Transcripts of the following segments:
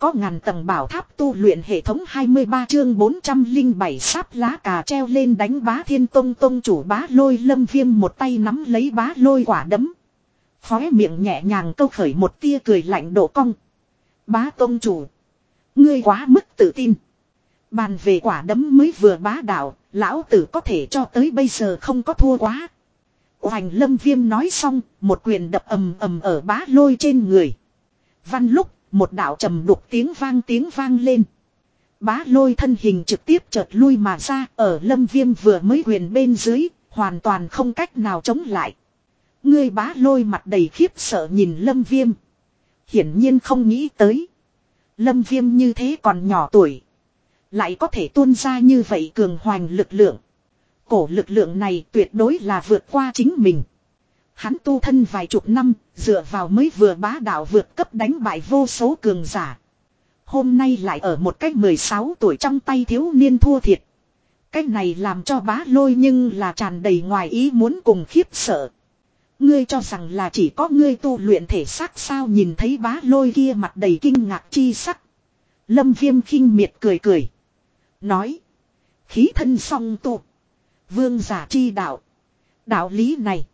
có ngàn tầng bảo tháp tu luyện hệ thống 23 chương 407 sáp lá cà treo lên đánh bá thiên tông tông chủ bá lôi lâm viêm một tay nắm lấy bá lôi quả đấm. Khóe miệng nhẹ nhàng câu khởi một tia cười lạnh độ cong. Bá tông chủ. Ngươi quá mức tự tin. Bàn về quả đấm mới vừa bá đạo, lão tử có thể cho tới bây giờ không có thua quá. Hoành lâm viêm nói xong, một quyền đập ầm ầm ở bá lôi trên người. Văn lúc, một đạo trầm đục tiếng vang tiếng vang lên. Bá lôi thân hình trực tiếp chợt lui mà ra ở lâm viêm vừa mới quyền bên dưới, hoàn toàn không cách nào chống lại. Ngươi bá lôi mặt đầy khiếp sợ nhìn lâm viêm. Hiển nhiên không nghĩ tới. Lâm viêm như thế còn nhỏ tuổi. Lại có thể tuôn ra như vậy cường hoành lực lượng. Cổ lực lượng này tuyệt đối là vượt qua chính mình. Hắn tu thân vài chục năm, dựa vào mới vừa bá đạo vượt cấp đánh bại vô số cường giả. Hôm nay lại ở một cách 16 tuổi trong tay thiếu niên thua thiệt. Cách này làm cho bá lôi nhưng là tràn đầy ngoài ý muốn cùng khiếp sợ. Ngươi cho rằng là chỉ có ngươi tu luyện thể xác sao nhìn thấy bá lôi kia mặt đầy kinh ngạc chi sắc. Lâm viêm khinh miệt cười cười. Nói. Khí thân song tu. Vương giả chi đạo. Đạo lý này.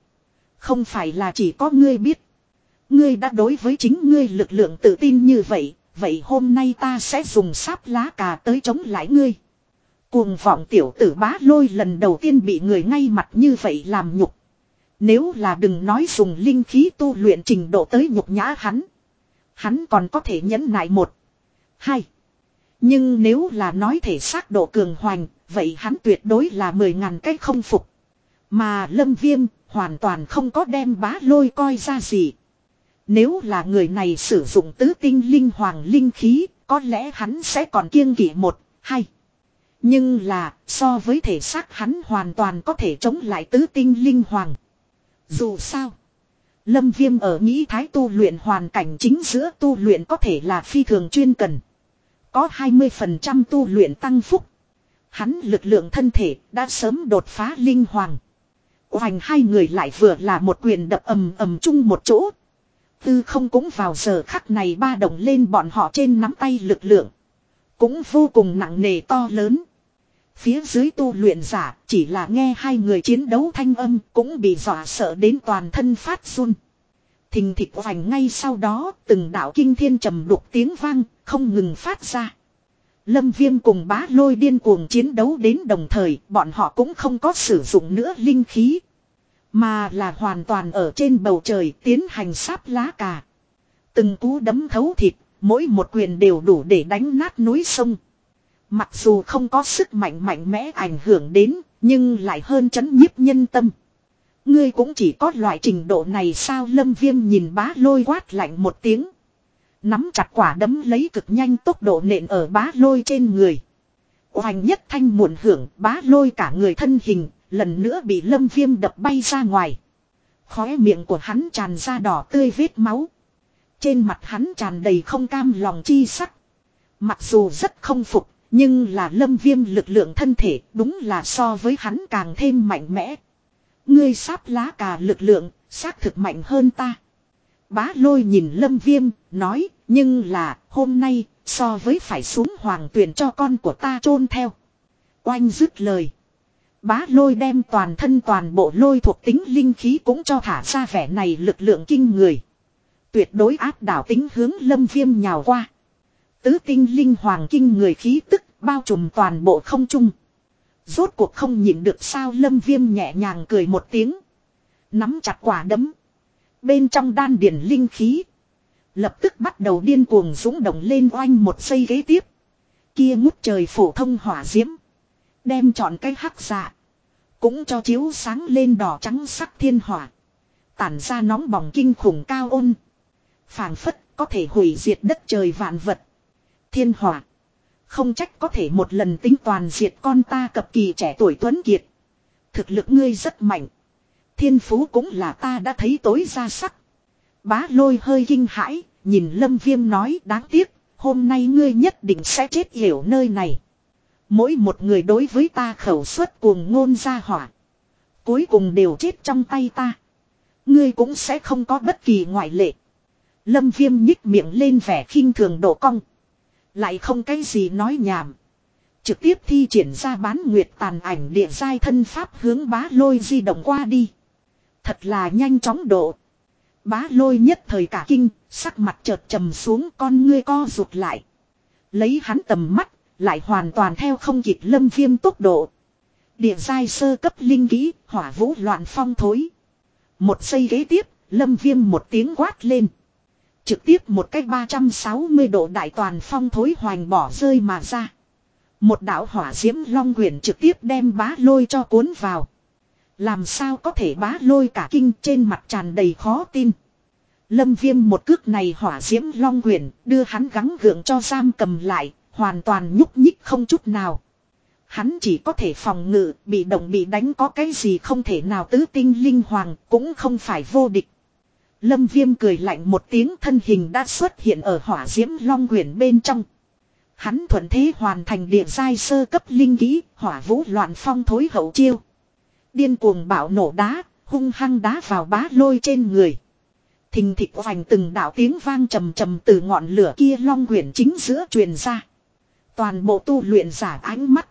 Không phải là chỉ có ngươi biết. Ngươi đã đối với chính ngươi lực lượng tự tin như vậy. Vậy hôm nay ta sẽ dùng sáp lá cà tới chống lại ngươi. Cuồng vọng tiểu tử bá lôi lần đầu tiên bị người ngay mặt như vậy làm nhục. Nếu là đừng nói dùng linh khí tu luyện trình độ tới nhục nhã hắn. Hắn còn có thể nhẫn nại một. Hai. Nhưng nếu là nói thể xác độ cường hoành, vậy hắn tuyệt đối là mười ngàn cách không phục. Mà lâm viêm hoàn toàn không có đem bá lôi coi ra gì. Nếu là người này sử dụng tứ tinh linh hoàng linh khí, có lẽ hắn sẽ còn kiêng kỵ một, hai. Nhưng là, so với thể xác hắn hoàn toàn có thể chống lại tứ tinh linh hoàng. Dù sao, Lâm Viêm ở nghĩ thái tu luyện hoàn cảnh chính giữa tu luyện có thể là phi thường chuyên cần. Có 20% tu luyện tăng phúc. Hắn lực lượng thân thể đã sớm đột phá linh hoàng. Hoành hai người lại vừa là một quyền đập ầm ầm chung một chỗ. Tư không cũng vào giờ khắc này ba đồng lên bọn họ trên nắm tay lực lượng. Cũng vô cùng nặng nề to lớn. Phía dưới tu luyện giả chỉ là nghe hai người chiến đấu thanh âm cũng bị dọa sợ đến toàn thân phát run. Thình thịch hoành ngay sau đó, từng đạo kinh thiên trầm đục tiếng vang không ngừng phát ra. Lâm Viêm cùng bá lôi điên cuồng chiến đấu đến đồng thời bọn họ cũng không có sử dụng nữa linh khí. Mà là hoàn toàn ở trên bầu trời tiến hành sáp lá cà. Từng cú đấm thấu thịt, mỗi một quyền đều đủ để đánh nát núi sông. Mặc dù không có sức mạnh mạnh mẽ ảnh hưởng đến, nhưng lại hơn chấn nhiếp nhân tâm. Ngươi cũng chỉ có loại trình độ này sao lâm viêm nhìn bá lôi quát lạnh một tiếng. Nắm chặt quả đấm lấy cực nhanh tốc độ nện ở bá lôi trên người. Hoành nhất thanh muộn hưởng bá lôi cả người thân hình, lần nữa bị lâm viêm đập bay ra ngoài. Khóe miệng của hắn tràn ra đỏ tươi vết máu. Trên mặt hắn tràn đầy không cam lòng chi sắc. Mặc dù rất không phục, nhưng là lâm viêm lực lượng thân thể đúng là so với hắn càng thêm mạnh mẽ. Ngươi sáp lá cà lực lượng, xác thực mạnh hơn ta. Bá lôi nhìn lâm viêm, nói, nhưng là, hôm nay, so với phải xuống hoàng tuyển cho con của ta chôn theo. Oanh dứt lời. Bá lôi đem toàn thân toàn bộ lôi thuộc tính linh khí cũng cho thả ra vẻ này lực lượng kinh người. Tuyệt đối áp đảo tính hướng lâm viêm nhào qua. Tứ tinh linh hoàng kinh người khí tức bao trùm toàn bộ không trung. Rốt cuộc không nhịn được sao lâm viêm nhẹ nhàng cười một tiếng. Nắm chặt quả đấm. Bên trong đan điển linh khí. Lập tức bắt đầu điên cuồng dũng động lên oanh một giây ghế tiếp. Kia ngút trời phổ thông hỏa diễm. Đem chọn cái hắc dạ. Cũng cho chiếu sáng lên đỏ trắng sắc thiên hỏa. Tản ra nóng bỏng kinh khủng cao ôn. phảng phất có thể hủy diệt đất trời vạn vật. Thiên hỏa. Không trách có thể một lần tính toàn diệt con ta cập kỳ trẻ tuổi tuấn kiệt. Thực lực ngươi rất mạnh. Thiên phú cũng là ta đã thấy tối ra sắc. Bá lôi hơi kinh hãi, nhìn lâm viêm nói đáng tiếc, hôm nay ngươi nhất định sẽ chết hiểu nơi này. Mỗi một người đối với ta khẩu suất cuồng ngôn ra hỏa. Cuối cùng đều chết trong tay ta. Ngươi cũng sẽ không có bất kỳ ngoại lệ. Lâm viêm nhích miệng lên vẻ khinh thường độ cong. Lại không cái gì nói nhảm. Trực tiếp thi triển ra bán nguyệt tàn ảnh địa giai thân pháp hướng bá lôi di động qua đi. Thật là nhanh chóng độ. Bá lôi nhất thời cả kinh, sắc mặt chợt trầm xuống con ngươi co rụt lại. Lấy hắn tầm mắt, lại hoàn toàn theo không kịp lâm viêm tốc độ. Địa giai sơ cấp linh kỹ, hỏa vũ loạn phong thối. Một giây ghế tiếp, lâm viêm một tiếng quát lên. Trực tiếp một cách 360 độ đại toàn phong thối hoành bỏ rơi mà ra. Một đạo hỏa diễm long quyển trực tiếp đem bá lôi cho cuốn vào. Làm sao có thể bá lôi cả kinh trên mặt tràn đầy khó tin. Lâm viêm một cước này hỏa diễm long quyển đưa hắn gắng gượng cho giam cầm lại, hoàn toàn nhúc nhích không chút nào. Hắn chỉ có thể phòng ngự, bị động bị đánh có cái gì không thể nào tứ tinh linh hoàng, cũng không phải vô địch. Lâm viêm cười lạnh một tiếng thân hình đã xuất hiện ở hỏa diễm long quyển bên trong. Hắn thuận thế hoàn thành địa giai sơ cấp linh kỹ, hỏa vũ loạn phong thối hậu chiêu. Điên cuồng bạo nổ đá, hung hăng đá vào bá lôi trên người. Thình thịch vành từng đạo tiếng vang trầm trầm từ ngọn lửa kia long quyển chính giữa truyền ra. Toàn bộ tu luyện giả ánh mắt.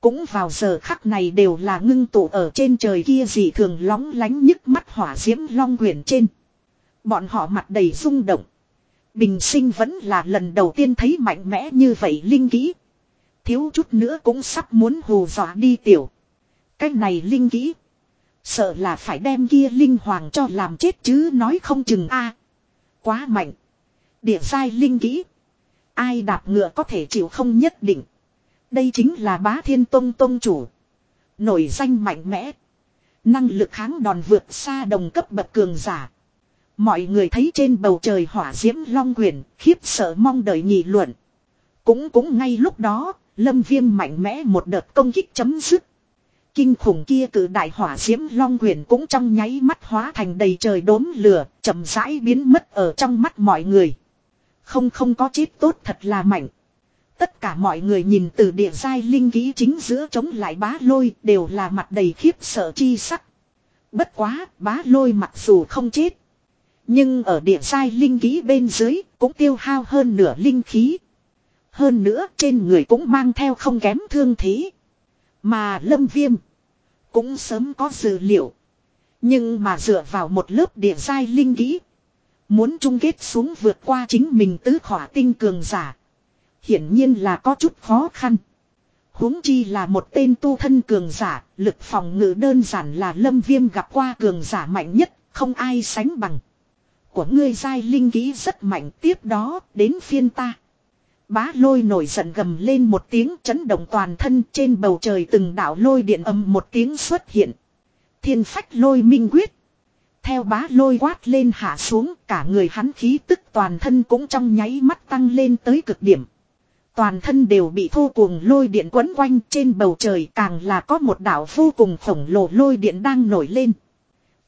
Cũng vào giờ khắc này đều là ngưng tụ ở trên trời kia dị thường lóng lánh nhức mắt hỏa diễm long quyển trên. Bọn họ mặt đầy rung động. Bình sinh vẫn là lần đầu tiên thấy mạnh mẽ như vậy linh kỹ. Thiếu chút nữa cũng sắp muốn hù dọa đi tiểu. Cái này linh kỹ. Sợ là phải đem kia linh hoàng cho làm chết chứ nói không chừng a Quá mạnh. Địa sai linh kỹ. Ai đạp ngựa có thể chịu không nhất định. Đây chính là bá thiên tông tông chủ. Nổi danh mạnh mẽ. Năng lực kháng đòn vượt xa đồng cấp bậc cường giả. Mọi người thấy trên bầu trời hỏa diễm long quyển, khiếp sợ mong đợi nghị luận. Cũng cũng ngay lúc đó, lâm viêm mạnh mẽ một đợt công kích chấm dứt. Kinh khủng kia cử đại hỏa diễm long quyển cũng trong nháy mắt hóa thành đầy trời đốm lửa, chậm rãi biến mất ở trong mắt mọi người. Không không có chết tốt thật là mạnh. Tất cả mọi người nhìn từ địa giai linh ký chính giữa chống lại bá lôi đều là mặt đầy khiếp sợ chi sắc. Bất quá, bá lôi mặc dù không chết. Nhưng ở địa giai linh ký bên dưới cũng tiêu hao hơn nửa linh khí. Hơn nữa trên người cũng mang theo không kém thương thế. Mà lâm viêm cũng sớm có dự liệu. Nhưng mà dựa vào một lớp địa giai linh kỹ. Muốn chung kết xuống vượt qua chính mình tứ khỏa tinh cường giả. Hiển nhiên là có chút khó khăn. huống chi là một tên tu thân cường giả, lực phòng ngự đơn giản là lâm viêm gặp qua cường giả mạnh nhất, không ai sánh bằng. Của ngươi giai linh kỹ rất mạnh tiếp đó, đến phiên ta. Bá lôi nổi giận gầm lên một tiếng chấn động toàn thân trên bầu trời từng đảo lôi điện âm một tiếng xuất hiện. Thiên phách lôi minh quyết. Theo bá lôi quát lên hạ xuống, cả người hắn khí tức toàn thân cũng trong nháy mắt tăng lên tới cực điểm. Toàn thân đều bị thô cuồng lôi điện quấn quanh trên bầu trời, càng là có một đảo vô cùng khổng lồ lôi điện đang nổi lên.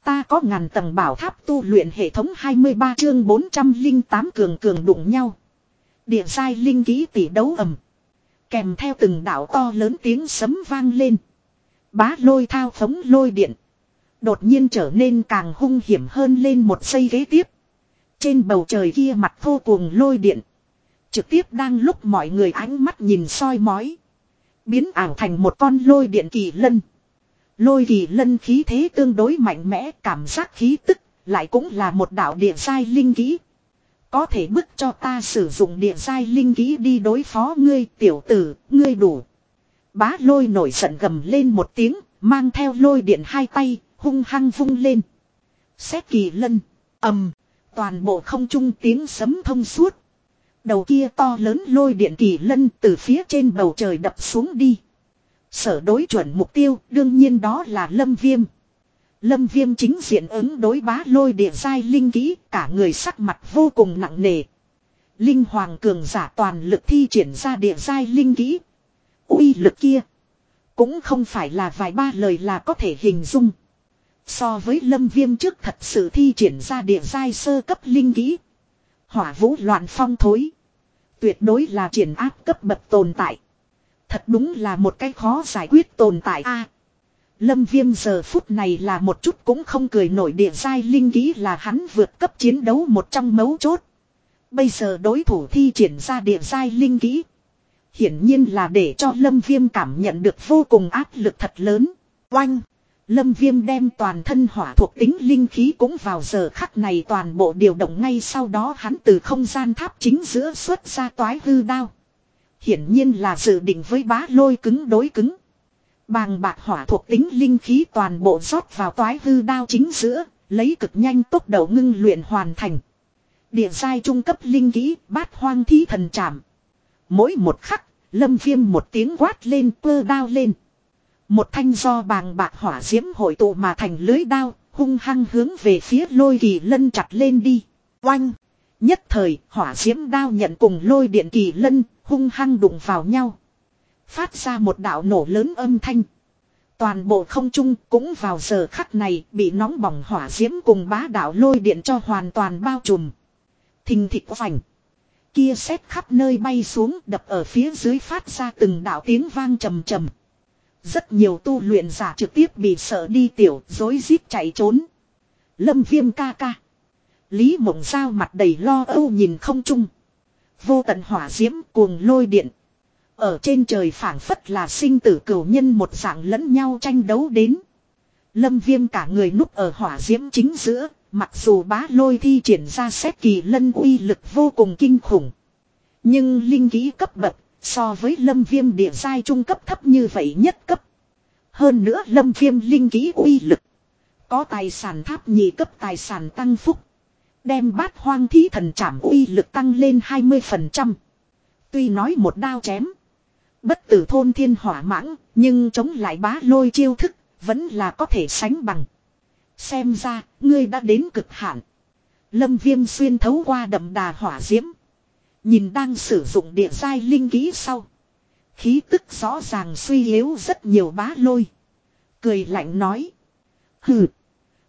Ta có ngàn tầng bảo tháp tu luyện hệ thống 23 chương 408 cường cường đụng nhau. Địa sai linh ký tỷ đấu ầm. Kèm theo từng đảo to lớn tiếng sấm vang lên. Bá lôi thao phóng lôi điện. Đột nhiên trở nên càng hung hiểm hơn lên một giây ghế tiếp. Trên bầu trời kia mặt vô cùng lôi điện. Trực tiếp đang lúc mọi người ánh mắt nhìn soi mói. Biến ảo thành một con lôi điện kỳ lân. Lôi kỳ lân khí thế tương đối mạnh mẽ, cảm giác khí tức. Lại cũng là một đạo địa sai linh kỹ. Có thể bức cho ta sử dụng địa giai linh kỹ đi đối phó ngươi tiểu tử, ngươi đủ. Bá lôi nổi giận gầm lên một tiếng, mang theo lôi điện hai tay, hung hăng vung lên. Xét kỳ lân, ầm, toàn bộ không trung tiếng sấm thông suốt. Đầu kia to lớn lôi điện kỳ lân từ phía trên bầu trời đập xuống đi. Sở đối chuẩn mục tiêu đương nhiên đó là lâm viêm. Lâm viêm chính diện ứng đối bá lôi địa giai linh kỹ, cả người sắc mặt vô cùng nặng nề. Linh hoàng cường giả toàn lực thi triển ra địa giai linh kỹ. uy lực kia. Cũng không phải là vài ba lời là có thể hình dung. So với lâm viêm trước thật sự thi triển ra địa giai sơ cấp linh kỹ. Hỏa vũ loạn phong thối. Tuyệt đối là triển áp cấp bậc tồn tại. Thật đúng là một cái khó giải quyết tồn tại a Lâm viêm giờ phút này là một chút cũng không cười nổi địa giai linh ký là hắn vượt cấp chiến đấu một trong mấu chốt. Bây giờ đối thủ thi triển ra địa giai linh kỹ. Hiển nhiên là để cho Lâm Viêm cảm nhận được vô cùng áp lực thật lớn. Oanh! Lâm Viêm đem toàn thân hỏa thuộc tính linh khí cũng vào giờ khắc này toàn bộ điều động ngay sau đó hắn từ không gian tháp chính giữa xuất ra toái hư đao. Hiển nhiên là dự định với bá lôi cứng đối cứng. Bàng bạc hỏa thuộc tính linh khí toàn bộ rót vào toái hư đao chính giữa, lấy cực nhanh tốc độ ngưng luyện hoàn thành. Địa giai trung cấp linh kỹ bát hoang thí thần chạm. Mỗi một khắc, lâm viêm một tiếng quát lên cơ đao lên. Một thanh do bàng bạc hỏa diễm hội tụ mà thành lưới đao, hung hăng hướng về phía lôi kỳ lân chặt lên đi. Oanh! Nhất thời, hỏa diễm đao nhận cùng lôi điện kỳ lân, hung hăng đụng vào nhau. Phát ra một đạo nổ lớn âm thanh. Toàn bộ không trung cũng vào giờ khắc này bị nóng bỏng hỏa diễm cùng bá đạo lôi điện cho hoàn toàn bao trùm. Thình thịt vành. Kia xét khắp nơi bay xuống đập ở phía dưới phát ra từng đạo tiếng vang trầm trầm. Rất nhiều tu luyện giả trực tiếp bị sợ đi tiểu dối rít chạy trốn. Lâm viêm ca ca. Lý mộng sao mặt đầy lo âu nhìn không chung. Vô tận hỏa diễm cuồng lôi điện. Ở trên trời phảng phất là sinh tử cửu nhân một dạng lẫn nhau tranh đấu đến. Lâm viêm cả người núp ở hỏa diễm chính giữa, mặc dù bá lôi thi triển ra xét kỳ lân uy lực vô cùng kinh khủng. Nhưng linh ký cấp bậc, so với lâm viêm địa giai trung cấp thấp như vậy nhất cấp. Hơn nữa lâm viêm linh ký uy lực. Có tài sản tháp nhị cấp tài sản tăng phúc. Đem bát hoang thí thần trảm uy lực tăng lên 20%. Tuy nói một đao chém. Bất tử thôn thiên hỏa mãng, nhưng chống lại bá lôi chiêu thức, vẫn là có thể sánh bằng. Xem ra, ngươi đã đến cực hạn. Lâm viêm xuyên thấu qua đậm đà hỏa diễm. Nhìn đang sử dụng địa giai linh ký sau. Khí tức rõ ràng suy yếu rất nhiều bá lôi. Cười lạnh nói. Hừ.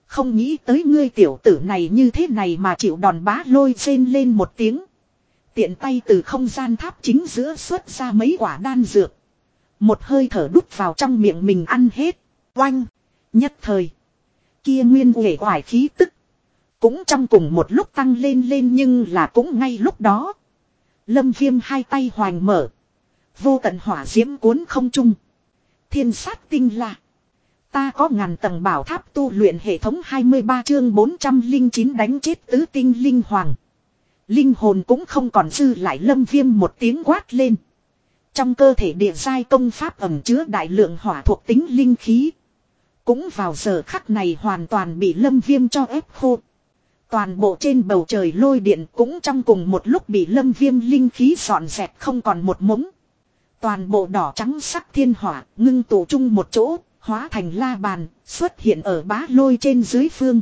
Không nghĩ tới ngươi tiểu tử này như thế này mà chịu đòn bá lôi rên lên một tiếng. Tiện tay từ không gian tháp chính giữa xuất ra mấy quả đan dược. Một hơi thở đút vào trong miệng mình ăn hết. Oanh. Nhất thời. Kia nguyên nghệ hoài khí tức. Cũng trong cùng một lúc tăng lên lên nhưng là cũng ngay lúc đó. Lâm viêm hai tay hoành mở. Vô tận hỏa diễm cuốn không trung. Thiên sát tinh là. Ta có ngàn tầng bảo tháp tu luyện hệ thống 23 chương 409 đánh chết tứ tinh linh hoàng. Linh hồn cũng không còn dư lại lâm viêm một tiếng quát lên. Trong cơ thể địa giai công pháp ẩm chứa đại lượng hỏa thuộc tính linh khí. Cũng vào giờ khắc này hoàn toàn bị lâm viêm cho ép khô. Toàn bộ trên bầu trời lôi điện cũng trong cùng một lúc bị lâm viêm linh khí dọn dẹp không còn một mống. Toàn bộ đỏ trắng sắc thiên hỏa ngưng tụ chung một chỗ, hóa thành la bàn, xuất hiện ở bá lôi trên dưới phương.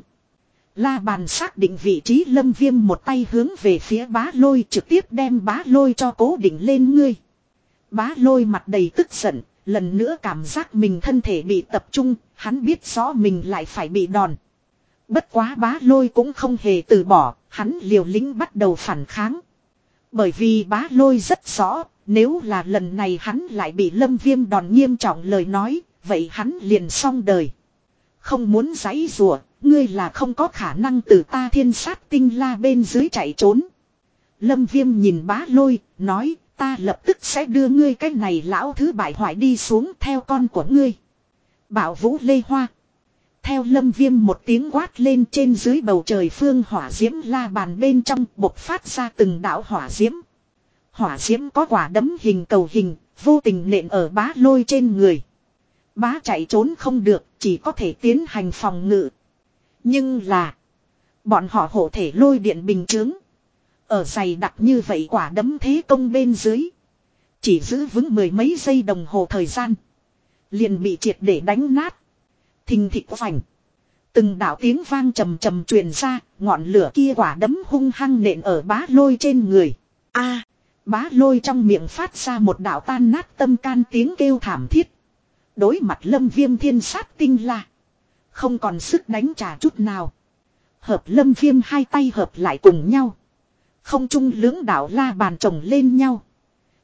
La bàn xác định vị trí lâm viêm một tay hướng về phía bá lôi trực tiếp đem bá lôi cho cố định lên ngươi. Bá lôi mặt đầy tức giận, lần nữa cảm giác mình thân thể bị tập trung, hắn biết rõ mình lại phải bị đòn. Bất quá bá lôi cũng không hề từ bỏ, hắn liều lĩnh bắt đầu phản kháng. Bởi vì bá lôi rất rõ, nếu là lần này hắn lại bị lâm viêm đòn nghiêm trọng lời nói, vậy hắn liền xong đời. Không muốn giấy rùa, ngươi là không có khả năng từ ta thiên sát tinh la bên dưới chạy trốn. Lâm viêm nhìn bá lôi, nói, ta lập tức sẽ đưa ngươi cái này lão thứ bại hoại đi xuống theo con của ngươi. Bảo vũ lê hoa. Theo lâm viêm một tiếng quát lên trên dưới bầu trời phương hỏa diễm la bàn bên trong bộc phát ra từng đảo hỏa diễm. Hỏa diễm có quả đấm hình cầu hình, vô tình nện ở bá lôi trên người. Bá chạy trốn không được, chỉ có thể tiến hành phòng ngự. Nhưng là, bọn họ hộ thể lôi điện bình chướng. Ở dày đặc như vậy quả đấm thế công bên dưới. Chỉ giữ vững mười mấy giây đồng hồ thời gian. Liền bị triệt để đánh nát. Thình thịt vành. Từng đạo tiếng vang trầm trầm truyền ra, ngọn lửa kia quả đấm hung hăng nện ở bá lôi trên người. A, bá lôi trong miệng phát ra một đạo tan nát tâm can tiếng kêu thảm thiết. Đối mặt lâm viêm thiên sát tinh la. Không còn sức đánh trả chút nào. Hợp lâm viêm hai tay hợp lại cùng nhau. Không chung lưỡng đảo la bàn chồng lên nhau.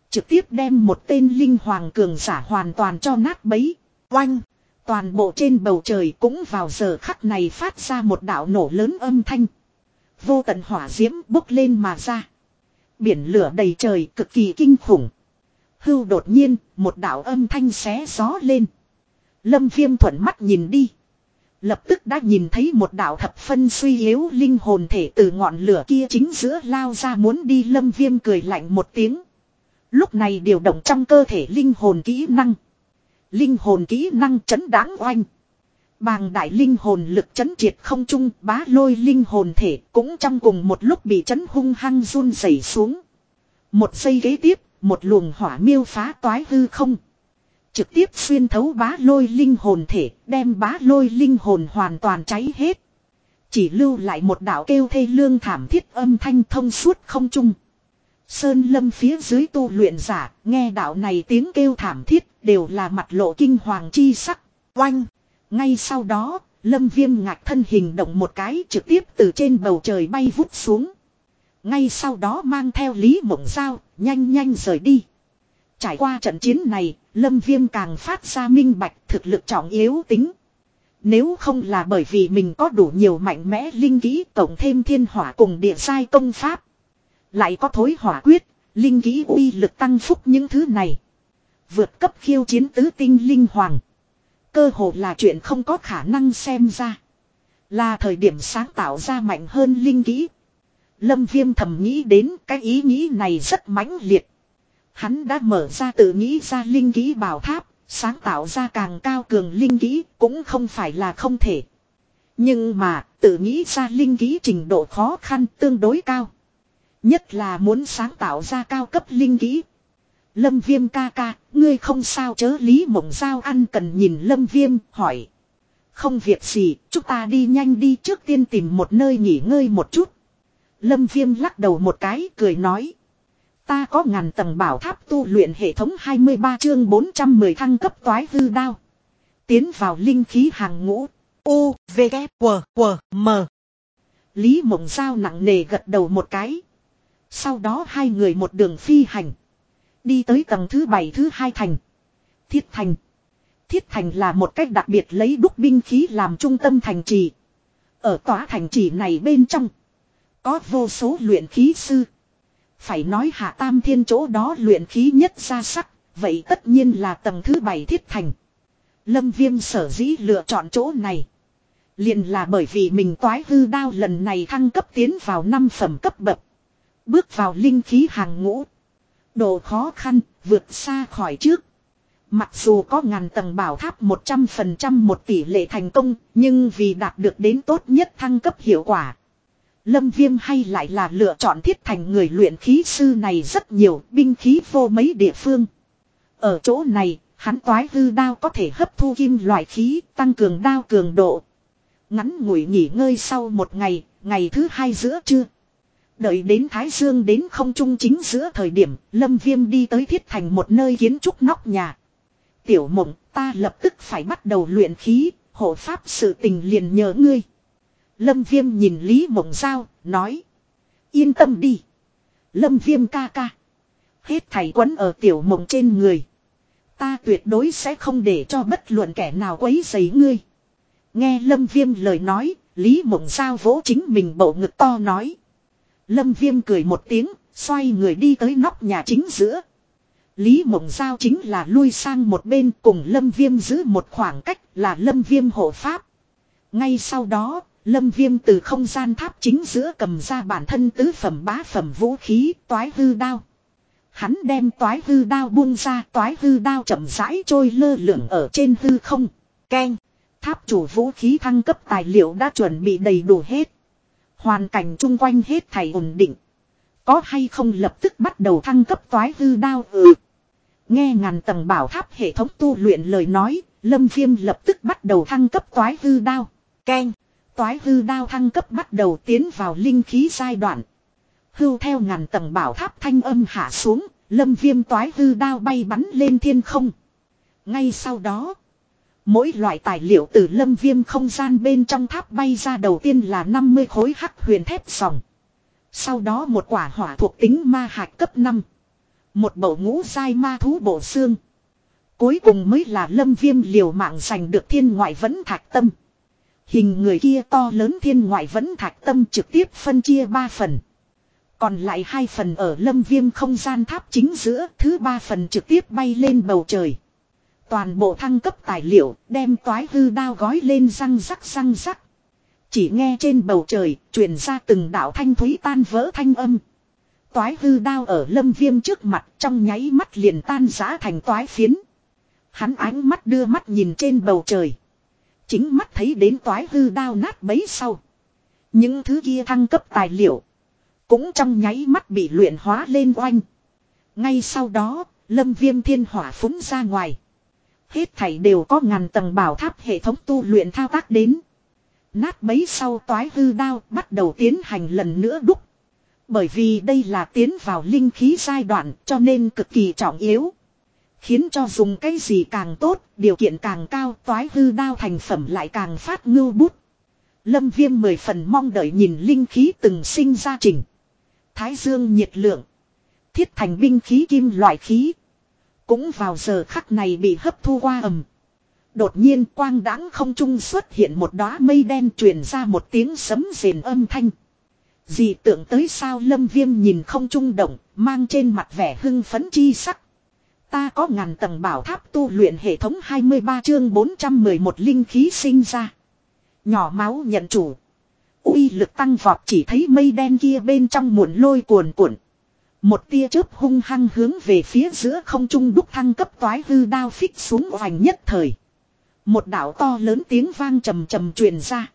Trực tiếp đem một tên linh hoàng cường giả hoàn toàn cho nát bấy. Oanh! Toàn bộ trên bầu trời cũng vào giờ khắc này phát ra một đạo nổ lớn âm thanh. Vô tận hỏa diễm bốc lên mà ra. Biển lửa đầy trời cực kỳ kinh khủng. Hưu đột nhiên, một đạo âm thanh xé gió lên. Lâm viêm thuận mắt nhìn đi. Lập tức đã nhìn thấy một đạo thập phân suy yếu linh hồn thể từ ngọn lửa kia chính giữa lao ra muốn đi lâm viêm cười lạnh một tiếng. Lúc này điều động trong cơ thể linh hồn kỹ năng. Linh hồn kỹ năng chấn đáng oanh. Bàng đại linh hồn lực chấn triệt không trung bá lôi linh hồn thể cũng trong cùng một lúc bị chấn hung hăng run rẩy xuống. Một giây ghế tiếp, một luồng hỏa miêu phá toái hư không. Trực tiếp xuyên thấu bá lôi linh hồn thể, đem bá lôi linh hồn hoàn toàn cháy hết. Chỉ lưu lại một đạo kêu thê lương thảm thiết âm thanh thông suốt không trung. Sơn lâm phía dưới tu luyện giả, nghe đạo này tiếng kêu thảm thiết, đều là mặt lộ kinh hoàng chi sắc. Oanh! Ngay sau đó, lâm viêm ngạc thân hình động một cái trực tiếp từ trên bầu trời bay vút xuống. Ngay sau đó mang theo Lý Mộng Giao, nhanh nhanh rời đi. Trải qua trận chiến này, Lâm Viêm càng phát ra minh bạch thực lực trọng yếu tính. Nếu không là bởi vì mình có đủ nhiều mạnh mẽ linh kỹ tổng thêm thiên hỏa cùng địa sai công pháp. Lại có thối hỏa quyết, linh kỹ uy lực tăng phúc những thứ này. Vượt cấp khiêu chiến tứ tinh linh hoàng. Cơ hồ là chuyện không có khả năng xem ra. Là thời điểm sáng tạo ra mạnh hơn linh kỹ. Lâm Viêm thầm nghĩ đến cái ý nghĩ này rất mãnh liệt. Hắn đã mở ra tự nghĩ ra linh ký bảo tháp, sáng tạo ra càng cao cường linh ký cũng không phải là không thể. Nhưng mà, tự nghĩ ra linh ký trình độ khó khăn tương đối cao. Nhất là muốn sáng tạo ra cao cấp linh ký. Lâm viêm ca ca, ngươi không sao chớ lý mộng giao ăn cần nhìn lâm viêm, hỏi. Không việc gì, chúng ta đi nhanh đi trước tiên tìm một nơi nghỉ ngơi một chút. Lâm viêm lắc đầu một cái, cười nói. Ta có ngàn tầng bảo tháp tu luyện hệ thống 23 chương 410 thăng cấp toái hư đao. Tiến vào linh khí hàng ngũ. U, V, K, W, W, M. Lý mộng giao nặng nề gật đầu một cái. Sau đó hai người một đường phi hành. Đi tới tầng thứ bảy thứ hai thành. Thiết thành. Thiết thành là một cách đặc biệt lấy đúc binh khí làm trung tâm thành trì. Ở tòa thành trì này bên trong. Có vô số luyện khí sư. Phải nói hạ tam thiên chỗ đó luyện khí nhất ra sắc. Vậy tất nhiên là tầng thứ bảy thiết thành. Lâm viêm sở dĩ lựa chọn chỗ này. liền là bởi vì mình toái hư đao lần này thăng cấp tiến vào năm phẩm cấp bậc. Bước vào linh khí hàng ngũ. Độ khó khăn, vượt xa khỏi trước. Mặc dù có ngàn tầng bảo tháp 100% một tỷ lệ thành công, nhưng vì đạt được đến tốt nhất thăng cấp hiệu quả. Lâm Viêm hay lại là lựa chọn thiết thành người luyện khí sư này rất nhiều, binh khí vô mấy địa phương. Ở chỗ này, hắn toái hư đao có thể hấp thu kim loại khí, tăng cường đao cường độ. Ngắn ngủi nghỉ ngơi sau một ngày, ngày thứ hai giữa trưa. Đợi đến Thái Dương đến không trung chính giữa thời điểm, Lâm Viêm đi tới thiết thành một nơi kiến trúc nóc nhà. Tiểu mộng, ta lập tức phải bắt đầu luyện khí, hộ pháp sự tình liền nhờ ngươi. Lâm Viêm nhìn Lý Mộng Giao, nói. Yên tâm đi. Lâm Viêm ca ca. Hết thảy quấn ở tiểu mộng trên người. Ta tuyệt đối sẽ không để cho bất luận kẻ nào quấy giấy ngươi. Nghe Lâm Viêm lời nói, Lý Mộng Giao vỗ chính mình bầu ngực to nói. Lâm Viêm cười một tiếng, xoay người đi tới nóc nhà chính giữa. Lý Mộng Giao chính là lui sang một bên cùng Lâm Viêm giữ một khoảng cách là Lâm Viêm hộ pháp. Ngay sau đó, Lâm Viêm từ không gian tháp chính giữa cầm ra bản thân tứ phẩm bá phẩm vũ khí toái hư đao. Hắn đem toái hư đao buông ra toái hư đao chậm rãi trôi lơ lửng ở trên hư không. Ken. Tháp chủ vũ khí thăng cấp tài liệu đã chuẩn bị đầy đủ hết. Hoàn cảnh chung quanh hết thảy ổn định. Có hay không lập tức bắt đầu thăng cấp toái hư đao ừ. Nghe ngàn tầng bảo tháp hệ thống tu luyện lời nói, Lâm Viêm lập tức bắt đầu thăng cấp toái hư đao. Ken, toái hư đao thăng cấp bắt đầu tiến vào linh khí giai đoạn. Hưu theo ngàn tầng bảo tháp thanh âm hạ xuống, Lâm Viêm toái hư đao bay bắn lên thiên không. Ngay sau đó, Mỗi loại tài liệu từ lâm viêm không gian bên trong tháp bay ra đầu tiên là 50 khối hắc huyền thép sòng. Sau đó một quả hỏa thuộc tính ma hạt cấp 5. Một bầu ngũ dai ma thú bộ xương. Cuối cùng mới là lâm viêm liều mạng giành được thiên ngoại vẫn thạch tâm. Hình người kia to lớn thiên ngoại vẫn thạch tâm trực tiếp phân chia ba phần. Còn lại hai phần ở lâm viêm không gian tháp chính giữa, thứ ba phần trực tiếp bay lên bầu trời. Toàn bộ thăng cấp tài liệu, đem toái hư đao gói lên răng rắc răng rắc. Chỉ nghe trên bầu trời, truyền ra từng đảo thanh thúy tan vỡ thanh âm. Toái hư đao ở lâm viêm trước mặt trong nháy mắt liền tan giã thành toái phiến. Hắn ánh mắt đưa mắt nhìn trên bầu trời. Chính mắt thấy đến toái hư đao nát bấy sau. Những thứ kia thăng cấp tài liệu. Cũng trong nháy mắt bị luyện hóa lên oanh. Ngay sau đó, lâm viêm thiên hỏa phúng ra ngoài. Hết thảy đều có ngàn tầng bảo tháp hệ thống tu luyện thao tác đến. Nát bấy sau toái hư đao bắt đầu tiến hành lần nữa đúc. Bởi vì đây là tiến vào linh khí giai đoạn cho nên cực kỳ trọng yếu. Khiến cho dùng cái gì càng tốt, điều kiện càng cao toái hư đao thành phẩm lại càng phát ngưu bút. Lâm viêm mười phần mong đợi nhìn linh khí từng sinh ra trình. Thái dương nhiệt lượng. Thiết thành binh khí kim loại khí. Cũng vào giờ khắc này bị hấp thu qua ầm. Đột nhiên quang đãng không trung xuất hiện một đóa mây đen truyền ra một tiếng sấm rền âm thanh. Dị tượng tới sao lâm viêm nhìn không trung động, mang trên mặt vẻ hưng phấn chi sắc. Ta có ngàn tầng bảo tháp tu luyện hệ thống 23 chương 411 linh khí sinh ra. Nhỏ máu nhận chủ. uy lực tăng vọt chỉ thấy mây đen kia bên trong muộn lôi cuồn cuộn. Một tia chớp hung hăng hướng về phía giữa không trung đúc thăng cấp toái hư đao phích xuống hoành nhất thời. Một đảo to lớn tiếng vang trầm trầm truyền ra.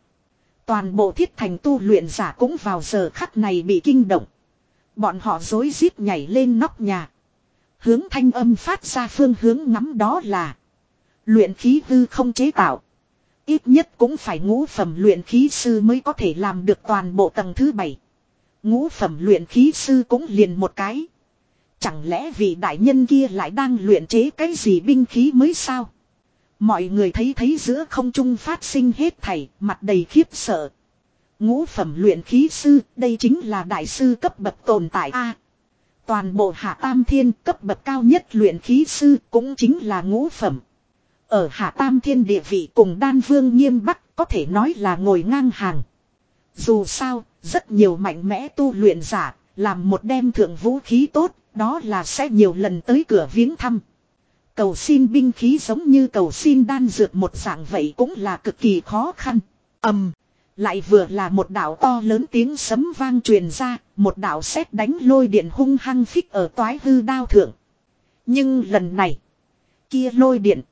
Toàn bộ thiết thành tu luyện giả cũng vào giờ khắc này bị kinh động. Bọn họ dối rít nhảy lên nóc nhà. Hướng thanh âm phát ra phương hướng ngắm đó là. Luyện khí hư không chế tạo. Ít nhất cũng phải ngũ phẩm luyện khí sư mới có thể làm được toàn bộ tầng thứ bảy. Ngũ phẩm luyện khí sư cũng liền một cái. Chẳng lẽ vị đại nhân kia lại đang luyện chế cái gì binh khí mới sao? Mọi người thấy thấy giữa không trung phát sinh hết thảy, mặt đầy khiếp sợ. Ngũ phẩm luyện khí sư, đây chính là đại sư cấp bậc tồn tại A toàn bộ hạ tam thiên cấp bậc cao nhất luyện khí sư cũng chính là ngũ phẩm. Ở hạ tam thiên địa vị cùng đan vương nghiêm bắc có thể nói là ngồi ngang hàng. Dù sao, rất nhiều mạnh mẽ tu luyện giả, làm một đem thượng vũ khí tốt, đó là sẽ nhiều lần tới cửa viếng thăm. Cầu xin binh khí giống như cầu xin đan dược một dạng vậy cũng là cực kỳ khó khăn. ầm lại vừa là một đạo to lớn tiếng sấm vang truyền ra, một đạo sét đánh lôi điện hung hăng phích ở toái hư đao thượng. Nhưng lần này, kia lôi điện,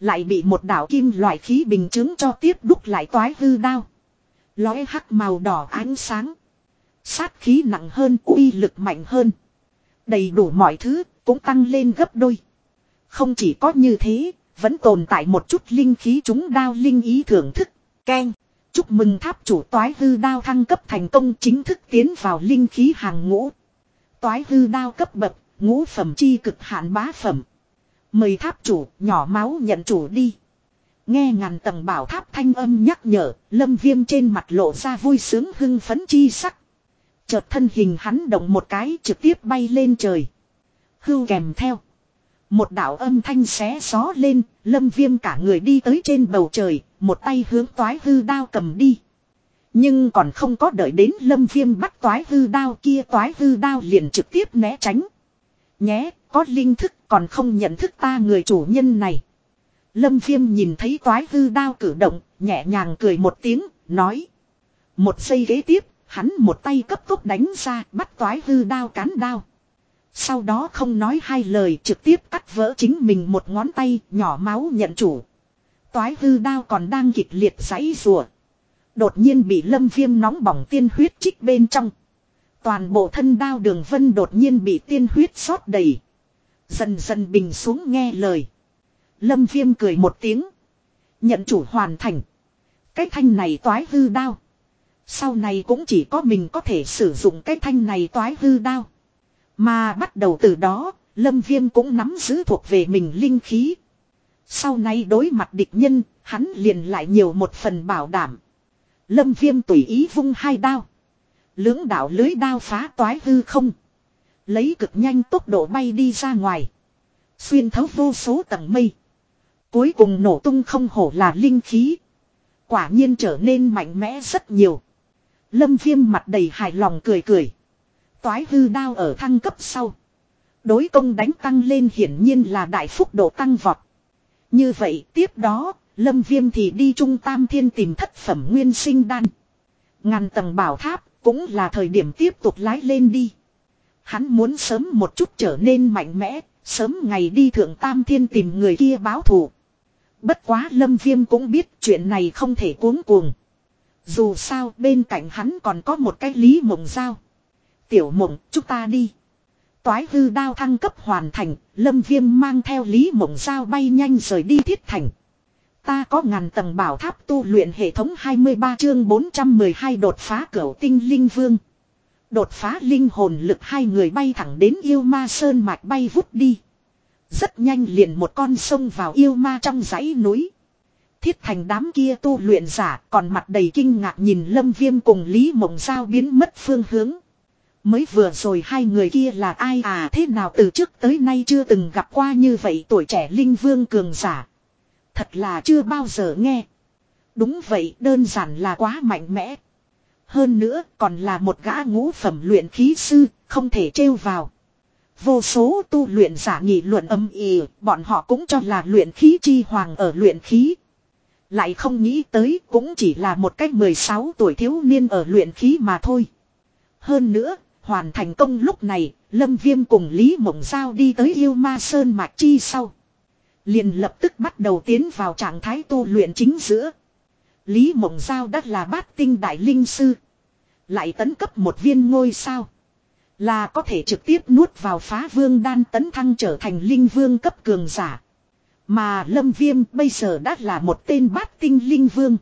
lại bị một đạo kim loại khí bình chứng cho tiếp đúc lại toái hư đao. Lóe hắc màu đỏ ánh sáng. Sát khí nặng hơn, uy lực mạnh hơn. Đầy đủ mọi thứ, cũng tăng lên gấp đôi. Không chỉ có như thế, vẫn tồn tại một chút linh khí chúng đao linh ý thưởng thức. Keng. Chúc mừng tháp chủ toái hư đao thăng cấp thành công chính thức tiến vào linh khí hàng ngũ. Toái hư đao cấp bậc, ngũ phẩm chi cực hạn bá phẩm. Mời tháp chủ, nhỏ máu nhận chủ đi. Nghe ngàn tầng bảo tháp thanh âm nhắc nhở, lâm viêm trên mặt lộ ra vui sướng hưng phấn chi sắc. Chợt thân hình hắn động một cái trực tiếp bay lên trời. Hưu kèm theo. Một đạo âm thanh xé gió lên, lâm viêm cả người đi tới trên bầu trời, một tay hướng toái hư đao cầm đi. Nhưng còn không có đợi đến lâm viêm bắt toái hư đao kia toái hư đao liền trực tiếp né tránh. Nhé, có linh thức còn không nhận thức ta người chủ nhân này. Lâm viêm nhìn thấy toái hư đao cử động, nhẹ nhàng cười một tiếng, nói. Một giây ghế tiếp, hắn một tay cấp tốc đánh ra, bắt toái hư đao cán đao. Sau đó không nói hai lời trực tiếp cắt vỡ chính mình một ngón tay nhỏ máu nhận chủ. Toái hư đao còn đang kịch liệt giãy rùa. Đột nhiên bị lâm viêm nóng bỏng tiên huyết trích bên trong. Toàn bộ thân đao đường vân đột nhiên bị tiên huyết xót đầy. Dần dần bình xuống nghe lời. Lâm viêm cười một tiếng. Nhận chủ hoàn thành. Cái thanh này toái hư đao. Sau này cũng chỉ có mình có thể sử dụng cái thanh này toái hư đao. Mà bắt đầu từ đó, Lâm Viêm cũng nắm giữ thuộc về mình linh khí. Sau này đối mặt địch nhân, hắn liền lại nhiều một phần bảo đảm. Lâm Viêm tùy ý vung hai đao. Lưỡng đảo lưới đao phá toái hư không. Lấy cực nhanh tốc độ bay đi ra ngoài. Xuyên thấu vô số tầng mây. Cuối cùng nổ tung không hổ là linh khí. Quả nhiên trở nên mạnh mẽ rất nhiều. Lâm Viêm mặt đầy hài lòng cười cười. Toái hư đao ở thăng cấp sau. Đối công đánh tăng lên hiển nhiên là đại phúc độ tăng vọt. Như vậy tiếp đó, lâm viêm thì đi trung tam thiên tìm thất phẩm nguyên sinh đan. Ngàn tầng bảo tháp cũng là thời điểm tiếp tục lái lên đi. Hắn muốn sớm một chút trở nên mạnh mẽ, sớm ngày đi thượng tam thiên tìm người kia báo thù. Bất quá lâm viêm cũng biết chuyện này không thể cuốn cuồng. Dù sao bên cạnh hắn còn có một cái lý mộng giao. Tiểu mộng, chúng ta đi. Toái hư đao thăng cấp hoàn thành, lâm viêm mang theo lý mộng giao bay nhanh rời đi thiết thành. Ta có ngàn tầng bảo tháp tu luyện hệ thống 23 chương 412 đột phá cửa tinh linh vương. Đột phá linh hồn lực hai người bay thẳng đến yêu ma sơn mạch bay vút đi. Rất nhanh liền một con sông vào yêu ma trong dãy núi. Thiết thành đám kia tu luyện giả còn mặt đầy kinh ngạc nhìn lâm viêm cùng Lý Mộng Giao biến mất phương hướng. Mới vừa rồi hai người kia là ai à thế nào từ trước tới nay chưa từng gặp qua như vậy tuổi trẻ linh vương cường giả. Thật là chưa bao giờ nghe. Đúng vậy đơn giản là quá mạnh mẽ. Hơn nữa còn là một gã ngũ phẩm luyện khí sư, không thể trêu vào. Vô số tu luyện giả nghị luận âm ỉ, bọn họ cũng cho là luyện khí chi hoàng ở luyện khí. Lại không nghĩ tới cũng chỉ là một cách 16 tuổi thiếu niên ở luyện khí mà thôi. Hơn nữa, hoàn thành công lúc này, Lâm Viêm cùng Lý Mộng Giao đi tới yêu ma sơn mạch chi sau. Liền lập tức bắt đầu tiến vào trạng thái tu luyện chính giữa. Lý Mộng Giao đã là bát tinh đại linh sư. Lại tấn cấp một viên ngôi sao. Là có thể trực tiếp nuốt vào phá vương đan tấn thăng trở thành linh vương cấp cường giả. Mà Lâm Viêm bây giờ đã là một tên bát tinh linh vương.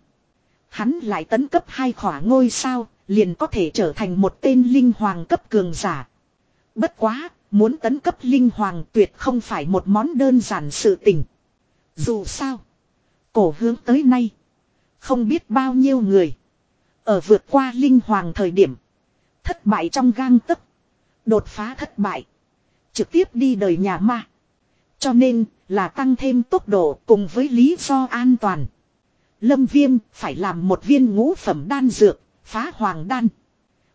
Hắn lại tấn cấp hai khỏa ngôi sao, liền có thể trở thành một tên linh hoàng cấp cường giả. Bất quá, muốn tấn cấp linh hoàng tuyệt không phải một món đơn giản sự tình. Dù sao, cổ hướng tới nay, không biết bao nhiêu người. Ở vượt qua linh hoàng thời điểm, thất bại trong gang tấc, đột phá thất bại, trực tiếp đi đời nhà ma. Cho nên, là tăng thêm tốc độ cùng với lý do an toàn. Lâm Viêm phải làm một viên ngũ phẩm đan dược, phá hoàng đan.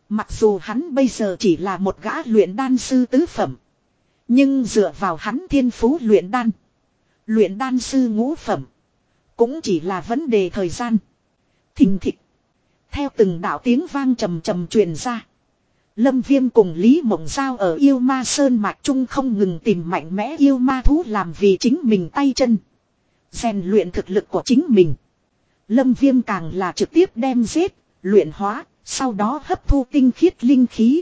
Mặc dù hắn bây giờ chỉ là một gã luyện đan sư tứ phẩm. Nhưng dựa vào hắn thiên phú luyện đan. Luyện đan sư ngũ phẩm. Cũng chỉ là vấn đề thời gian. Thình thịch. Theo từng đạo tiếng vang trầm trầm truyền ra. Lâm Viêm cùng Lý Mộng Giao ở yêu ma sơn mạch trung không ngừng tìm mạnh mẽ yêu ma thú làm vì chính mình tay chân. rèn luyện thực lực của chính mình. Lâm Viêm càng là trực tiếp đem giết, luyện hóa, sau đó hấp thu tinh khiết linh khí.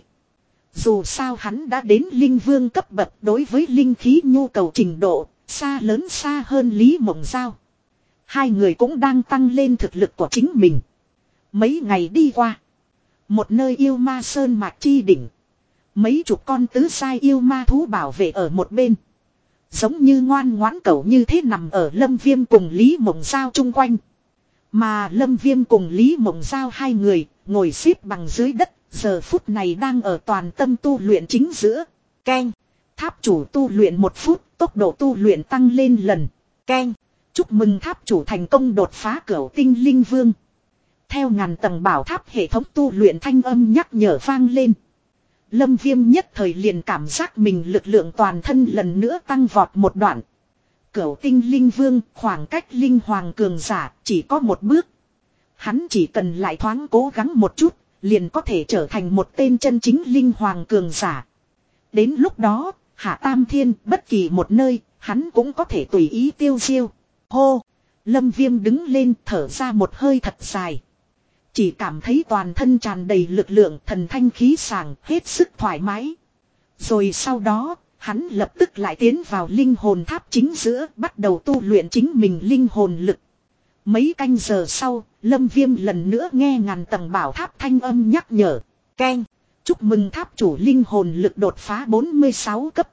Dù sao hắn đã đến linh vương cấp bậc đối với linh khí nhu cầu trình độ, xa lớn xa hơn Lý Mộng Giao. Hai người cũng đang tăng lên thực lực của chính mình. Mấy ngày đi qua. Một nơi yêu ma sơn mạc chi đỉnh. Mấy chục con tứ sai yêu ma thú bảo vệ ở một bên. Giống như ngoan ngoãn cẩu như thế nằm ở lâm viêm cùng Lý Mộng Giao chung quanh. Mà lâm viêm cùng Lý Mộng Giao hai người ngồi xếp bằng dưới đất. Giờ phút này đang ở toàn tâm tu luyện chính giữa. Ken. Tháp chủ tu luyện một phút. Tốc độ tu luyện tăng lên lần. Ken. Chúc mừng tháp chủ thành công đột phá cửa tinh linh vương. Theo ngàn tầng bảo tháp hệ thống tu luyện thanh âm nhắc nhở vang lên. Lâm viêm nhất thời liền cảm giác mình lực lượng toàn thân lần nữa tăng vọt một đoạn. Cửu tinh linh vương khoảng cách linh hoàng cường giả chỉ có một bước. Hắn chỉ cần lại thoáng cố gắng một chút, liền có thể trở thành một tên chân chính linh hoàng cường giả. Đến lúc đó, hạ tam thiên bất kỳ một nơi, hắn cũng có thể tùy ý tiêu diêu Hô! Lâm viêm đứng lên thở ra một hơi thật dài. Chỉ cảm thấy toàn thân tràn đầy lực lượng thần thanh khí sàng hết sức thoải mái. Rồi sau đó, hắn lập tức lại tiến vào linh hồn tháp chính giữa bắt đầu tu luyện chính mình linh hồn lực. Mấy canh giờ sau, Lâm Viêm lần nữa nghe ngàn tầng bảo tháp thanh âm nhắc nhở. Ken, chúc mừng tháp chủ linh hồn lực đột phá 46 cấp.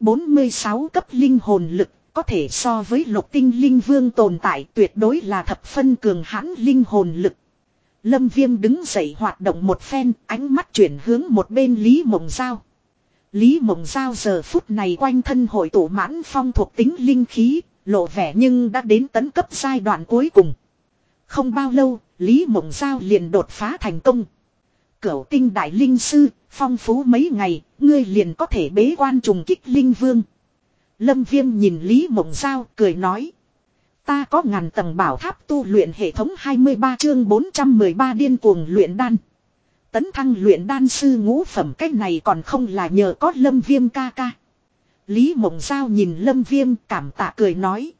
46 cấp linh hồn lực có thể so với lục tinh linh vương tồn tại tuyệt đối là thập phân cường hãn linh hồn lực. Lâm Viêm đứng dậy hoạt động một phen, ánh mắt chuyển hướng một bên Lý Mộng Giao. Lý Mộng Giao giờ phút này quanh thân hội tụ mãn phong thuộc tính linh khí, lộ vẻ nhưng đã đến tấn cấp giai đoạn cuối cùng. Không bao lâu, Lý Mộng Giao liền đột phá thành công. Cửu tinh đại linh sư, phong phú mấy ngày, ngươi liền có thể bế quan trùng kích linh vương. Lâm Viêm nhìn Lý Mộng Giao cười nói. Ta có ngàn tầng bảo tháp tu luyện hệ thống 23 chương 413 điên cuồng luyện đan. Tấn thăng luyện đan sư ngũ phẩm cách này còn không là nhờ có Lâm Viêm ca ca. Lý Mộng Giao nhìn Lâm Viêm cảm tạ cười nói.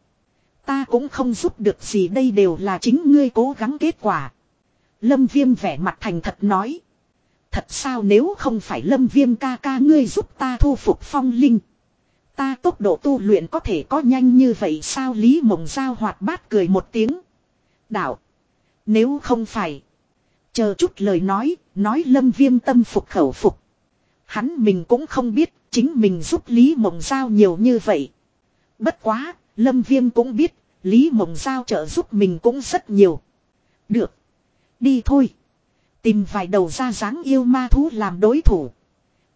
Ta cũng không giúp được gì đây đều là chính ngươi cố gắng kết quả. Lâm Viêm vẻ mặt thành thật nói. Thật sao nếu không phải Lâm Viêm ca ca ngươi giúp ta thu phục phong linh. Ta tốc độ tu luyện có thể có nhanh như vậy sao Lý Mộng Giao hoạt bát cười một tiếng. Đạo. Nếu không phải. Chờ chút lời nói, nói Lâm Viêm tâm phục khẩu phục. Hắn mình cũng không biết, chính mình giúp Lý Mộng Giao nhiều như vậy. Bất quá, Lâm Viêm cũng biết, Lý Mộng Giao trợ giúp mình cũng rất nhiều. Được. Đi thôi. Tìm vài đầu ra dáng yêu ma thú làm đối thủ.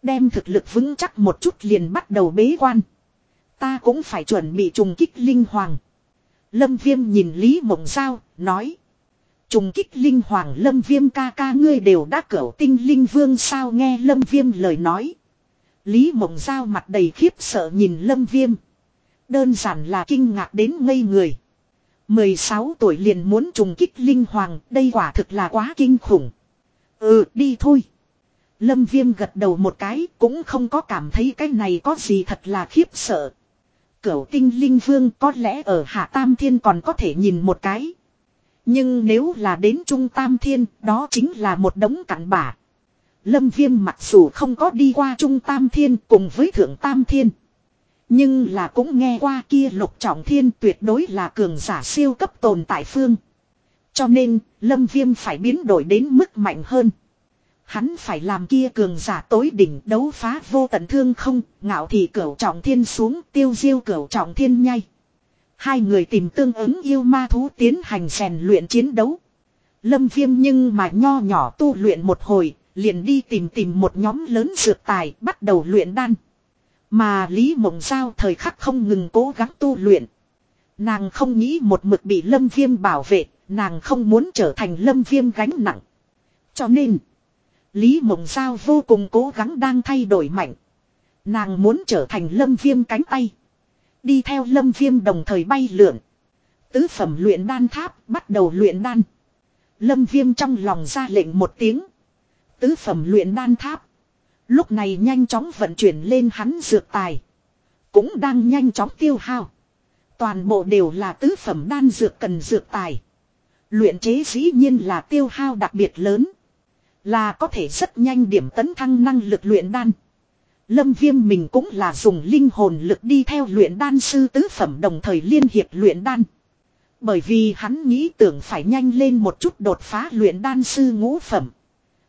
Đem thực lực vững chắc một chút liền bắt đầu bế quan. Ta cũng phải chuẩn bị trùng kích linh hoàng. Lâm Viêm nhìn Lý Mộng Giao, nói. Trùng kích linh hoàng Lâm Viêm ca ca ngươi đều đã cỡ tinh linh vương sao nghe Lâm Viêm lời nói. Lý Mộng Giao mặt đầy khiếp sợ nhìn Lâm Viêm. Đơn giản là kinh ngạc đến ngây người. 16 tuổi liền muốn trùng kích linh hoàng, đây quả thực là quá kinh khủng. Ừ, đi thôi. Lâm Viêm gật đầu một cái, cũng không có cảm thấy cái này có gì thật là khiếp sợ. Cửu tinh linh vương có lẽ ở Hạ Tam Thiên còn có thể nhìn một cái. Nhưng nếu là đến Trung Tam Thiên, đó chính là một đống cặn bả. Lâm Viêm mặc dù không có đi qua Trung Tam Thiên cùng với Thượng Tam Thiên. Nhưng là cũng nghe qua kia lục trọng thiên tuyệt đối là cường giả siêu cấp tồn tại phương. Cho nên, Lâm Viêm phải biến đổi đến mức mạnh hơn. Hắn phải làm kia cường giả tối đỉnh đấu phá vô tận thương không, ngạo thị cửu trọng thiên xuống tiêu diêu cửu trọng thiên nhai. Hai người tìm tương ứng yêu ma thú tiến hành rèn luyện chiến đấu. Lâm viêm nhưng mà nho nhỏ tu luyện một hồi, liền đi tìm tìm một nhóm lớn dược tài bắt đầu luyện đan. Mà Lý Mộng Giao thời khắc không ngừng cố gắng tu luyện. Nàng không nghĩ một mực bị lâm viêm bảo vệ, nàng không muốn trở thành lâm viêm gánh nặng. Cho nên, Lý Mộng Giao vô cùng cố gắng đang thay đổi mạnh. Nàng muốn trở thành lâm viêm cánh tay. Đi theo lâm viêm đồng thời bay lượn. Tứ phẩm luyện đan tháp bắt đầu luyện đan. Lâm viêm trong lòng ra lệnh một tiếng. Tứ phẩm luyện đan tháp. Lúc này nhanh chóng vận chuyển lên hắn dược tài. Cũng đang nhanh chóng tiêu hao. Toàn bộ đều là tứ phẩm đan dược cần dược tài. Luyện chế dĩ nhiên là tiêu hao đặc biệt lớn. Là có thể rất nhanh điểm tấn thăng năng lực luyện đan. Lâm viêm mình cũng là dùng linh hồn lực đi theo luyện đan sư tứ phẩm đồng thời liên hiệp luyện đan. Bởi vì hắn nghĩ tưởng phải nhanh lên một chút đột phá luyện đan sư ngũ phẩm.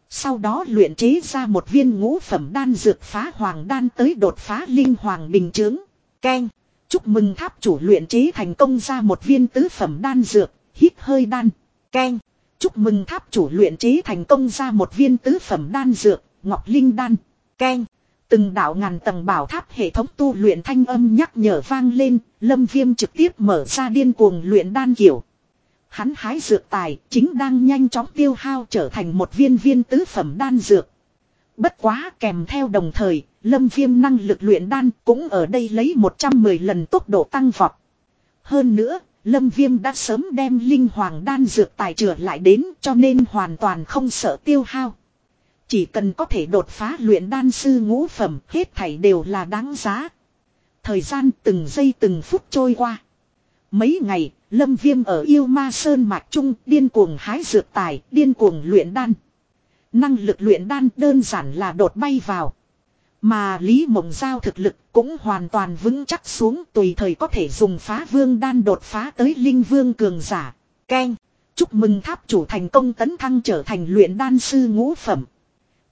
Sau đó luyện chế ra một viên ngũ phẩm đan dược phá hoàng đan tới đột phá linh hoàng bình chướng. Ken. Chúc mừng tháp chủ luyện chế thành công ra một viên tứ phẩm đan dược, hít hơi đan. Ken. Chúc mừng tháp chủ luyện chế thành công ra một viên tứ phẩm đan dược, ngọc linh đan. Ken. Từng đạo ngàn tầng bảo tháp hệ thống tu luyện thanh âm nhắc nhở vang lên, lâm viêm trực tiếp mở ra điên cuồng luyện đan kiểu. Hắn hái dược tài, chính đang nhanh chóng tiêu hao trở thành một viên viên tứ phẩm đan dược. Bất quá kèm theo đồng thời, lâm viêm năng lực luyện đan cũng ở đây lấy 110 lần tốc độ tăng vọt. Hơn nữa, lâm viêm đã sớm đem linh hoàng đan dược tài trở lại đến cho nên hoàn toàn không sợ tiêu hao. Chỉ cần có thể đột phá luyện đan sư ngũ phẩm hết thảy đều là đáng giá. Thời gian từng giây từng phút trôi qua. Mấy ngày, Lâm Viêm ở yêu ma sơn mạc trung điên cuồng hái dược tài, điên cuồng luyện đan. Năng lực luyện đan đơn giản là đột bay vào. Mà Lý Mộng Giao thực lực cũng hoàn toàn vững chắc xuống tùy thời có thể dùng phá vương đan đột phá tới linh vương cường giả. Ken, chúc mừng tháp chủ thành công tấn thăng trở thành luyện đan sư ngũ phẩm.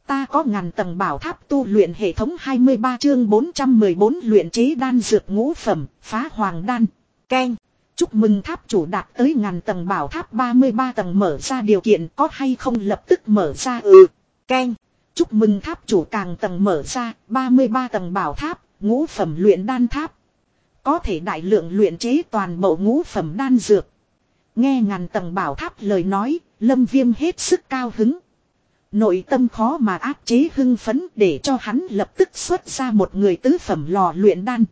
Ta có ngàn tầng bảo tháp tu luyện hệ thống 23 chương 414 luyện chế đan dược ngũ phẩm, phá hoàng đan. Ken. Chúc mừng tháp chủ đạt tới ngàn tầng bảo tháp 33 tầng mở ra điều kiện có hay không lập tức mở ra ừ. Ken. Chúc mừng tháp chủ càng tầng mở ra 33 tầng bảo tháp, ngũ phẩm luyện đan tháp. Có thể đại lượng luyện chế toàn bộ ngũ phẩm đan dược. Nghe ngàn tầng bảo tháp lời nói, lâm viêm hết sức cao hứng. Nội tâm khó mà áp chế hưng phấn để cho hắn lập tức xuất ra một người tứ phẩm lò luyện đan.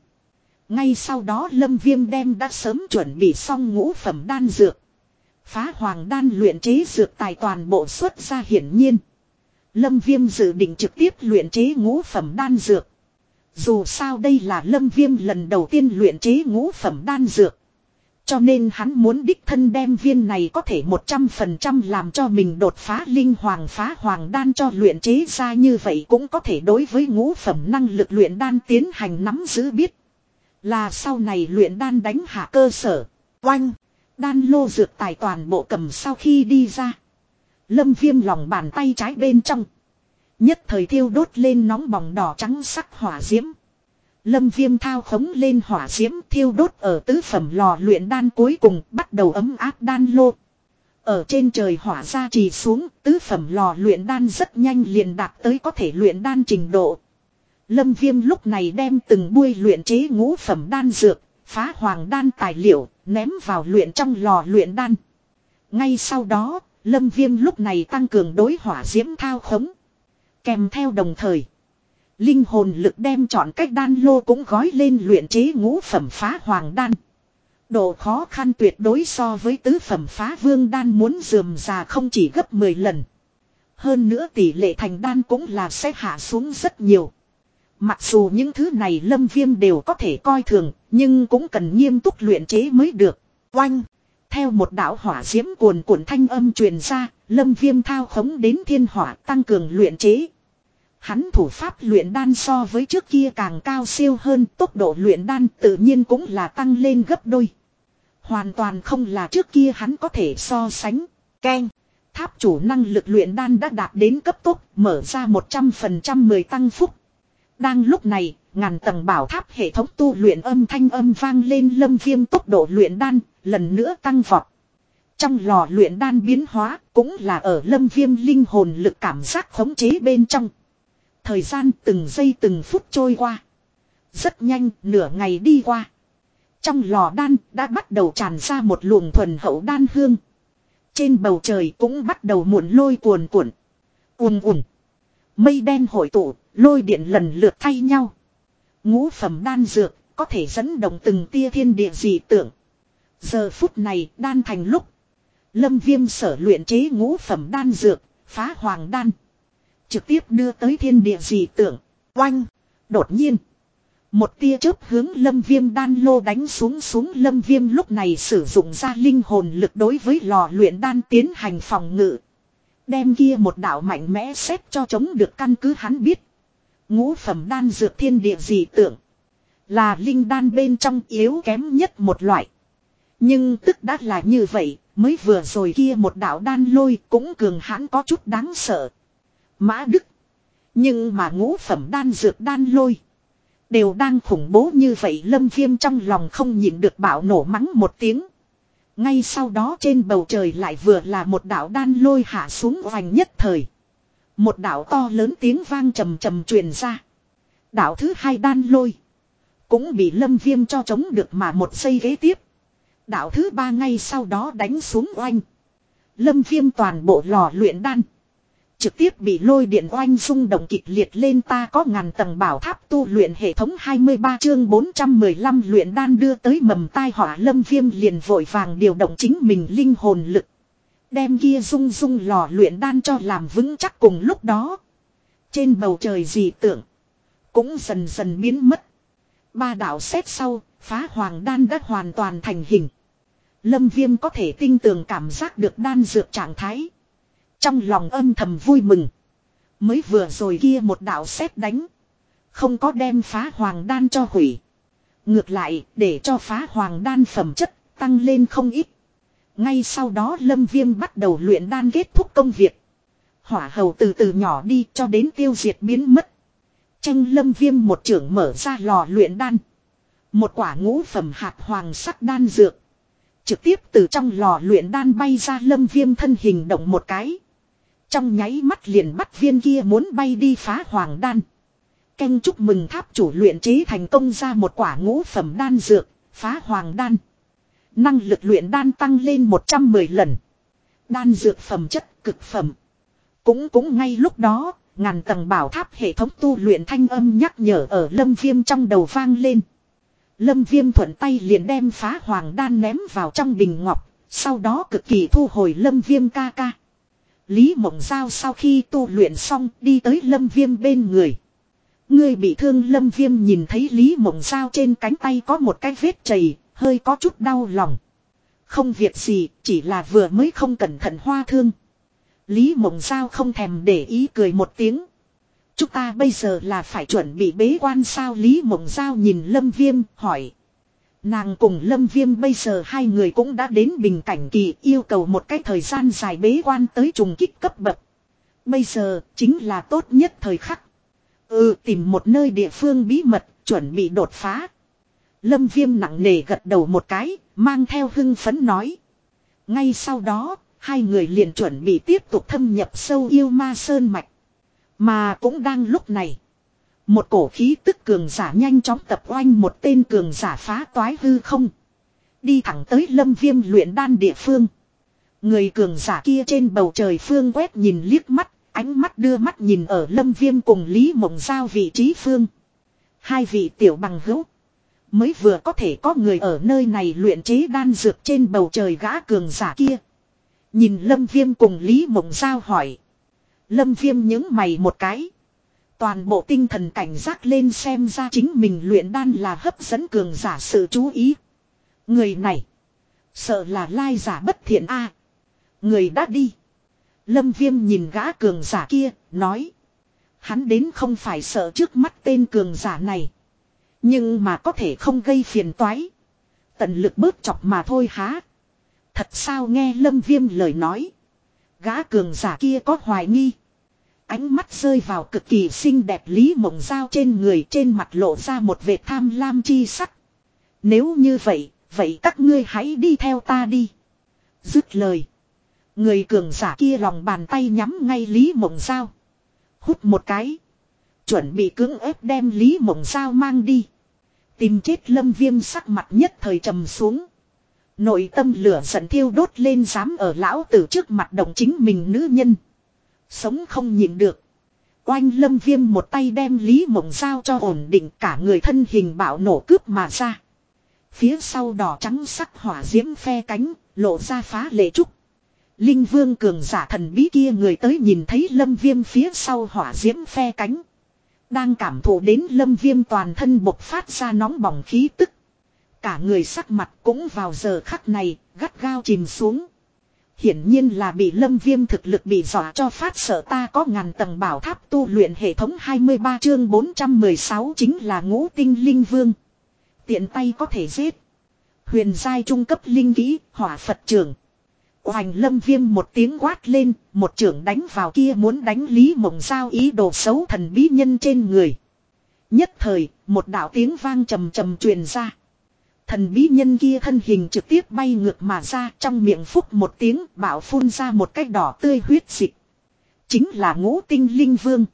Ngay sau đó Lâm Viêm đem đã sớm chuẩn bị xong ngũ phẩm đan dược. Phá hoàng đan luyện chế dược tài toàn bộ xuất ra hiển nhiên. Lâm Viêm dự định trực tiếp luyện chế ngũ phẩm đan dược. Dù sao đây là Lâm Viêm lần đầu tiên luyện chế ngũ phẩm đan dược. Cho nên hắn muốn đích thân đem viên này có thể 100% làm cho mình đột phá linh hoàng phá hoàng đan cho luyện chế ra như vậy cũng có thể đối với ngũ phẩm năng lực luyện đan tiến hành nắm giữ biết. Là sau này luyện đan đánh hạ cơ sở. Oanh! Đan lô dược tài toàn bộ cầm sau khi đi ra. Lâm viêm lòng bàn tay trái bên trong. Nhất thời thiêu đốt lên nóng bỏng đỏ trắng sắc hỏa diễm. Lâm viêm thao khống lên hỏa diễm thiêu đốt ở tứ phẩm lò luyện đan cuối cùng bắt đầu ấm áp đan lô. Ở trên trời hỏa ra trì xuống, tứ phẩm lò luyện đan rất nhanh liền đạt tới có thể luyện đan trình độ. Lâm viêm lúc này đem từng buôi luyện chế ngũ phẩm đan dược, phá hoàng đan tài liệu, ném vào luyện trong lò luyện đan. Ngay sau đó, Lâm viêm lúc này tăng cường đối hỏa diễm thao khống. Kèm theo đồng thời. Linh hồn lực đem chọn cách đan lô cũng gói lên luyện chế ngũ phẩm phá hoàng đan. Độ khó khăn tuyệt đối so với tứ phẩm phá vương đan muốn dườm già không chỉ gấp 10 lần. Hơn nữa tỷ lệ thành đan cũng là sẽ hạ xuống rất nhiều. Mặc dù những thứ này lâm viêm đều có thể coi thường, nhưng cũng cần nghiêm túc luyện chế mới được. Oanh! Theo một đạo hỏa diễm cuồn cuộn thanh âm truyền ra, lâm viêm thao khống đến thiên hỏa tăng cường luyện chế. Hắn thủ pháp luyện đan so với trước kia càng cao siêu hơn tốc độ luyện đan tự nhiên cũng là tăng lên gấp đôi. Hoàn toàn không là trước kia hắn có thể so sánh. Ken. Tháp chủ năng lực luyện đan đã đạt đến cấp tốc mở ra 100% 10 tăng phúc. Đang lúc này, ngàn tầng bảo tháp hệ thống tu luyện âm thanh âm vang lên lâm viêm tốc độ luyện đan, lần nữa tăng vọt. Trong lò luyện đan biến hóa cũng là ở lâm viêm linh hồn lực cảm giác khống chế bên trong. Thời gian từng giây từng phút trôi qua. Rất nhanh, nửa ngày đi qua. Trong lò đan đã bắt đầu tràn ra một luồng thuần hậu đan hương. Trên bầu trời cũng bắt đầu muộn lôi cuồn cuộn. Ùm ùm. Mây đen hội tụ, lôi điện lần lượt thay nhau. Ngũ phẩm đan dược, có thể dẫn động từng tia thiên địa dị tưởng. Giờ phút này, đan thành lúc. Lâm viêm sở luyện chế ngũ phẩm đan dược, phá hoàng đan. Trực tiếp đưa tới thiên địa dị tưởng. Oanh. Đột nhiên. Một tia chớp hướng lâm viêm đan lô đánh xuống xuống lâm viêm lúc này sử dụng ra linh hồn lực đối với lò luyện đan tiến hành phòng ngự. Đem kia một đạo mạnh mẽ xếp cho chống được căn cứ hắn biết. Ngũ phẩm đan dược thiên địa dị tưởng. Là linh đan bên trong yếu kém nhất một loại. Nhưng tức đã là như vậy, mới vừa rồi kia một đạo đan lôi cũng cường hãn có chút đáng sợ. Mã Đức. Nhưng mà ngũ phẩm đan dược đan lôi. Đều đang khủng bố như vậy lâm viêm trong lòng không nhịn được bạo nổ mắng một tiếng. Ngay sau đó trên bầu trời lại vừa là một đảo đan lôi hạ xuống hoành nhất thời. Một đảo to lớn tiếng vang trầm trầm truyền ra. Đảo thứ hai đan lôi. Cũng bị lâm viêm cho chống được mà một giây ghế tiếp. Đảo thứ ba ngay sau đó đánh xuống oanh. Lâm viêm toàn bộ lò luyện đan. Trực tiếp bị lôi điện oanh rung động kịch liệt lên ta có ngàn tầng bảo tháp tu luyện hệ thống 23 chương 415 luyện đan đưa tới mầm tai họa lâm viêm liền vội vàng điều động chính mình linh hồn lực. Đem kia rung rung lò luyện đan cho làm vững chắc cùng lúc đó. Trên bầu trời dị tưởng. Cũng dần dần biến mất. Ba đạo xét sau, phá hoàng đan đã hoàn toàn thành hình. Lâm viêm có thể tinh tường cảm giác được đan dược trạng thái. Trong lòng âm thầm vui mừng. Mới vừa rồi kia một đạo xét đánh. Không có đem phá hoàng đan cho hủy. Ngược lại, để cho phá hoàng đan phẩm chất tăng lên không ít. Ngay sau đó Lâm Viêm bắt đầu luyện đan kết thúc công việc. Hỏa hầu từ từ nhỏ đi cho đến tiêu diệt biến mất. Tranh Lâm Viêm một trưởng mở ra lò luyện đan. Một quả ngũ phẩm hạt hoàng sắc đan dược. Trực tiếp từ trong lò luyện đan bay ra Lâm Viêm thân hình động một cái. Trong nháy mắt liền bắt viên kia muốn bay đi phá hoàng đan. Canh chúc mừng tháp chủ luyện chế thành công ra một quả ngũ phẩm đan dược, phá hoàng đan. Năng lực luyện đan tăng lên 110 lần. Đan dược phẩm chất cực phẩm. Cũng cũng ngay lúc đó, ngàn tầng bảo tháp hệ thống tu luyện thanh âm nhắc nhở ở lâm viêm trong đầu vang lên. Lâm viêm thuận tay liền đem phá hoàng đan ném vào trong bình ngọc, sau đó cực kỳ thu hồi lâm viêm ca ca. Lý mộng giao sau khi tu luyện xong đi tới lâm viêm bên người. Người bị thương lâm viêm nhìn thấy Lý mộng giao trên cánh tay có một cái vết chảy, hơi có chút đau lòng. Không việc gì, chỉ là vừa mới không cẩn thận hoa thương. Lý mộng giao không thèm để ý cười một tiếng. Chúng ta bây giờ là phải chuẩn bị bế quan sao Lý mộng giao nhìn lâm viêm hỏi. Nàng cùng Lâm Viêm bây giờ hai người cũng đã đến bình cảnh kỳ yêu cầu một cái thời gian dài bế quan tới trùng kích cấp bậc. Bây giờ chính là tốt nhất thời khắc. Ừ tìm một nơi địa phương bí mật chuẩn bị đột phá. Lâm Viêm nặng nề gật đầu một cái, mang theo hưng phấn nói. Ngay sau đó, hai người liền chuẩn bị tiếp tục thâm nhập sâu yêu ma sơn mạch. Mà cũng đang lúc này. Một cổ khí tức cường giả nhanh chóng tập oanh một tên cường giả phá toái hư không. Đi thẳng tới lâm viêm luyện đan địa phương. Người cường giả kia trên bầu trời phương quét nhìn liếc mắt, ánh mắt đưa mắt nhìn ở lâm viêm cùng Lý Mộng Giao vị trí phương. Hai vị tiểu bằng hữu. Mới vừa có thể có người ở nơi này luyện chế đan dược trên bầu trời gã cường giả kia. Nhìn lâm viêm cùng Lý Mộng Giao hỏi. Lâm viêm những mày một cái. Toàn bộ tinh thần cảnh giác lên xem ra chính mình luyện đan là hấp dẫn cường giả sự chú ý. Người này. Sợ là lai giả bất thiện a Người đã đi. Lâm viêm nhìn gã cường giả kia, nói. Hắn đến không phải sợ trước mắt tên cường giả này. Nhưng mà có thể không gây phiền toái. Tận lực bớt chọc mà thôi há. Thật sao nghe lâm viêm lời nói. Gã cường giả kia có hoài nghi. Ánh mắt rơi vào cực kỳ xinh đẹp Lý Mộng Giao trên người trên mặt lộ ra một vệt tham lam chi sắc. Nếu như vậy, vậy các ngươi hãy đi theo ta đi. Dứt lời. Người cường giả kia lòng bàn tay nhắm ngay Lý Mộng Giao. Hút một cái. Chuẩn bị cưỡng ép đem Lý Mộng Giao mang đi. Tìm chết lâm viêm sắc mặt nhất thời trầm xuống. Nội tâm lửa giận thiêu đốt lên dám ở lão tử trước mặt đồng chính mình nữ nhân. Sống không nhịn được. Oanh lâm viêm một tay đem Lý Mộng Giao cho ổn định cả người thân hình bạo nổ cướp mà ra. Phía sau đỏ trắng sắc hỏa diễm phe cánh, lộ ra phá lệ trúc. Linh vương cường giả thần bí kia người tới nhìn thấy lâm viêm phía sau hỏa diễm phe cánh. Đang cảm thụ đến lâm viêm toàn thân bộc phát ra nóng bỏng khí tức. Cả người sắc mặt cũng vào giờ khắc này, gắt gao chìm xuống. Hiển nhiên là bị lâm viêm thực lực bị dọa cho phát sợ ta có ngàn tầng bảo tháp tu luyện hệ thống 23 chương 416 chính là ngũ tinh linh vương. Tiện tay có thể giết. Huyền giai trung cấp linh kỹ, hỏa Phật trưởng. Hoành lâm viêm một tiếng quát lên, một trưởng đánh vào kia muốn đánh Lý Mộng Giao ý đồ xấu thần bí nhân trên người. Nhất thời, một đạo tiếng vang trầm trầm truyền ra. Thần bí nhân kia thân hình trực tiếp bay ngược mà ra trong miệng phúc một tiếng bảo phun ra một cái đỏ tươi huyết dịch. Chính là ngũ tinh linh vương.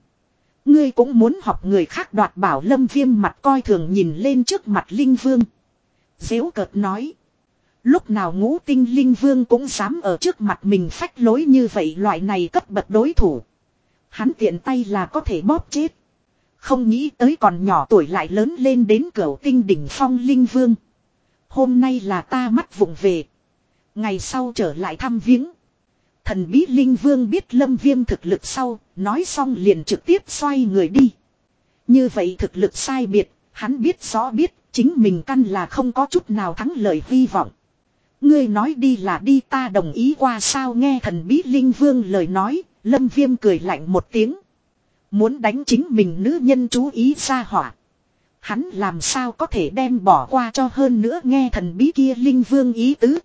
Ngươi cũng muốn học người khác đoạt bảo lâm viêm mặt coi thường nhìn lên trước mặt linh vương. Dễu cợt nói. Lúc nào ngũ tinh linh vương cũng dám ở trước mặt mình phách lối như vậy loại này cấp bậc đối thủ. Hắn tiện tay là có thể bóp chết. Không nghĩ tới còn nhỏ tuổi lại lớn lên đến cửa tinh đỉnh phong linh vương. Hôm nay là ta mắt vụng về. Ngày sau trở lại thăm viếng. Thần bí linh vương biết lâm viêm thực lực sau, nói xong liền trực tiếp xoay người đi. Như vậy thực lực sai biệt, hắn biết rõ biết, chính mình căn là không có chút nào thắng lợi hy vọng. Ngươi nói đi là đi ta đồng ý qua sao nghe thần bí linh vương lời nói, lâm viêm cười lạnh một tiếng. Muốn đánh chính mình nữ nhân chú ý ra hỏa. Hắn làm sao có thể đem bỏ qua cho hơn nữa nghe thần bí kia linh vương ý tứ.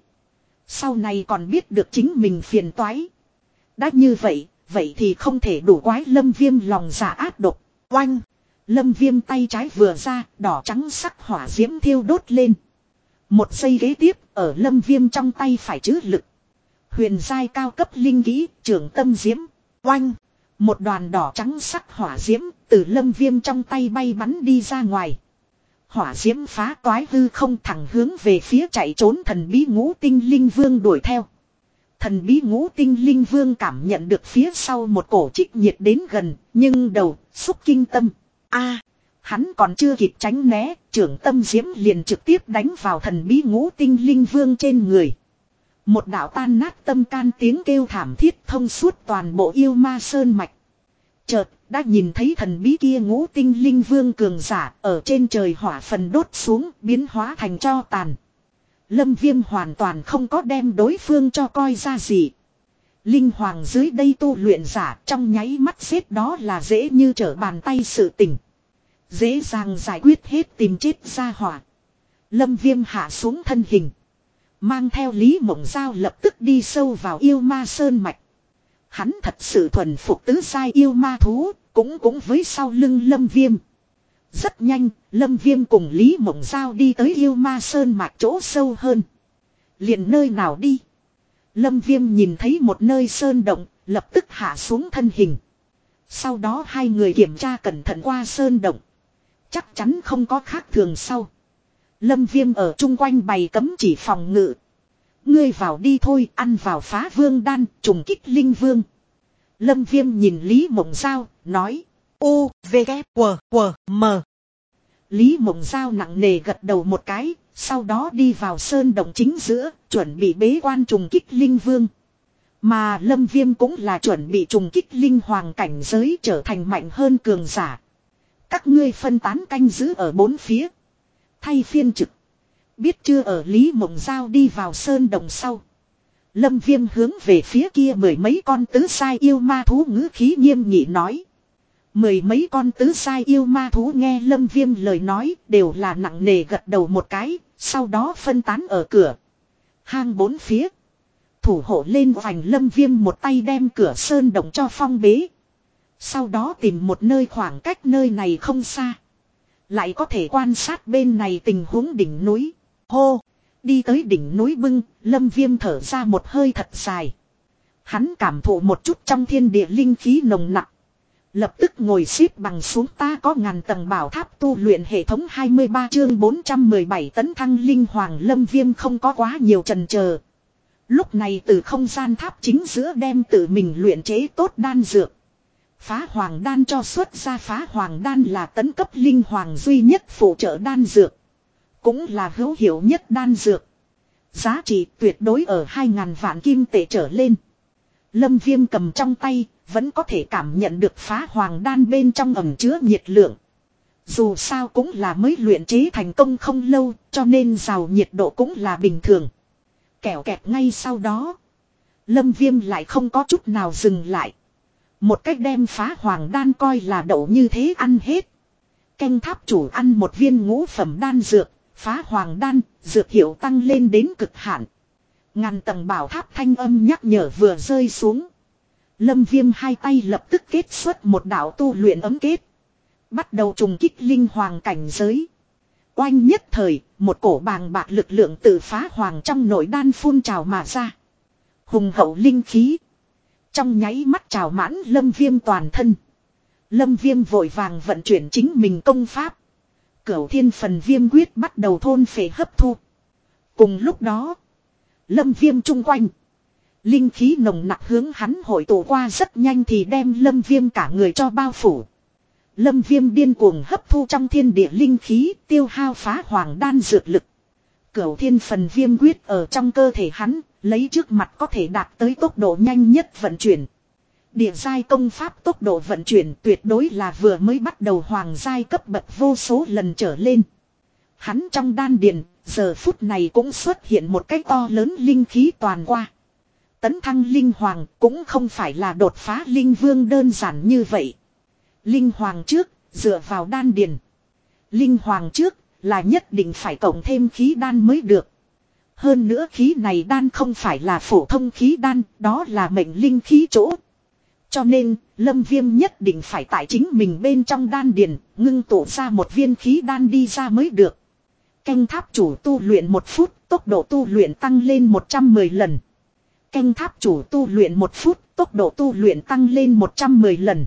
Sau này còn biết được chính mình phiền toái. Đã như vậy, vậy thì không thể đủ quái lâm viêm lòng giả ác độc. Oanh! Lâm viêm tay trái vừa ra, đỏ trắng sắc hỏa diễm thiêu đốt lên. Một giây ghế tiếp, ở lâm viêm trong tay phải chứ lực. Huyền giai cao cấp linh kỹ, trưởng tâm diễm. Oanh! Một đoàn đỏ trắng sắc hỏa diễm từ lâm viêm trong tay bay bắn đi ra ngoài. Hỏa diễm phá toái hư không thẳng hướng về phía chạy trốn thần bí ngũ tinh linh vương đuổi theo. Thần bí ngũ tinh linh vương cảm nhận được phía sau một cổ trích nhiệt đến gần, nhưng đầu, xúc kinh tâm. a hắn còn chưa kịp tránh né, trưởng tâm diễm liền trực tiếp đánh vào thần bí ngũ tinh linh vương trên người. Một đạo tan nát tâm can tiếng kêu thảm thiết thông suốt toàn bộ yêu ma sơn mạch. Chợt, đã nhìn thấy thần bí kia ngũ tinh linh vương cường giả ở trên trời hỏa phần đốt xuống biến hóa thành cho tàn. Lâm viêm hoàn toàn không có đem đối phương cho coi ra gì. Linh hoàng dưới đây tu luyện giả trong nháy mắt xếp đó là dễ như trở bàn tay sự tình. Dễ dàng giải quyết hết tìm chết ra hỏa. Lâm viêm hạ xuống thân hình. Mang theo Lý Mộng Giao lập tức đi sâu vào yêu ma sơn mạch. Hắn thật sự thuần phục tứ sai yêu ma thú, cũng cũng với sau lưng lâm viêm. Rất nhanh, lâm viêm cùng Lý Mộng Giao đi tới yêu ma sơn mạch chỗ sâu hơn. liền nơi nào đi? Lâm viêm nhìn thấy một nơi sơn động, lập tức hạ xuống thân hình. Sau đó hai người kiểm tra cẩn thận qua sơn động. Chắc chắn không có khác thường sau. Lâm viêm ở chung quanh bày cấm chỉ phòng ngự. Ngươi vào đi thôi, ăn vào phá vương đan, trùng kích linh vương. Lâm viêm nhìn Lý Mộng Giao, nói. U, V, K, W, W, M. Lý Mộng Giao nặng nề gật đầu một cái, sau đó đi vào sơn động chính giữa, chuẩn bị bế quan trùng kích linh vương. Mà Lâm Viêm cũng là chuẩn bị trùng kích linh hoàng cảnh giới trở thành mạnh hơn cường giả. Các ngươi phân tán canh giữ ở bốn phía. Thay phiên trực. Biết chưa ở Lý Mộng Giao đi vào sơn đồng sau. Lâm Viêm hướng về phía kia mười mấy con tứ sai yêu ma thú ngữ khí nghiêm nghị nói. Mười mấy con tứ sai yêu ma thú nghe Lâm Viêm lời nói đều là nặng nề gật đầu một cái, sau đó phân tán ở cửa. Hang bốn phía. Thủ hộ lên vành Lâm Viêm một tay đem cửa sơn đồng cho phong bế. Sau đó tìm một nơi khoảng cách nơi này không xa. Lại có thể quan sát bên này tình huống đỉnh núi. Hô! Đi tới đỉnh núi bưng, lâm viêm thở ra một hơi thật dài. Hắn cảm thụ một chút trong thiên địa linh khí nồng nặng. Lập tức ngồi xếp bằng xuống ta có ngàn tầng bảo tháp tu luyện hệ thống 23 chương 417 tấn thăng linh hoàng lâm viêm không có quá nhiều trần chờ Lúc này từ không gian tháp chính giữa đem tự mình luyện chế tốt đan dược. Phá hoàng đan cho xuất ra phá hoàng đan là tấn cấp linh hoàng duy nhất phụ trợ đan dược. Cũng là hữu hiệu nhất đan dược. Giá trị tuyệt đối ở 2.000 vạn kim tệ trở lên. Lâm viêm cầm trong tay, vẫn có thể cảm nhận được phá hoàng đan bên trong ẩm chứa nhiệt lượng. Dù sao cũng là mới luyện chế thành công không lâu, cho nên rào nhiệt độ cũng là bình thường. Kẻo kẹt ngay sau đó. Lâm viêm lại không có chút nào dừng lại. Một cách đem phá hoàng đan coi là đậu như thế ăn hết. Canh tháp chủ ăn một viên ngũ phẩm đan dược, phá hoàng đan, dược hiệu tăng lên đến cực hạn. Ngàn tầng bảo tháp thanh âm nhắc nhở vừa rơi xuống. Lâm viêm hai tay lập tức kết xuất một đạo tu luyện ấm kết. Bắt đầu trùng kích linh hoàng cảnh giới. Oanh nhất thời, một cổ bàng bạc lực lượng từ phá hoàng trong nội đan phun trào mà ra. Hùng hậu linh khí. Trong nháy mắt trào mãn lâm viêm toàn thân. Lâm viêm vội vàng vận chuyển chính mình công pháp. Cửu thiên phần viêm quyết bắt đầu thôn phệ hấp thu. Cùng lúc đó. Lâm viêm chung quanh. Linh khí nồng nặc hướng hắn hội tụ qua rất nhanh thì đem lâm viêm cả người cho bao phủ. Lâm viêm điên cuồng hấp thu trong thiên địa linh khí, tiêu hao phá hoàng đan dược lực. Cửu thiên phần viêm quyết ở trong cơ thể hắn Lấy trước mặt có thể đạt tới tốc độ nhanh nhất vận chuyển. Địa giai công pháp tốc độ vận chuyển tuyệt đối là vừa mới bắt đầu hoàng giai cấp bậc vô số lần trở lên. Hắn trong đan điền, giờ phút này cũng xuất hiện một cái to lớn linh khí toàn qua. Tấn thăng linh hoàng cũng không phải là đột phá linh vương đơn giản như vậy. Linh hoàng trước, dựa vào đan điền. Linh hoàng trước, là nhất định phải cộng thêm khí đan mới được. Hơn nữa khí này đan không phải là phổ thông khí đan, đó là mệnh linh khí chỗ. Cho nên, lâm viêm nhất định phải tại chính mình bên trong đan điền, ngưng tụ ra một viên khí đan đi ra mới được. Canh tháp chủ tu luyện một phút, tốc độ tu luyện tăng lên 110 lần. Canh tháp chủ tu luyện một phút, tốc độ tu luyện tăng lên 110 lần.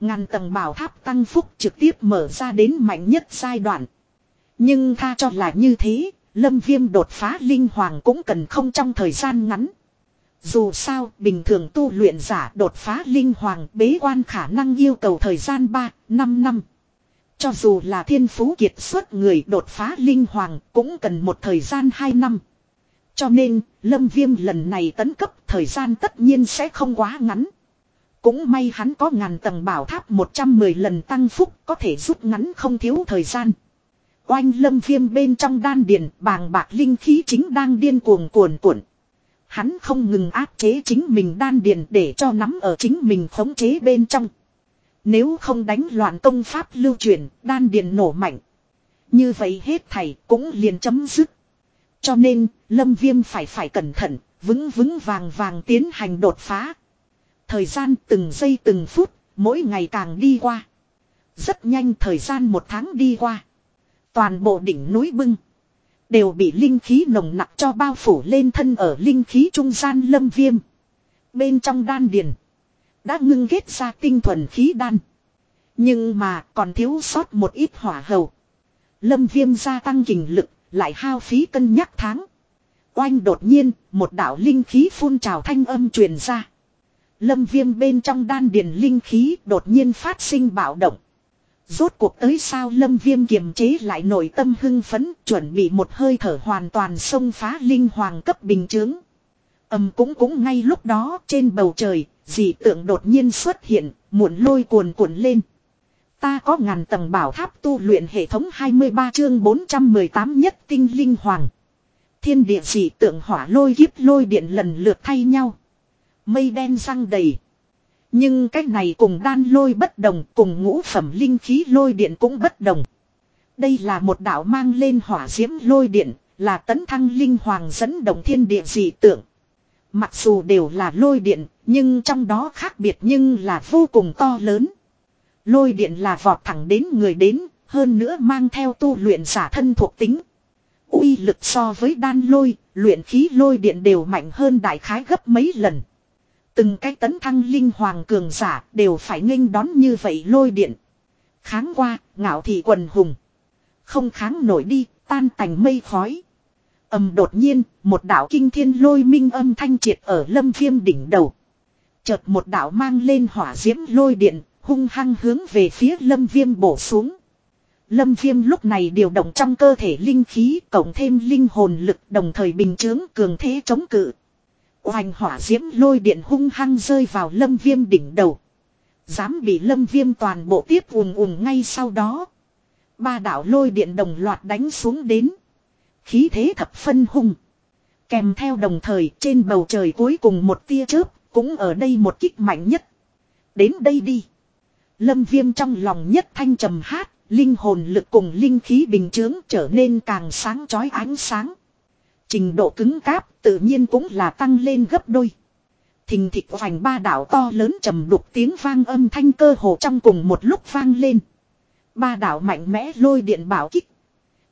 Ngàn tầng bảo tháp tăng phúc trực tiếp mở ra đến mạnh nhất giai đoạn. Nhưng tha cho là như thế, Lâm viêm đột phá linh hoàng cũng cần không trong thời gian ngắn. Dù sao, bình thường tu luyện giả đột phá linh hoàng bế quan khả năng yêu cầu thời gian 3, 5 năm. Cho dù là thiên phú kiệt xuất người đột phá linh hoàng cũng cần một thời gian 2 năm. Cho nên, lâm viêm lần này tấn cấp thời gian tất nhiên sẽ không quá ngắn. Cũng may hắn có ngàn tầng bảo tháp 110 lần tăng phúc có thể rút ngắn không thiếu thời gian. Oanh lâm viêm bên trong đan điền bàng bạc linh khí chính đang điên cuồng cuồn cuộn. Hắn không ngừng áp chế chính mình đan điền để cho nắm ở chính mình khống chế bên trong. Nếu không đánh loạn công pháp lưu truyền, đan điền nổ mạnh. Như vậy hết thầy cũng liền chấm dứt. Cho nên, lâm viêm phải phải cẩn thận, vững vững vàng vàng tiến hành đột phá. Thời gian từng giây từng phút, mỗi ngày càng đi qua. Rất nhanh thời gian một tháng đi qua. Toàn bộ đỉnh núi bưng. Đều bị linh khí nồng nặc cho bao phủ lên thân ở linh khí trung gian lâm viêm. Bên trong đan điền. Đã ngưng ghét ra tinh thuần khí đan. Nhưng mà còn thiếu sót một ít hỏa hầu. Lâm viêm gia tăng kình lực, lại hao phí cân nhắc tháng. Oanh đột nhiên, một đạo linh khí phun trào thanh âm truyền ra. Lâm viêm bên trong đan điền linh khí đột nhiên phát sinh bạo động. Rốt cuộc tới sao lâm viêm kiềm chế lại nội tâm hưng phấn chuẩn bị một hơi thở hoàn toàn xông phá linh hoàng cấp bình chướng. Âm cũng cũng ngay lúc đó trên bầu trời, dị tượng đột nhiên xuất hiện, muộn lôi cuồn cuộn lên. Ta có ngàn tầng bảo tháp tu luyện hệ thống 23 chương 418 nhất tinh linh hoàng. Thiên địa dị tượng hỏa lôi kiếp lôi điện lần lượt thay nhau. Mây đen răng đầy. Nhưng cách này cùng đan lôi bất đồng cùng ngũ phẩm linh khí lôi điện cũng bất đồng. Đây là một đạo mang lên hỏa diễm lôi điện, là tấn thăng linh hoàng dẫn động thiên địa dị tượng. Mặc dù đều là lôi điện, nhưng trong đó khác biệt nhưng là vô cùng to lớn. Lôi điện là vọt thẳng đến người đến, hơn nữa mang theo tu luyện giả thân thuộc tính. uy lực so với đan lôi, luyện khí lôi điện đều mạnh hơn đại khái gấp mấy lần. Từng cái tấn thăng linh hoàng cường giả đều phải nghênh đón như vậy lôi điện. Kháng qua, ngạo thị quần hùng. Không kháng nổi đi, tan tành mây khói. ầm đột nhiên, một đạo kinh thiên lôi minh âm thanh triệt ở lâm viêm đỉnh đầu. Chợt một đạo mang lên hỏa diễm lôi điện, hung hăng hướng về phía lâm viêm bổ xuống. Lâm viêm lúc này điều động trong cơ thể linh khí cộng thêm linh hồn lực đồng thời bình chướng cường thế chống cự. Hoành hỏa diễm lôi điện hung hăng rơi vào lâm viêm đỉnh đầu. Dám bị lâm viêm toàn bộ tiếp ùm ùm ngay sau đó. Ba đảo lôi điện đồng loạt đánh xuống đến. Khí thế thập phân hung. Kèm theo đồng thời trên bầu trời cuối cùng một tia chớp, cũng ở đây một kích mạnh nhất. Đến đây đi. Lâm viêm trong lòng nhất thanh trầm hát, linh hồn lực cùng linh khí bình chướng trở nên càng sáng chói ánh sáng. Trình độ cứng cáp tự nhiên cũng là tăng lên gấp đôi. Thình thịch vành ba đảo to lớn trầm đục tiếng vang âm thanh cơ hồ trong cùng một lúc vang lên. Ba đảo mạnh mẽ lôi điện bảo kích.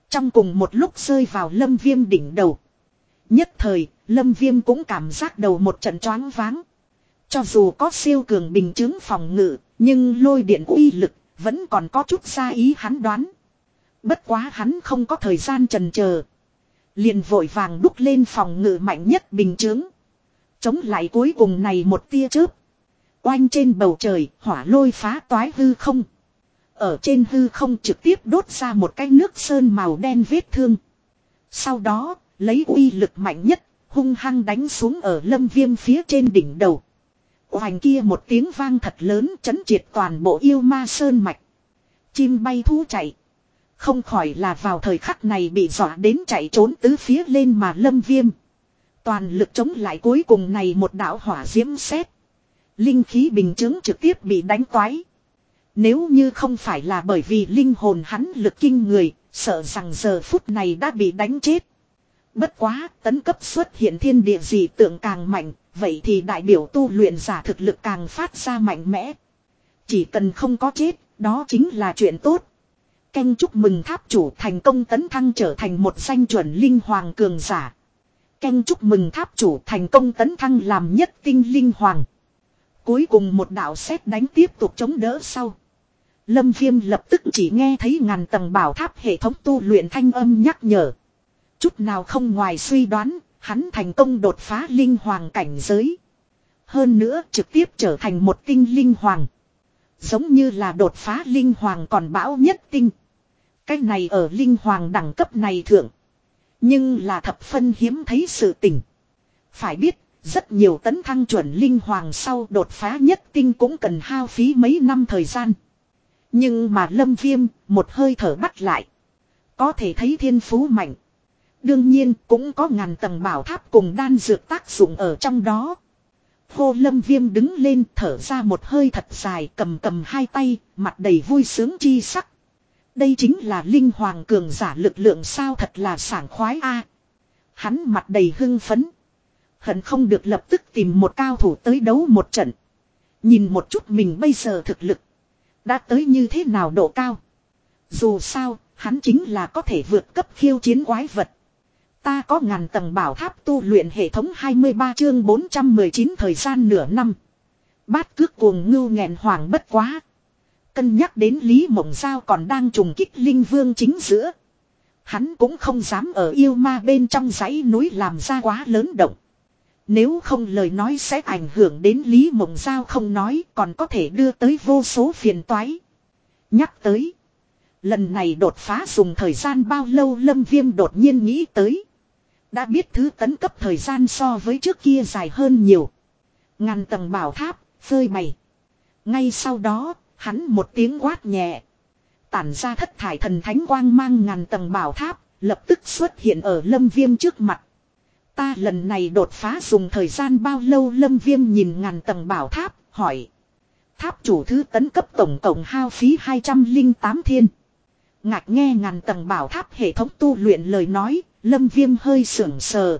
Trong cùng một lúc rơi vào lâm viêm đỉnh đầu. Nhất thời, lâm viêm cũng cảm giác đầu một trận choáng váng. Cho dù có siêu cường bình chứng phòng ngự, nhưng lôi điện uy lực, vẫn còn có chút xa ý hắn đoán. Bất quá hắn không có thời gian trần chờ Liền vội vàng đúc lên phòng ngự mạnh nhất bình chướng. Chống lại cuối cùng này một tia chớp. Oanh trên bầu trời, hỏa lôi phá toái hư không. Ở trên hư không trực tiếp đốt ra một cái nước sơn màu đen vết thương. Sau đó, lấy uy lực mạnh nhất, hung hăng đánh xuống ở lâm viêm phía trên đỉnh đầu. Hoành kia một tiếng vang thật lớn chấn triệt toàn bộ yêu ma sơn mạch. Chim bay thú chạy. Không khỏi là vào thời khắc này bị dọa đến chạy trốn tứ phía lên mà lâm viêm. Toàn lực chống lại cuối cùng này một đảo hỏa diễm xét. Linh khí bình chứng trực tiếp bị đánh toái. Nếu như không phải là bởi vì linh hồn hắn lực kinh người, sợ rằng giờ phút này đã bị đánh chết. Bất quá, tấn cấp xuất hiện thiên địa dị tượng càng mạnh, vậy thì đại biểu tu luyện giả thực lực càng phát ra mạnh mẽ. Chỉ cần không có chết, đó chính là chuyện tốt. Canh chúc mừng tháp chủ thành công tấn thăng trở thành một danh chuẩn linh hoàng cường giả. Canh chúc mừng tháp chủ thành công tấn thăng làm nhất tinh linh hoàng. Cuối cùng một đạo xét đánh tiếp tục chống đỡ sau. Lâm Viêm lập tức chỉ nghe thấy ngàn tầng bảo tháp hệ thống tu luyện thanh âm nhắc nhở. Chút nào không ngoài suy đoán, hắn thành công đột phá linh hoàng cảnh giới. Hơn nữa trực tiếp trở thành một tinh linh hoàng. Giống như là đột phá linh hoàng còn bão nhất tinh. Cái này ở linh hoàng đẳng cấp này thượng. Nhưng là thập phân hiếm thấy sự tình. Phải biết, rất nhiều tấn thăng chuẩn linh hoàng sau đột phá nhất tinh cũng cần hao phí mấy năm thời gian. Nhưng mà lâm viêm, một hơi thở bắt lại. Có thể thấy thiên phú mạnh. Đương nhiên cũng có ngàn tầng bảo tháp cùng đan dược tác dụng ở trong đó. Hô lâm viêm đứng lên thở ra một hơi thật dài cầm cầm hai tay, mặt đầy vui sướng chi sắc. Đây chính là linh hoàng cường giả lực lượng sao thật là sảng khoái a Hắn mặt đầy hưng phấn. Hận không được lập tức tìm một cao thủ tới đấu một trận. Nhìn một chút mình bây giờ thực lực. Đã tới như thế nào độ cao. Dù sao, hắn chính là có thể vượt cấp khiêu chiến quái vật. Ta có ngàn tầng bảo tháp tu luyện hệ thống 23 chương 419 thời gian nửa năm. Bát cước cuồng ngưu nghẹn hoàng bất quá. Cân nhắc đến Lý Mộng Giao còn đang trùng kích linh vương chính giữa. Hắn cũng không dám ở yêu ma bên trong dãy núi làm ra quá lớn động. Nếu không lời nói sẽ ảnh hưởng đến Lý Mộng Giao không nói còn có thể đưa tới vô số phiền toái. Nhắc tới. Lần này đột phá dùng thời gian bao lâu Lâm Viêm đột nhiên nghĩ tới. Đã biết thứ tấn cấp thời gian so với trước kia dài hơn nhiều. Ngàn tầng bảo tháp, phơi mày. Ngay sau đó, hắn một tiếng quát nhẹ. Tản ra thất thải thần thánh quang mang ngàn tầng bảo tháp, lập tức xuất hiện ở lâm viêm trước mặt. Ta lần này đột phá dùng thời gian bao lâu lâm viêm nhìn ngàn tầng bảo tháp, hỏi. Tháp chủ thứ tấn cấp tổng cộng hao phí 208 thiên. Ngạc nghe ngàn tầng bảo tháp hệ thống tu luyện lời nói, lâm viêm hơi sưởng sờ.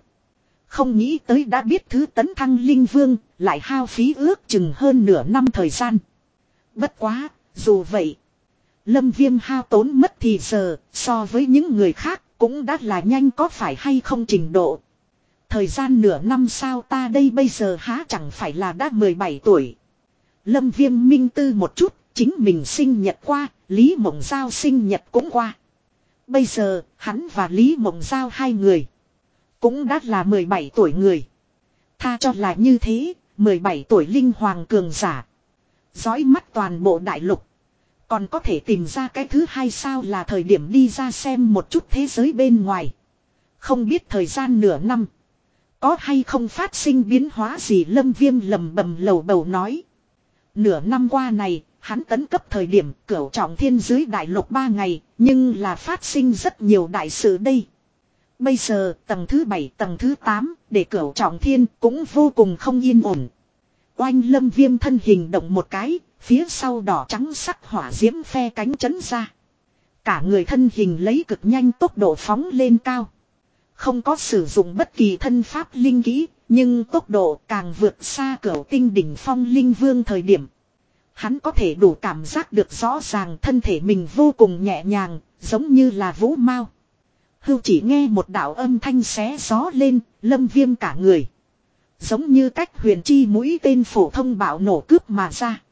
Không nghĩ tới đã biết thứ tấn thăng linh vương, lại hao phí ước chừng hơn nửa năm thời gian. Bất quá, dù vậy. Lâm viêm hao tốn mất thì giờ, so với những người khác, cũng đã là nhanh có phải hay không trình độ. Thời gian nửa năm sau ta đây bây giờ há chẳng phải là đã 17 tuổi. Lâm viêm minh tư một chút, chính mình sinh nhật qua, Lý Mộng Giao sinh nhật cũng qua. Bây giờ, hắn và Lý Mộng Giao hai người. Cũng đã là 17 tuổi người. Tha cho là như thế, 17 tuổi linh hoàng cường giả. Dõi mắt toàn bộ đại lục. Còn có thể tìm ra cái thứ hai sao là thời điểm đi ra xem một chút thế giới bên ngoài. Không biết thời gian nửa năm. Có hay không phát sinh biến hóa gì lâm viêm lầm bầm lầu bầu nói. Nửa năm qua này, hắn tấn cấp thời điểm cửu trọng thiên dưới đại lục ba ngày, nhưng là phát sinh rất nhiều đại sự đây. Bây giờ, tầng thứ 7, tầng thứ 8, để cửu trọng thiên cũng vô cùng không yên ổn. Oanh lâm viêm thân hình động một cái, phía sau đỏ trắng sắc hỏa diễm phe cánh chấn ra. Cả người thân hình lấy cực nhanh tốc độ phóng lên cao. Không có sử dụng bất kỳ thân pháp linh kỹ, nhưng tốc độ càng vượt xa cửa tinh đỉnh phong linh vương thời điểm. Hắn có thể đủ cảm giác được rõ ràng thân thể mình vô cùng nhẹ nhàng, giống như là vũ mau. Hưu chỉ nghe một đạo âm thanh xé gió lên, lâm viêm cả người. Giống như cách huyền chi mũi tên phổ thông bạo nổ cướp mà ra.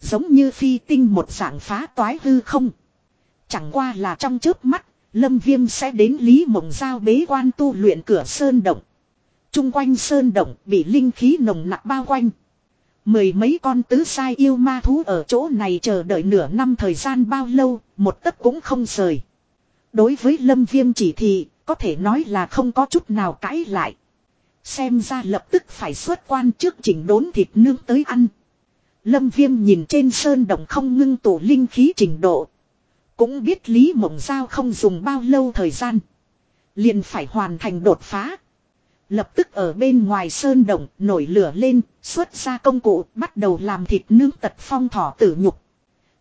Giống như phi tinh một dạng phá toái hư không. Chẳng qua là trong chớp mắt, lâm viêm sẽ đến Lý Mộng Giao bế quan tu luyện cửa sơn động. Trung quanh sơn động bị linh khí nồng nặc bao quanh. Mười mấy con tứ sai yêu ma thú ở chỗ này chờ đợi nửa năm thời gian bao lâu, một tấc cũng không rời. Đối với lâm viêm chỉ thị, có thể nói là không có chút nào cãi lại. Xem ra lập tức phải xuất quan trước chỉnh đốn thịt nướng tới ăn. Lâm viêm nhìn trên sơn đồng không ngưng tụ linh khí trình độ. Cũng biết Lý Mộng Giao không dùng bao lâu thời gian. Liền phải hoàn thành đột phá. Lập tức ở bên ngoài sơn động nổi lửa lên, xuất ra công cụ, bắt đầu làm thịt nướng tật phong thỏ tử nhục.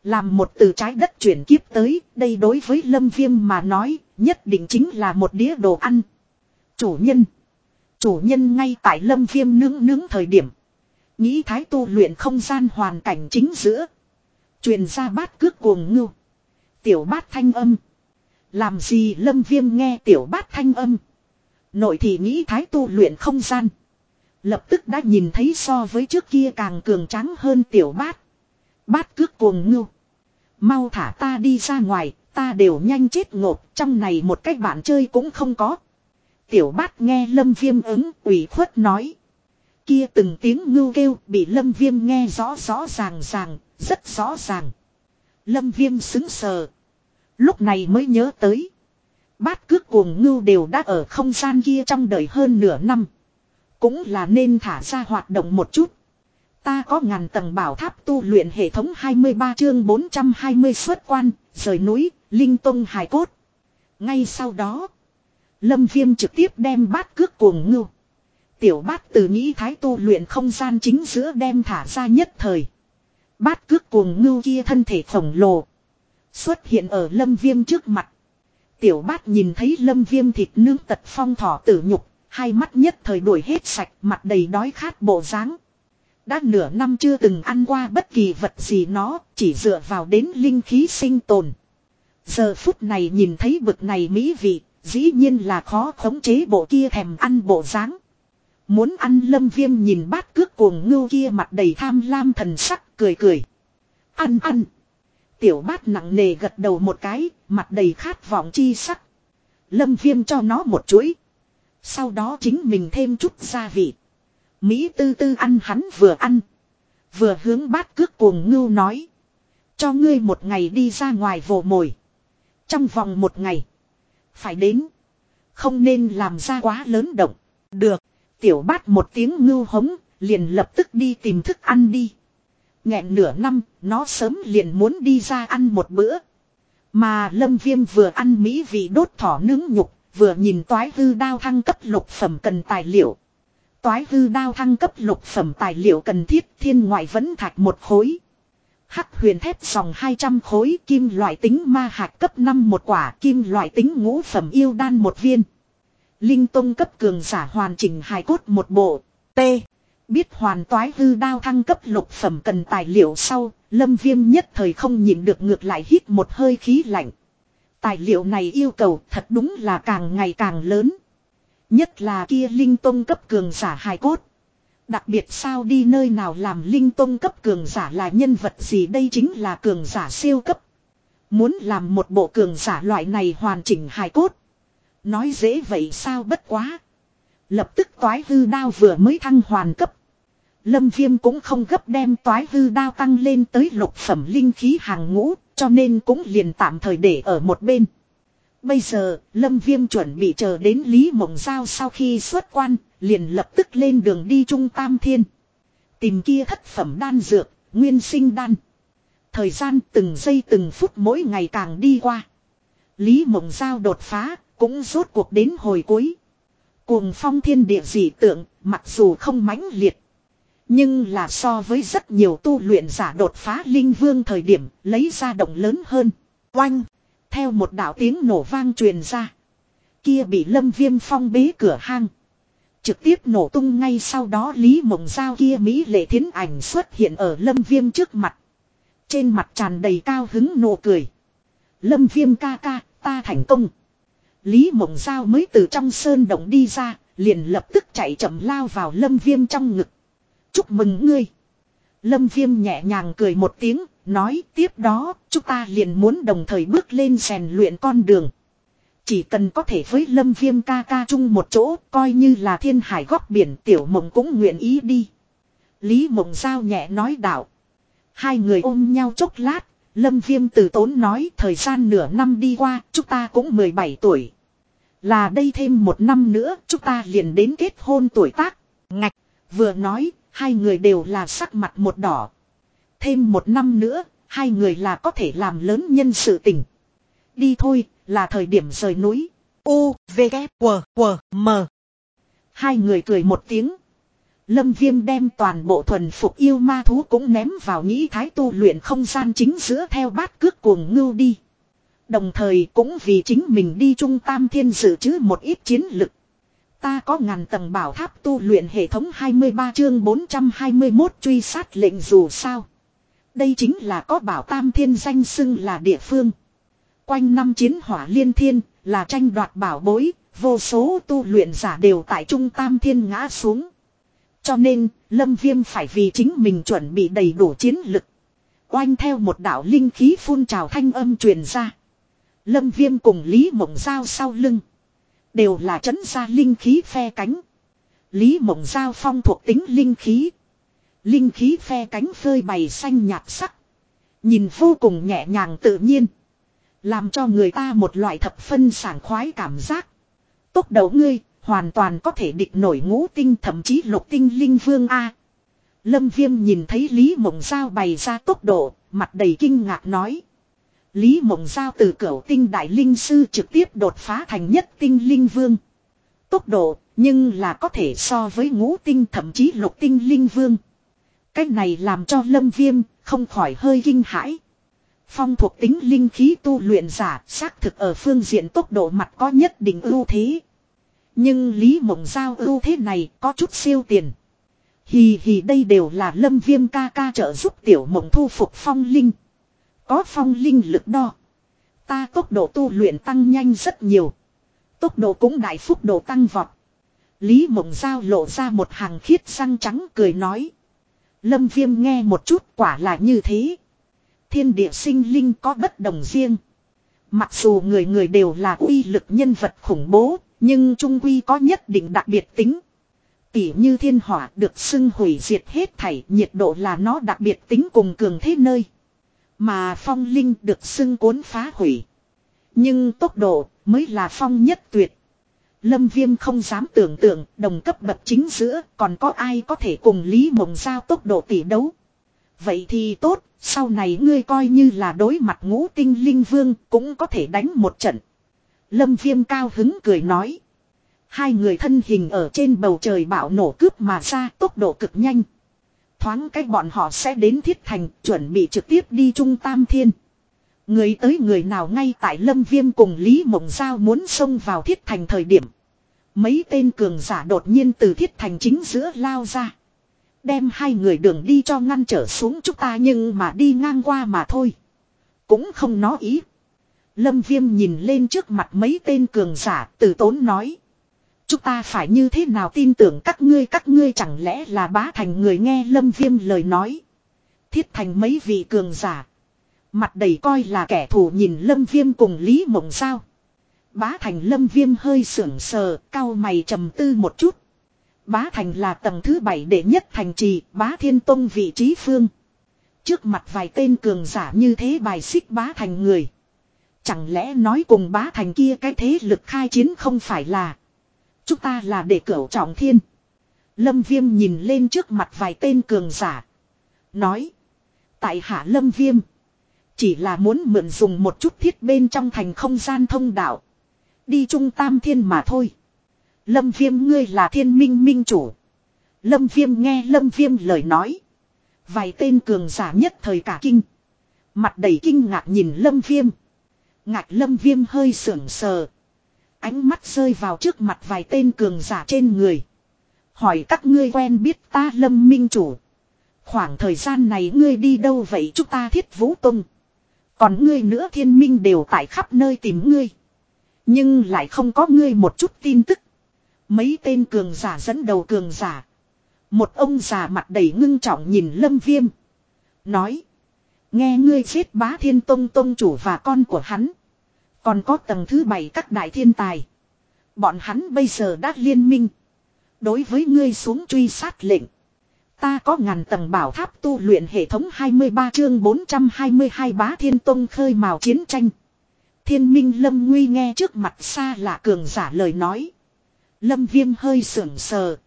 Làm một từ trái đất chuyển kiếp tới, đây đối với lâm viêm mà nói, nhất định chính là một đĩa đồ ăn. Chủ nhân. Chủ nhân ngay tại lâm viêm nướng nướng thời điểm. Nghĩ thái tu luyện không gian hoàn cảnh chính giữa. truyền ra bát cước cuồng ngưu. Tiểu bát thanh âm. Làm gì lâm viêm nghe tiểu bát thanh âm. Nội thì nghĩ thái tu luyện không gian. Lập tức đã nhìn thấy so với trước kia càng cường tráng hơn tiểu bát. Bát cước cuồng ngưu. Mau thả ta đi ra ngoài, ta đều nhanh chết ngột, trong này một cách bạn chơi cũng không có. Tiểu bát nghe lâm viêm ứng ủy khuất nói. Kia từng tiếng ngưu kêu bị lâm viêm nghe rõ rõ ràng ràng, rất rõ ràng. Lâm viêm xứng sờ. Lúc này mới nhớ tới. Bát cước cuồng ngưu đều đã ở không gian kia trong đời hơn nửa năm. Cũng là nên thả ra hoạt động một chút. Ta có ngàn tầng bảo tháp tu luyện hệ thống 23 chương 420 xuất quan, rời núi, linh tông hài cốt. Ngay sau đó, Lâm Viêm trực tiếp đem bát cước cuồng ngưu. Tiểu bát từ nghĩ thái tu luyện không gian chính giữa đem thả ra nhất thời. Bát cước cuồng ngưu kia thân thể khổng lồ. Xuất hiện ở lâm viêm trước mặt. Tiểu bát nhìn thấy lâm viêm thịt nướng tật phong thỏ tử nhục. Hai mắt nhất thời đuổi hết sạch mặt đầy đói khát bộ dáng Đã nửa năm chưa từng ăn qua bất kỳ vật gì nó chỉ dựa vào đến linh khí sinh tồn. Giờ phút này nhìn thấy bực này mỹ vị, dĩ nhiên là khó khống chế bộ kia thèm ăn bộ dáng. Muốn ăn lâm viêm nhìn bát cước cuồng ngưu kia mặt đầy tham lam thần sắc cười cười. Ăn ăn. Tiểu bát nặng nề gật đầu một cái, mặt đầy khát vọng chi sắc. Lâm viêm cho nó một chuỗi. Sau đó chính mình thêm chút gia vị. Mỹ tư tư ăn hắn vừa ăn. Vừa hướng bát cước cuồng ngưu nói. Cho ngươi một ngày đi ra ngoài vồ mồi. Trong vòng một ngày. Phải đến. Không nên làm ra quá lớn động. Được. Tiểu bát một tiếng ngưu hống. Liền lập tức đi tìm thức ăn đi. Nghẹn nửa năm. Nó sớm liền muốn đi ra ăn một bữa. Mà lâm viêm vừa ăn mỹ vị đốt thỏ nướng nhục. Vừa nhìn toái hư đao thăng cấp lục phẩm cần tài liệu. Toái hư đao thăng cấp lục phẩm tài liệu cần thiết, thiên ngoại vẫn thạch một khối. Hắc huyền thép dòng 200 khối kim loại tính ma hạt cấp 5 một quả kim loại tính ngũ phẩm yêu đan một viên. Linh tông cấp cường giả hoàn chỉnh hài cốt một bộ. T. Biết hoàn toái hư đao thăng cấp lục phẩm cần tài liệu sau, lâm viêm nhất thời không nhịn được ngược lại hít một hơi khí lạnh. Tài liệu này yêu cầu thật đúng là càng ngày càng lớn. Nhất là kia linh tông cấp cường giả hài cốt. Đặc biệt sao đi nơi nào làm linh tông cấp cường giả là nhân vật gì đây chính là cường giả siêu cấp. Muốn làm một bộ cường giả loại này hoàn chỉnh hài cốt. Nói dễ vậy sao bất quá. Lập tức toái hư đao vừa mới thăng hoàn cấp. Lâm viêm cũng không gấp đem toái hư đao tăng lên tới lục phẩm linh khí hàng ngũ, cho nên cũng liền tạm thời để ở một bên. Bây giờ, Lâm Viêm chuẩn bị chờ đến Lý Mộng Giao sau khi xuất quan, liền lập tức lên đường đi Trung Tam Thiên. Tìm kia thất phẩm đan dược, nguyên sinh đan. Thời gian từng giây từng phút mỗi ngày càng đi qua. Lý Mộng Giao đột phá, cũng rốt cuộc đến hồi cuối. Cuồng phong thiên địa dị tượng, mặc dù không mãnh liệt. Nhưng là so với rất nhiều tu luyện giả đột phá linh vương thời điểm, lấy ra động lớn hơn. Oanh! Theo một đạo tiếng nổ vang truyền ra. Kia bị lâm viêm phong bế cửa hang. Trực tiếp nổ tung ngay sau đó Lý Mộng Giao kia Mỹ lệ thiến ảnh xuất hiện ở lâm viêm trước mặt. Trên mặt tràn đầy cao hứng nụ cười. Lâm viêm ca ca, ta thành công. Lý Mộng Giao mới từ trong sơn động đi ra, liền lập tức chạy chậm lao vào lâm viêm trong ngực. Chúc mừng ngươi. Lâm viêm nhẹ nhàng cười một tiếng, nói tiếp đó, chúng ta liền muốn đồng thời bước lên rèn luyện con đường. Chỉ cần có thể với lâm viêm ca ca chung một chỗ, coi như là thiên hải góc biển tiểu mộng cũng nguyện ý đi. Lý mộng giao nhẹ nói đạo. Hai người ôm nhau chốc lát, lâm viêm từ tốn nói thời gian nửa năm đi qua, chúng ta cũng 17 tuổi. Là đây thêm một năm nữa, chúng ta liền đến kết hôn tuổi tác. Ngạch, vừa nói, hai người đều là sắc mặt một đỏ. Thêm một năm nữa, hai người là có thể làm lớn nhân sự tình. Đi thôi, là thời điểm rời núi. U, V, K, W, W, M. Hai người cười một tiếng. Lâm Viêm đem toàn bộ thuần phục yêu ma thú cũng ném vào nghĩ thái tu luyện không gian chính giữa theo bát cước cuồng ngưu đi. Đồng thời cũng vì chính mình đi trung tam thiên dự chứ một ít chiến lực. Ta có ngàn tầng bảo tháp tu luyện hệ thống 23 chương 421 truy sát lệnh dù sao. Đây chính là có bảo tam thiên danh xưng là địa phương. Quanh năm chiến hỏa liên thiên, là tranh đoạt bảo bối, vô số tu luyện giả đều tại trung tam thiên ngã xuống. Cho nên, Lâm Viêm phải vì chính mình chuẩn bị đầy đủ chiến lực. Oanh theo một đạo linh khí phun trào thanh âm truyền ra. Lâm Viêm cùng Lý Mộng Giao sau lưng. Đều là trấn ra linh khí phe cánh. Lý mộng giao phong thuộc tính linh khí. Linh khí phe cánh phơi bày xanh nhạt sắc. Nhìn vô cùng nhẹ nhàng tự nhiên. Làm cho người ta một loại thập phân sảng khoái cảm giác. Tốc độ ngươi, hoàn toàn có thể địch nổi ngũ tinh thậm chí lục tinh linh vương A. Lâm Viêm nhìn thấy Lý Mộng Giao bày ra tốc độ, mặt đầy kinh ngạc nói. Lý Mộng Giao từ cửu tinh đại linh sư trực tiếp đột phá thành nhất tinh linh vương. Tốc độ, nhưng là có thể so với ngũ tinh thậm chí lục tinh linh vương. Cái này làm cho Lâm Viêm không khỏi hơi kinh hãi. Phong thuộc tính linh khí tu luyện giả xác thực ở phương diện tốc độ mặt có nhất định ưu thế. Nhưng Lý Mộng Giao ưu thế này có chút siêu tiền. Hì hì đây đều là lâm viêm ca ca trợ giúp tiểu mộng thu phục phong linh. Có phong linh lực đo. Ta tốc độ tu luyện tăng nhanh rất nhiều. Tốc độ cũng đại phúc độ tăng vọt. Lý mộng giao lộ ra một hàng khiết răng trắng cười nói. Lâm viêm nghe một chút quả là như thế. Thiên địa sinh linh có bất đồng riêng. Mặc dù người người đều là uy lực nhân vật khủng bố, nhưng trung quy có nhất định đặc biệt tính. Tỉ như thiên hỏa được xưng hủy diệt hết thảy nhiệt độ là nó đặc biệt tính cùng cường thế nơi. Mà phong linh được xưng cuốn phá hủy. Nhưng tốc độ mới là phong nhất tuyệt. Lâm Viêm không dám tưởng tượng đồng cấp bậc chính giữa còn có ai có thể cùng Lý Mộng Giao tốc độ tỷ đấu. Vậy thì tốt, sau này ngươi coi như là đối mặt ngũ tinh linh vương cũng có thể đánh một trận. Lâm Viêm cao hứng cười nói. Hai người thân hình ở trên bầu trời bạo nổ cướp mà ra tốc độ cực nhanh. Thoáng cách bọn họ sẽ đến thiết thành, chuẩn bị trực tiếp đi trung tam thiên. Người tới người nào ngay tại lâm viêm cùng Lý Mộng Giao muốn xông vào thiết thành thời điểm. Mấy tên cường giả đột nhiên từ thiết thành chính giữa lao ra. Đem hai người đường đi cho ngăn trở xuống chúng ta nhưng mà đi ngang qua mà thôi. Cũng không nói ý. Lâm viêm nhìn lên trước mặt mấy tên cường giả, từ tốn nói. Chúng ta phải như thế nào tin tưởng các ngươi các ngươi chẳng lẽ là bá thành người nghe lâm viêm lời nói. Thiết thành mấy vị cường giả. Mặt đầy coi là kẻ thù nhìn lâm viêm cùng Lý Mộng sao. Bá thành lâm viêm hơi sưởng sờ, cao mày trầm tư một chút. Bá thành là tầng thứ bảy đệ nhất thành trì, bá thiên tông vị trí phương. Trước mặt vài tên cường giả như thế bài xích bá thành người. Chẳng lẽ nói cùng bá thành kia cái thế lực khai chiến không phải là. Chúng ta là để cửu trọng thiên. Lâm Viêm nhìn lên trước mặt vài tên cường giả. Nói. Tại hạ Lâm Viêm. Chỉ là muốn mượn dùng một chút thiết bên trong thành không gian thông đạo. Đi trung tam thiên mà thôi. Lâm Viêm, ngươi là thiên minh minh chủ. Lâm Viêm nghe Lâm Viêm lời nói. Vài tên cường giả nhất thời cả kinh. Mặt đầy kinh ngạc nhìn Lâm Viêm. Ngạc Lâm Viêm hơi sưởng sờ. Ánh mắt rơi vào trước mặt vài tên cường giả trên người. Hỏi các ngươi quen biết ta lâm minh chủ. Khoảng thời gian này ngươi đi đâu vậy chúng ta thiết vũ tung. Còn ngươi nữa thiên minh đều tại khắp nơi tìm ngươi. Nhưng lại không có ngươi một chút tin tức. Mấy tên cường giả dẫn đầu cường giả. Một ông già mặt đầy ngưng trọng nhìn lâm viêm. Nói. Nghe ngươi giết bá thiên tông tông chủ và con của hắn. Còn có tầng thứ bảy các đại thiên tài. Bọn hắn bây giờ đã liên minh. Đối với ngươi xuống truy sát lệnh. Ta có ngàn tầng bảo tháp tu luyện hệ thống 23 chương 422 bá thiên tông khơi mào chiến tranh. Thiên minh lâm nguy nghe trước mặt xa lạ cường giả lời nói. Lâm viêm hơi sưởng sờ.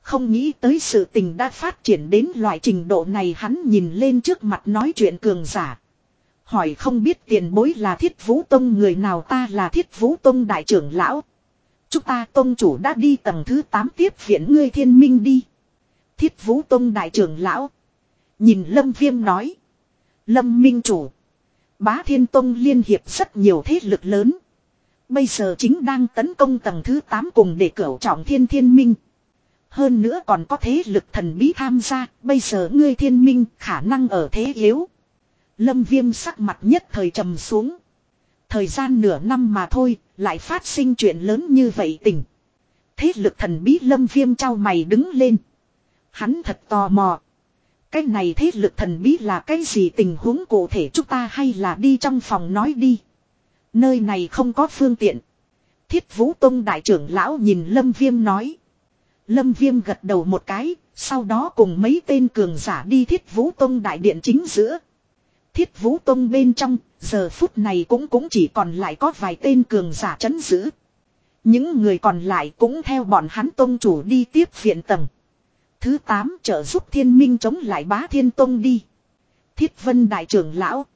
Không nghĩ tới sự tình đã phát triển đến loại trình độ này hắn nhìn lên trước mặt nói chuyện cường giả. Hỏi không biết tiền bối là thiết vũ tông người nào ta là thiết vũ tông đại trưởng lão. Chúng ta tông chủ đã đi tầng thứ 8 tiếp viện ngươi thiên minh đi. Thiết vũ tông đại trưởng lão. Nhìn lâm viêm nói. Lâm minh chủ. Bá thiên tông liên hiệp rất nhiều thế lực lớn. Bây giờ chính đang tấn công tầng thứ 8 cùng để cửu trọng thiên thiên minh. Hơn nữa còn có thế lực thần bí tham gia, bây giờ ngươi thiên minh khả năng ở thế yếu. Lâm viêm sắc mặt nhất thời trầm xuống. Thời gian nửa năm mà thôi, lại phát sinh chuyện lớn như vậy tình. Thế lực thần bí lâm viêm trao mày đứng lên. Hắn thật tò mò. Cái này thế lực thần bí là cái gì tình huống cụ thể chúng ta hay là đi trong phòng nói đi. Nơi này không có phương tiện. Thiết Vũ Tông đại trưởng lão nhìn Lâm Viêm nói. Lâm Viêm gật đầu một cái, sau đó cùng mấy tên cường giả đi Thiết Vũ Tông đại điện chính giữa. Thiết Vũ Tông bên trong, giờ phút này cũng cũng chỉ còn lại có vài tên cường giả chấn giữ. Những người còn lại cũng theo bọn hắn tông chủ đi tiếp viện tầng. Thứ 8 trợ giúp thiên minh chống lại bá thiên tông đi. Thiết vân đại trưởng lão.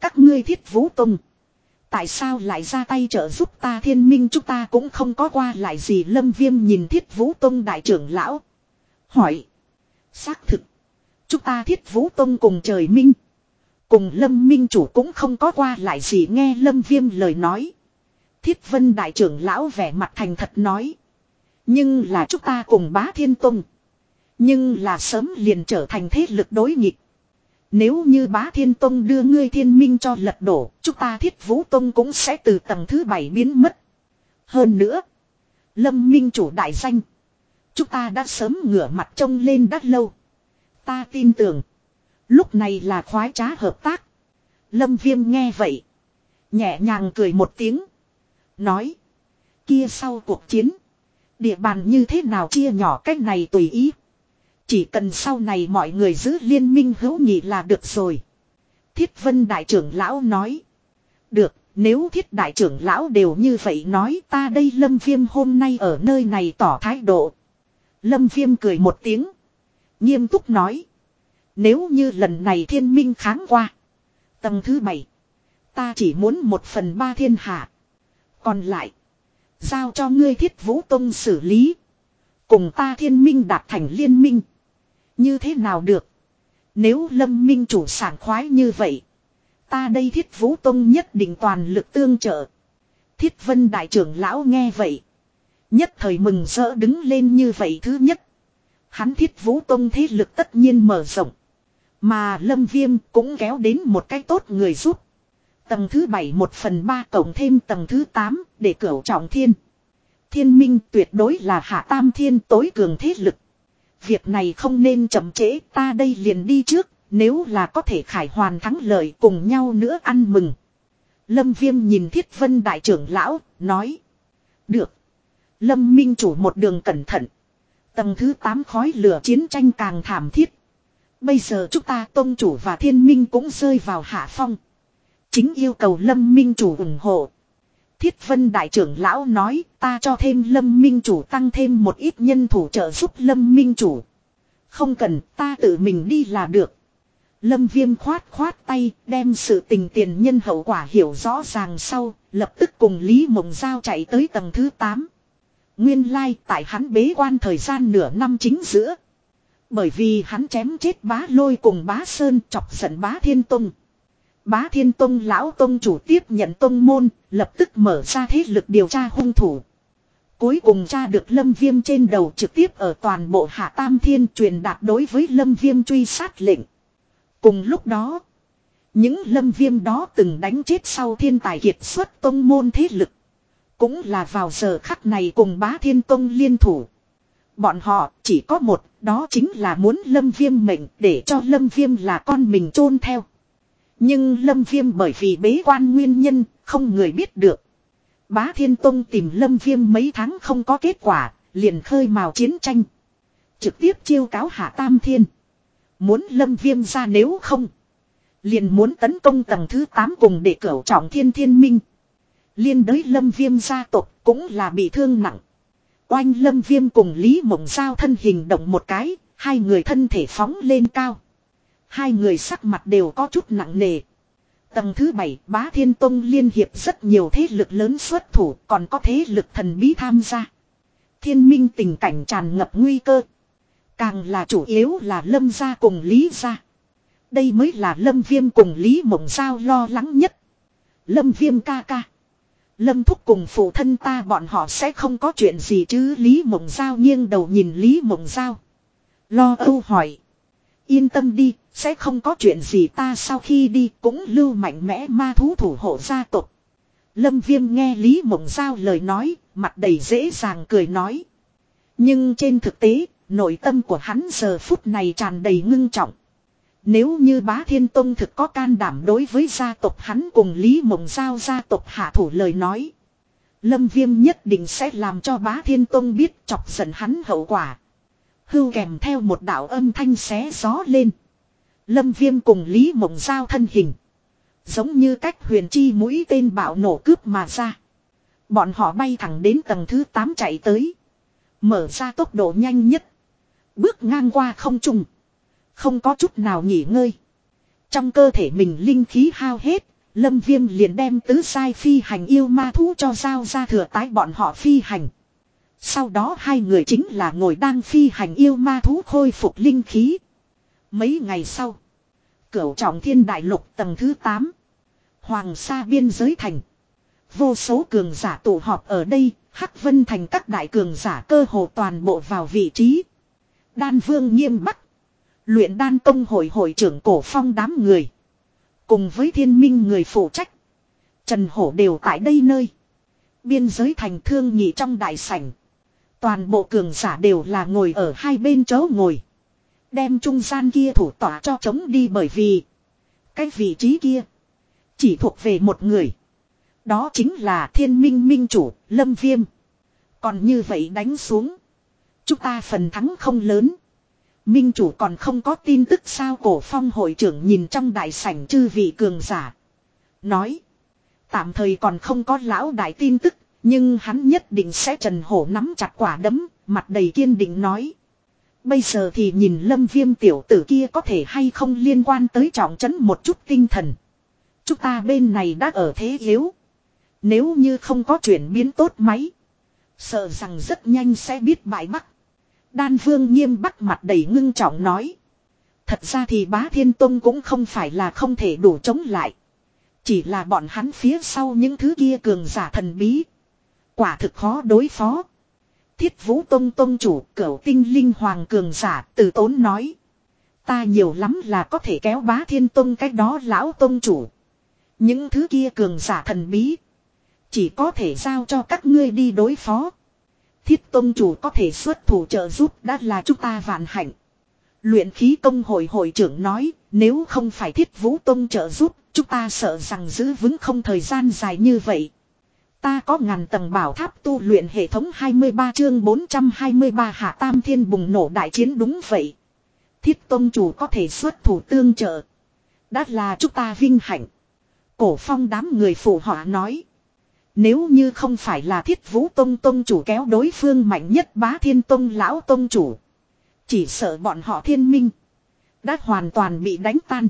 Các ngươi thiết vũ tông. Tại sao lại ra tay trợ giúp ta thiên minh chúng ta cũng không có qua lại gì lâm viêm nhìn thiết vũ tông đại trưởng lão. Hỏi. Xác thực. Chúng ta thiết vũ tông cùng trời minh. Cùng lâm minh chủ cũng không có qua lại gì nghe lâm viêm lời nói. Thiết vân đại trưởng lão vẻ mặt thành thật nói. Nhưng là chúng ta cùng bá thiên tông. Nhưng là sớm liền trở thành thế lực đối nghịch. Nếu như bá thiên tông đưa ngươi thiên minh cho lật đổ, chúng ta thiết vũ tông cũng sẽ từ tầng thứ bảy biến mất. Hơn nữa, lâm minh chủ đại danh. Chúng ta đã sớm ngửa mặt trông lên đắt lâu. Ta tin tưởng, lúc này là khoái trá hợp tác. Lâm viêm nghe vậy. Nhẹ nhàng cười một tiếng. Nói, kia sau cuộc chiến, địa bàn như thế nào chia nhỏ cách này tùy ý. Chỉ cần sau này mọi người giữ liên minh hữu nghị là được rồi. Thiết vân đại trưởng lão nói. Được, nếu thiết đại trưởng lão đều như vậy nói ta đây lâm viêm hôm nay ở nơi này tỏ thái độ. Lâm viêm cười một tiếng. Nghiêm túc nói. Nếu như lần này thiên minh kháng qua. Tầng thứ bảy, Ta chỉ muốn một phần ba thiên hạ. Còn lại. Giao cho ngươi thiết vũ tông xử lý. Cùng ta thiên minh đạt thành liên minh. Như thế nào được? Nếu lâm minh chủ sảng khoái như vậy. Ta đây thiết vũ tông nhất định toàn lực tương trợ. Thiết vân đại trưởng lão nghe vậy. Nhất thời mừng rỡ đứng lên như vậy thứ nhất. Hắn thiết vũ tông thế lực tất nhiên mở rộng. Mà lâm viêm cũng kéo đến một cái tốt người giúp. Tầng thứ 7 một phần 3 cộng thêm tầng thứ 8 để cửu trọng thiên. Thiên minh tuyệt đối là hạ tam thiên tối cường thế lực. Việc này không nên chậm trễ ta đây liền đi trước, nếu là có thể khải hoàn thắng lợi cùng nhau nữa ăn mừng. Lâm Viêm nhìn Thiết Vân Đại trưởng Lão, nói. Được. Lâm Minh chủ một đường cẩn thận. Tầng thứ 8 khói lửa chiến tranh càng thảm thiết. Bây giờ chúng ta tôn chủ và thiên minh cũng rơi vào hạ phong. Chính yêu cầu Lâm Minh chủ ủng hộ. Thiết Vân Đại trưởng Lão nói ta cho thêm Lâm Minh Chủ tăng thêm một ít nhân thủ trợ giúp Lâm Minh Chủ. Không cần ta tự mình đi là được. Lâm Viêm khoát khoát tay đem sự tình tiền nhân hậu quả hiểu rõ ràng sau, lập tức cùng Lý Mộng Giao chạy tới tầng thứ 8. Nguyên lai like, tại hắn bế quan thời gian nửa năm chính giữa. Bởi vì hắn chém chết bá lôi cùng bá sơn chọc giận bá thiên tông. Bá Thiên Tông lão tông chủ tiếp nhận tông môn, lập tức mở ra thế lực điều tra hung thủ. Cuối cùng tra được Lâm Viêm trên đầu trực tiếp ở toàn bộ Hạ Tam Thiên truyền đạt đối với Lâm Viêm truy sát lệnh. Cùng lúc đó, những Lâm Viêm đó từng đánh chết sau thiên tài kiệt xuất tông môn thế lực. Cũng là vào giờ khắc này cùng Bá Thiên Tông liên thủ. Bọn họ chỉ có một, đó chính là muốn Lâm Viêm mệnh để cho Lâm Viêm là con mình chôn theo. Nhưng Lâm Viêm bởi vì bế quan nguyên nhân, không người biết được. Bá Thiên Tông tìm Lâm Viêm mấy tháng không có kết quả, liền khơi mào chiến tranh. Trực tiếp chiêu cáo Hạ Tam Thiên. Muốn Lâm Viêm ra nếu không. Liền muốn tấn công tầng thứ 8 cùng để cửu trọng thiên thiên minh. Liên đới Lâm Viêm gia tộc cũng là bị thương nặng. Oanh Lâm Viêm cùng Lý Mộng Giao thân hình động một cái, hai người thân thể phóng lên cao. Hai người sắc mặt đều có chút nặng nề. Tầng thứ bảy bá thiên tông liên hiệp rất nhiều thế lực lớn xuất thủ còn có thế lực thần bí tham gia. Thiên minh tình cảnh tràn ngập nguy cơ. Càng là chủ yếu là lâm gia cùng lý gia. Đây mới là lâm viêm cùng lý mộng giao lo lắng nhất. Lâm viêm ca ca. Lâm thúc cùng phụ thân ta bọn họ sẽ không có chuyện gì chứ Lý Mộng Giao nghiêng đầu nhìn Lý Mộng Giao. Lo âu hỏi. Yên tâm đi, sẽ không có chuyện gì ta sau khi đi cũng lưu mạnh mẽ ma thú thủ hộ gia tộc. Lâm Viêm nghe Lý Mộng Giao lời nói, mặt đầy dễ dàng cười nói. Nhưng trên thực tế, nội tâm của hắn giờ phút này tràn đầy ngưng trọng. Nếu như bá thiên tông thực có can đảm đối với gia tộc hắn cùng Lý Mộng Giao gia tộc hạ thủ lời nói. Lâm Viêm nhất định sẽ làm cho bá thiên tông biết chọc giận hắn hậu quả. Hưu kèm theo một đạo âm thanh xé gió lên. Lâm Viêm cùng Lý Mộng Giao thân hình. Giống như cách huyền chi mũi tên bạo nổ cướp mà ra. Bọn họ bay thẳng đến tầng thứ 8 chạy tới. Mở ra tốc độ nhanh nhất. Bước ngang qua không trùng. Không có chút nào nghỉ ngơi. Trong cơ thể mình linh khí hao hết. Lâm Viêm liền đem tứ sai phi hành yêu ma thú cho giao ra thừa tái bọn họ phi hành. Sau đó hai người chính là ngồi đang phi hành yêu ma thú khôi phục linh khí. Mấy ngày sau. Cửu trọng thiên đại lục tầng thứ 8. Hoàng sa biên giới thành. Vô số cường giả tụ họp ở đây. Hắc vân thành các đại cường giả cơ hồ toàn bộ vào vị trí. Đan vương nghiêm bắc. Luyện đan công hội hội trưởng cổ phong đám người. Cùng với thiên minh người phụ trách. Trần Hổ đều tại đây nơi. Biên giới thành thương nhị trong đại sảnh. Toàn bộ cường giả đều là ngồi ở hai bên chỗ ngồi. Đem trung gian kia thủ tỏa cho chống đi bởi vì. Cái vị trí kia. Chỉ thuộc về một người. Đó chính là thiên minh minh chủ, lâm viêm. Còn như vậy đánh xuống. Chúng ta phần thắng không lớn. Minh chủ còn không có tin tức sao cổ phong hội trưởng nhìn trong đại sảnh chư vị cường giả. Nói. Tạm thời còn không có lão đại tin tức. Nhưng hắn nhất định sẽ trần hổ nắm chặt quả đấm. Mặt đầy kiên định nói. Bây giờ thì nhìn lâm viêm tiểu tử kia có thể hay không liên quan tới trọng trấn một chút tinh thần. Chúng ta bên này đã ở thế yếu. Nếu như không có chuyển biến tốt máy. Sợ rằng rất nhanh sẽ biết bại bắc. Đan vương nghiêm bắt mặt đầy ngưng trọng nói. Thật ra thì bá thiên tông cũng không phải là không thể đủ chống lại. Chỉ là bọn hắn phía sau những thứ kia cường giả thần bí. Quả thực khó đối phó. Thiết vũ tông tông chủ cửu tinh linh hoàng cường giả từ tốn nói. Ta nhiều lắm là có thể kéo bá thiên tông cách đó lão tông chủ. Những thứ kia cường giả thần bí. Chỉ có thể giao cho các ngươi đi đối phó. Thiết tông chủ có thể xuất thủ trợ giúp đã là chúng ta vạn hạnh. Luyện khí công hội hội trưởng nói, nếu không phải thiết vũ tông trợ giúp, chúng ta sợ rằng giữ vững không thời gian dài như vậy. Ta có ngàn tầng bảo tháp tu luyện hệ thống 23 chương 423 hạ tam thiên bùng nổ đại chiến đúng vậy. Thiết tông chủ có thể xuất thủ tương trợ. Đã là chúng ta vinh hạnh. Cổ phong đám người phụ họa nói. Nếu như không phải là thiết vũ tông tông chủ kéo đối phương mạnh nhất bá thiên tông lão tông chủ. Chỉ sợ bọn họ thiên minh. Đã hoàn toàn bị đánh tan.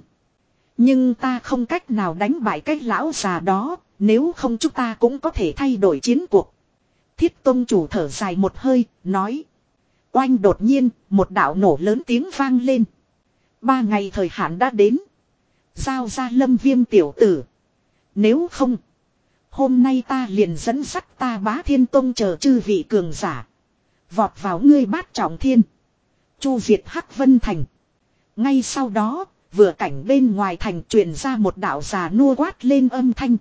Nhưng ta không cách nào đánh bại cái lão già đó. Nếu không chúng ta cũng có thể thay đổi chiến cuộc. Thiết tông chủ thở dài một hơi, nói. Oanh đột nhiên, một đạo nổ lớn tiếng vang lên. Ba ngày thời hạn đã đến. Giao ra lâm viêm tiểu tử. Nếu không... Hôm nay ta liền dẫn sắt ta bá thiên tông chờ chư vị cường giả. Vọt vào ngươi bát trọng thiên. Chu diệt Hắc Vân Thành. Ngay sau đó, vừa cảnh bên ngoài thành truyền ra một đạo già nua quát lên âm thanh.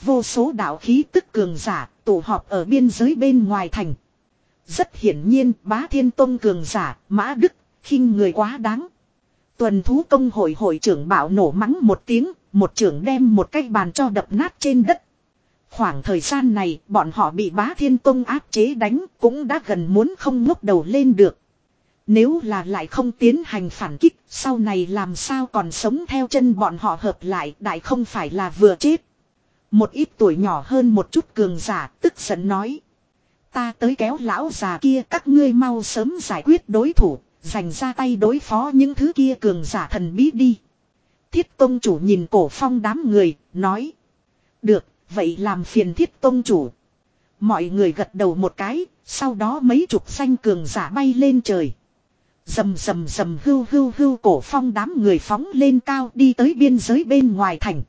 Vô số đạo khí tức cường giả tụ họp ở biên giới bên ngoài thành. Rất hiển nhiên bá thiên tông cường giả, mã đức, khinh người quá đáng. Tuần thú công hội hội trưởng bảo nổ mắng một tiếng, một trưởng đem một cái bàn cho đập nát trên đất. Khoảng thời gian này bọn họ bị bá thiên tông áp chế đánh cũng đã gần muốn không ngốc đầu lên được. Nếu là lại không tiến hành phản kích sau này làm sao còn sống theo chân bọn họ hợp lại đại không phải là vừa chết. Một ít tuổi nhỏ hơn một chút cường giả tức giận nói. Ta tới kéo lão già kia các ngươi mau sớm giải quyết đối thủ, dành ra tay đối phó những thứ kia cường giả thần bí đi. Thiết tông chủ nhìn cổ phong đám người, nói. Được, Vậy làm phiền thiết tôn chủ. Mọi người gật đầu một cái, sau đó mấy chục xanh cường giả bay lên trời. Dầm dầm dầm hưu hưu hưu cổ phong đám người phóng lên cao đi tới biên giới bên ngoài thành.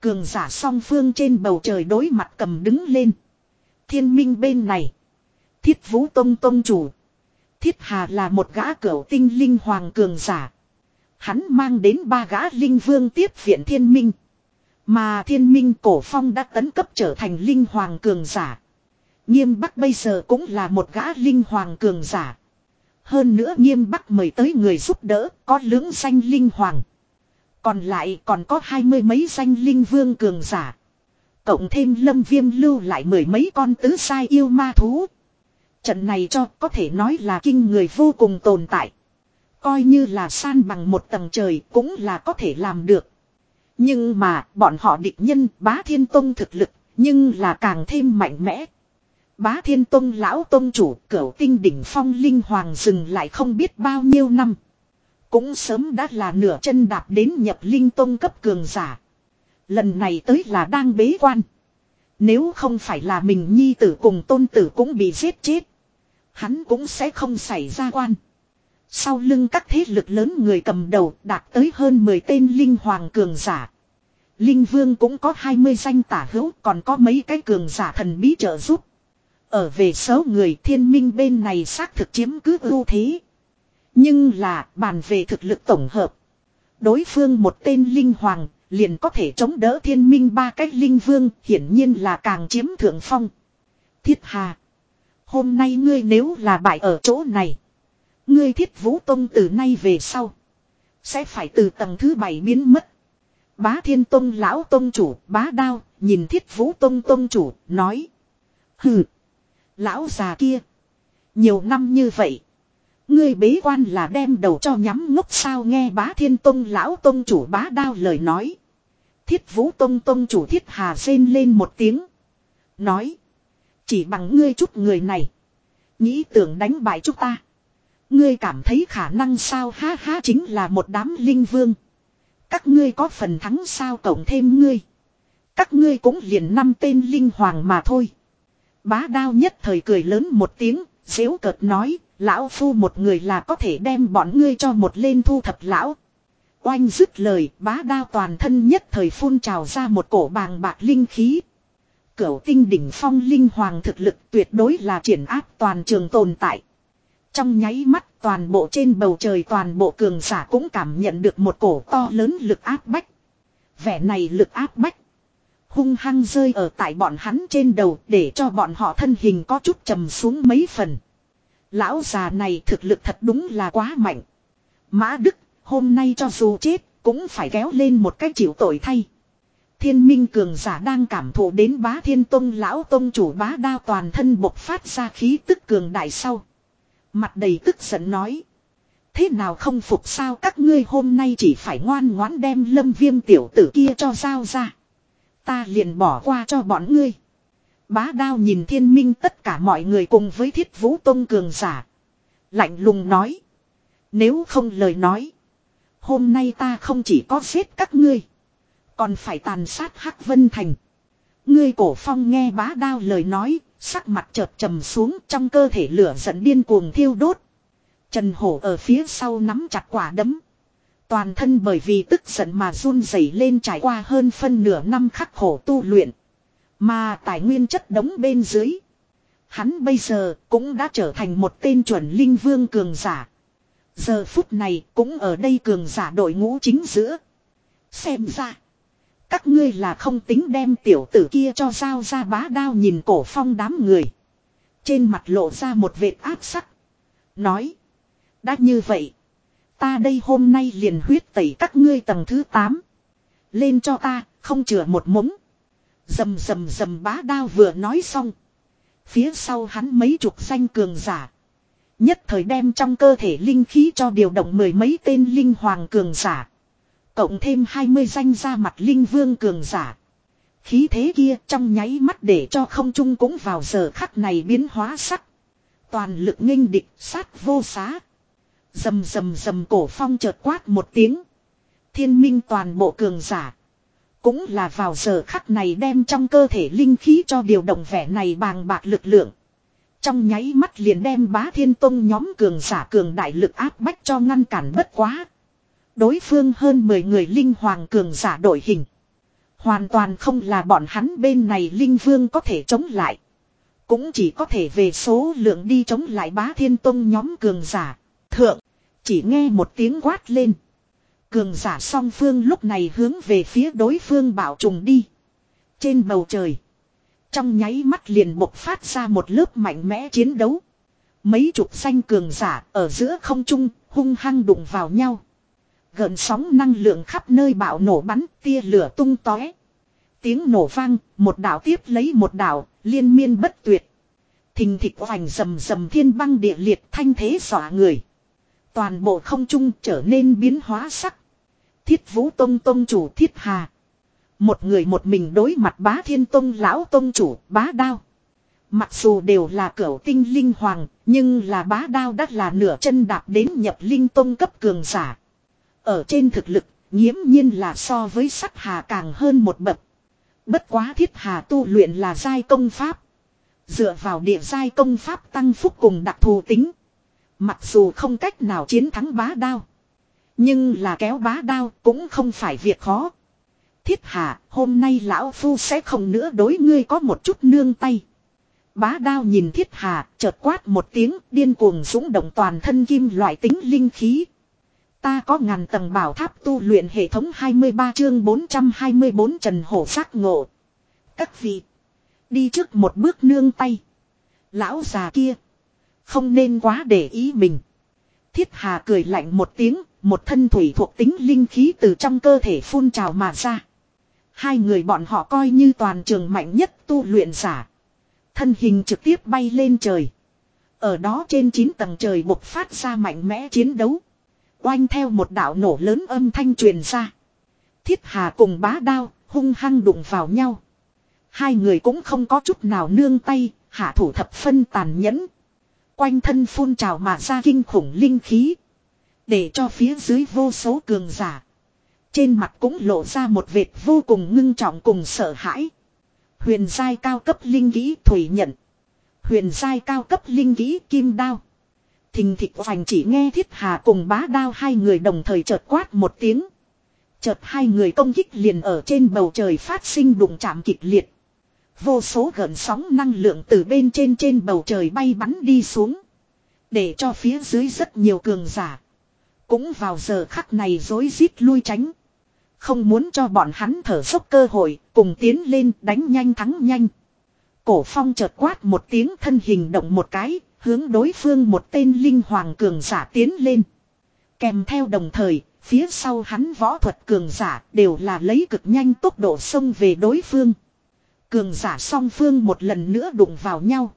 Cường giả song phương trên bầu trời đối mặt cầm đứng lên. Thiên minh bên này. Thiết vũ tông tông chủ. Thiết hà là một gã cửu tinh linh hoàng cường giả. Hắn mang đến ba gã linh vương tiếp viện thiên minh. Mà thiên minh cổ phong đã tấn cấp trở thành linh hoàng cường giả. Nghiêm bắc bây giờ cũng là một gã linh hoàng cường giả. Hơn nữa nghiêm bắc mời tới người giúp đỡ, có lưỡng danh linh hoàng. Còn lại còn có hai mươi mấy danh linh vương cường giả. Cộng thêm lâm viêm lưu lại mười mấy con tứ sai yêu ma thú. Trận này cho có thể nói là kinh người vô cùng tồn tại. Coi như là san bằng một tầng trời cũng là có thể làm được. Nhưng mà, bọn họ địch nhân, bá thiên tông thực lực, nhưng là càng thêm mạnh mẽ. Bá thiên tông lão tông chủ, cửu tinh đỉnh phong linh hoàng dừng lại không biết bao nhiêu năm. Cũng sớm đã là nửa chân đạp đến nhập linh tông cấp cường giả. Lần này tới là đang bế quan. Nếu không phải là mình nhi tử cùng tôn tử cũng bị giết chết. Hắn cũng sẽ không xảy ra quan. Sau lưng các thế lực lớn người cầm đầu đạt tới hơn 10 tên linh hoàng cường giả. Linh vương cũng có 20 danh tả hữu, còn có mấy cái cường giả thần bí trợ giúp. Ở về số người, thiên minh bên này xác thực chiếm cứ ưu thế. Nhưng là, bàn về thực lực tổng hợp. Đối phương một tên linh hoàng, liền có thể chống đỡ thiên minh ba cách linh vương, hiển nhiên là càng chiếm thượng phong. Thiết hà. Hôm nay ngươi nếu là bại ở chỗ này. Ngươi thiết vũ tông từ nay về sau. Sẽ phải từ tầng thứ bảy biến mất. Bá thiên tông lão tông chủ, bá đao, nhìn thiết vũ tông tông chủ, nói. Hừ. Lão già kia. Nhiều năm như vậy. Ngươi bế quan là đem đầu cho nhắm ngốc sao nghe bá thiên tông lão tông chủ bá đao lời nói. Thiết vũ tông tông chủ thiết hà rên lên một tiếng. Nói. Chỉ bằng ngươi chút người này. Nghĩ tưởng đánh bại chúng ta. Ngươi cảm thấy khả năng sao ha ha chính là một đám linh vương. Các ngươi có phần thắng sao cộng thêm ngươi. Các ngươi cũng liền năm tên linh hoàng mà thôi. Bá đao nhất thời cười lớn một tiếng, dễu cợt nói, lão phu một người là có thể đem bọn ngươi cho một lên thu thập lão. Oanh dứt lời, bá đao toàn thân nhất thời phun trào ra một cổ bàng bạc linh khí. Cửu tinh đỉnh phong linh hoàng thực lực tuyệt đối là triển áp toàn trường tồn tại. Trong nháy mắt, toàn bộ trên bầu trời toàn bộ cường giả cũng cảm nhận được một cổ to lớn lực áp bách. Vẻ này lực áp bách. Hung hăng rơi ở tại bọn hắn trên đầu để cho bọn họ thân hình có chút trầm xuống mấy phần. Lão già này thực lực thật đúng là quá mạnh. Mã Đức, hôm nay cho dù chết, cũng phải kéo lên một cách chịu tội thay. Thiên minh cường giả đang cảm thụ đến bá thiên tông, lão tông chủ bá đao toàn thân bộc phát ra khí tức cường đại sau. Mặt đầy tức giận nói. Thế nào không phục sao các ngươi hôm nay chỉ phải ngoan ngoãn đem lâm viêm tiểu tử kia cho giao ra. Ta liền bỏ qua cho bọn ngươi. Bá đao nhìn thiên minh tất cả mọi người cùng với thiết vũ tông cường giả. Lạnh lùng nói. Nếu không lời nói. Hôm nay ta không chỉ có giết các ngươi. Còn phải tàn sát Hắc Vân Thành. Ngươi cổ phong nghe bá đao lời nói. Sắc mặt chợt trầm xuống trong cơ thể lửa giận điên cuồng thiêu đốt. Trần Hổ ở phía sau nắm chặt quả đấm. Toàn thân bởi vì tức giận mà run rẩy lên trải qua hơn phân nửa năm khắc khổ tu luyện. Mà tài nguyên chất đống bên dưới. Hắn bây giờ cũng đã trở thành một tên chuẩn linh vương cường giả. Giờ phút này cũng ở đây cường giả đội ngũ chính giữa. Xem ra. Các ngươi là không tính đem tiểu tử kia cho sao ra bá đao nhìn cổ phong đám người. Trên mặt lộ ra một vệt áp sắc. Nói. Đã như vậy. Ta đây hôm nay liền huyết tẩy các ngươi tầng thứ 8. Lên cho ta, không chừa một mống. Dầm dầm dầm bá đao vừa nói xong. Phía sau hắn mấy chục danh cường giả. Nhất thời đem trong cơ thể linh khí cho điều động mười mấy tên linh hoàng cường giả. Cộng thêm 20 danh ra mặt linh vương cường giả. Khí thế kia trong nháy mắt để cho không trung cũng vào giờ khắc này biến hóa sắc. Toàn lực nghênh địch, sát vô xá. Dầm dầm dầm cổ phong chợt quát một tiếng. Thiên minh toàn bộ cường giả. Cũng là vào giờ khắc này đem trong cơ thể linh khí cho điều động vẻ này bàng bạc lực lượng. Trong nháy mắt liền đem bá thiên tông nhóm cường giả cường đại lực áp bách cho ngăn cản bất quá. Đối phương hơn 10 người linh hoàng cường giả đổi hình. Hoàn toàn không là bọn hắn bên này linh vương có thể chống lại. Cũng chỉ có thể về số lượng đi chống lại bá thiên tông nhóm cường giả. Thượng, chỉ nghe một tiếng quát lên. Cường giả song phương lúc này hướng về phía đối phương bảo trùng đi. Trên bầu trời. Trong nháy mắt liền bộc phát ra một lớp mạnh mẽ chiến đấu. Mấy chục xanh cường giả ở giữa không trung hung hăng đụng vào nhau. Gần sóng năng lượng khắp nơi bạo nổ bắn tia lửa tung tóe. Tiếng nổ vang, một đảo tiếp lấy một đảo, liên miên bất tuyệt. Thình thịch hoành rầm rầm thiên băng địa liệt thanh thế dọa người. Toàn bộ không trung trở nên biến hóa sắc. Thiết vũ tông tông chủ thiết hà. Một người một mình đối mặt bá thiên tông lão tông chủ bá đao. Mặc dù đều là cửu tinh linh hoàng, nhưng là bá đao đắt là nửa chân đạp đến nhập linh tông cấp cường giả. Ở trên thực lực, nghiễm nhiên là so với sắc hà càng hơn một bậc. Bất quá thiết hà tu luyện là giai công pháp. Dựa vào địa giai công pháp tăng phúc cùng đặc thù tính. Mặc dù không cách nào chiến thắng bá đao. Nhưng là kéo bá đao cũng không phải việc khó. Thiết hà, hôm nay lão phu sẽ không nữa đối ngươi có một chút nương tay. Bá đao nhìn thiết hà, chợt quát một tiếng, điên cuồng dũng động toàn thân kim loại tính linh khí. Ta có ngàn tầng bảo tháp tu luyện hệ thống 23 chương 424 Trần Hổ giác ngộ. Các vị, đi trước một bước nương tay. Lão già kia, không nên quá để ý mình. Thiết hà cười lạnh một tiếng, một thân thủy thuộc tính linh khí từ trong cơ thể phun trào mà ra. Hai người bọn họ coi như toàn trường mạnh nhất tu luyện giả. Thân hình trực tiếp bay lên trời. Ở đó trên 9 tầng trời bộc phát ra mạnh mẽ chiến đấu. Oanh theo một đạo nổ lớn âm thanh truyền ra. Thiết hà cùng bá đao hung hăng đụng vào nhau. Hai người cũng không có chút nào nương tay, hạ thủ thập phân tàn nhẫn. Quanh thân phun trào mà ra kinh khủng linh khí. Để cho phía dưới vô số cường giả. Trên mặt cũng lộ ra một vệt vô cùng ngưng trọng cùng sợ hãi. Huyền giai cao cấp linh kỹ thủy nhận. Huyền giai cao cấp linh kỹ kim đao. Thình thịch hoành chỉ nghe thiết hà cùng bá đao hai người đồng thời chợt quát một tiếng. Chợt hai người công kích liền ở trên bầu trời phát sinh đụng chạm kịch liệt. Vô số gợn sóng năng lượng từ bên trên trên bầu trời bay bắn đi xuống. Để cho phía dưới rất nhiều cường giả. Cũng vào giờ khắc này dối rít lui tránh. Không muốn cho bọn hắn thở dốc cơ hội, cùng tiến lên đánh nhanh thắng nhanh. Cổ phong chợt quát một tiếng thân hình động một cái, hướng đối phương một tên linh hoàng cường giả tiến lên. Kèm theo đồng thời, phía sau hắn võ thuật cường giả đều là lấy cực nhanh tốc độ xông về đối phương. Cường giả song phương một lần nữa đụng vào nhau.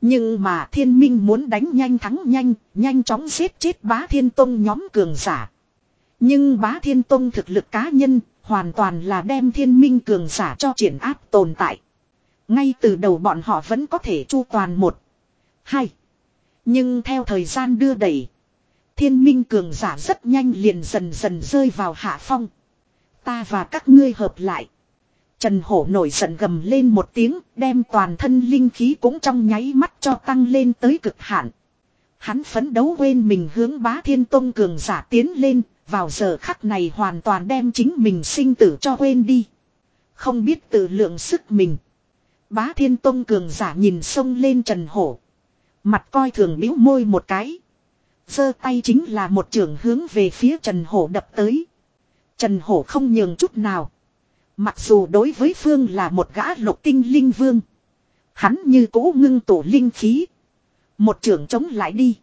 Nhưng mà thiên minh muốn đánh nhanh thắng nhanh, nhanh chóng giết chết bá thiên tông nhóm cường giả. Nhưng bá thiên tông thực lực cá nhân, hoàn toàn là đem thiên minh cường giả cho triển áp tồn tại. Ngay từ đầu bọn họ vẫn có thể chu toàn một, hai. Nhưng theo thời gian đưa đẩy, thiên minh cường giả rất nhanh liền dần dần rơi vào hạ phong. Ta và các ngươi hợp lại. Trần Hổ nổi giận gầm lên một tiếng, đem toàn thân linh khí cũng trong nháy mắt cho tăng lên tới cực hạn. Hắn phấn đấu quên mình hướng bá thiên tông cường giả tiến lên, vào giờ khắc này hoàn toàn đem chính mình sinh tử cho quên đi. Không biết tự lượng sức mình. Bá thiên tông cường giả nhìn sông lên trần hổ. Mặt coi thường bĩu môi một cái. giơ tay chính là một trường hướng về phía trần hổ đập tới. Trần hổ không nhường chút nào. Mặc dù đối với phương là một gã lục tinh linh vương. Hắn như cũ ngưng tổ linh khí. Một trường chống lại đi.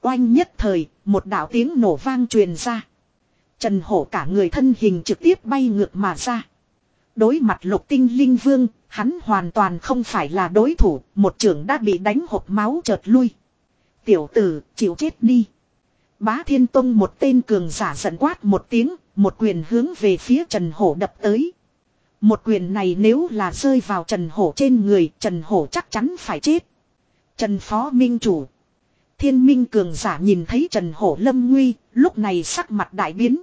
Oanh nhất thời, một đạo tiếng nổ vang truyền ra. Trần Hổ cả người thân hình trực tiếp bay ngược mà ra. Đối mặt lục tinh linh vương, hắn hoàn toàn không phải là đối thủ, một trưởng đã bị đánh hộp máu chợt lui. Tiểu tử, chịu chết đi. Bá Thiên Tông một tên cường giả giận quát một tiếng, một quyền hướng về phía Trần Hổ đập tới. Một quyền này nếu là rơi vào Trần Hổ trên người, Trần Hổ chắc chắn phải chết. Trần Phó Minh Chủ. Thiên Minh cường giả nhìn thấy Trần Hổ lâm nguy, lúc này sắc mặt đại biến.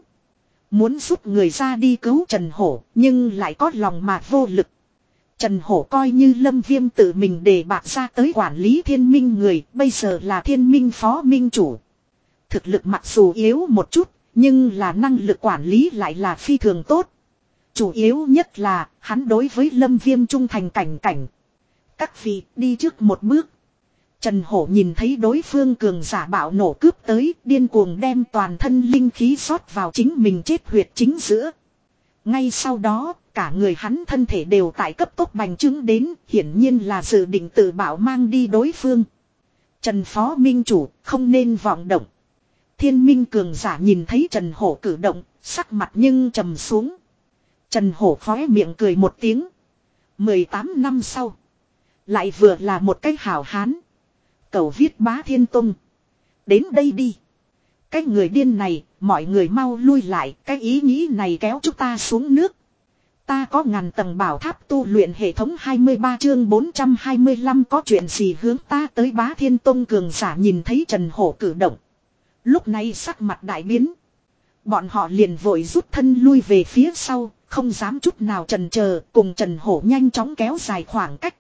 Muốn giúp người ra đi cứu Trần Hổ, nhưng lại có lòng mà vô lực. Trần Hổ coi như lâm viêm tự mình để bạc ra tới quản lý thiên minh người, bây giờ là thiên minh phó minh chủ. Thực lực mặc dù yếu một chút, nhưng là năng lực quản lý lại là phi thường tốt. Chủ yếu nhất là, hắn đối với lâm viêm trung thành cảnh cảnh. Các vị đi trước một bước. Trần Hổ nhìn thấy đối phương cường giả bạo nổ cướp tới, điên cuồng đem toàn thân linh khí rót vào chính mình chết huyệt chính giữa. Ngay sau đó, cả người hắn thân thể đều tại cấp tốc bành trướng đến, hiển nhiên là dự định tự bảo mang đi đối phương. Trần Phó Minh Chủ, không nên vọng động. Thiên Minh cường giả nhìn thấy Trần Hổ cử động, sắc mặt nhưng trầm xuống. Trần Hổ khóe miệng cười một tiếng. 18 năm sau. Lại vừa là một cái hảo hán. Cầu viết bá thiên tông. Đến đây đi. Cái người điên này, mọi người mau lui lại, cái ý nghĩ này kéo chúng ta xuống nước. Ta có ngàn tầng bảo tháp tu luyện hệ thống 23 chương 425 có chuyện gì hướng ta tới bá thiên tông cường giả nhìn thấy Trần Hổ cử động. Lúc này sắc mặt đại biến. Bọn họ liền vội rút thân lui về phía sau, không dám chút nào trần chờ cùng Trần Hổ nhanh chóng kéo dài khoảng cách.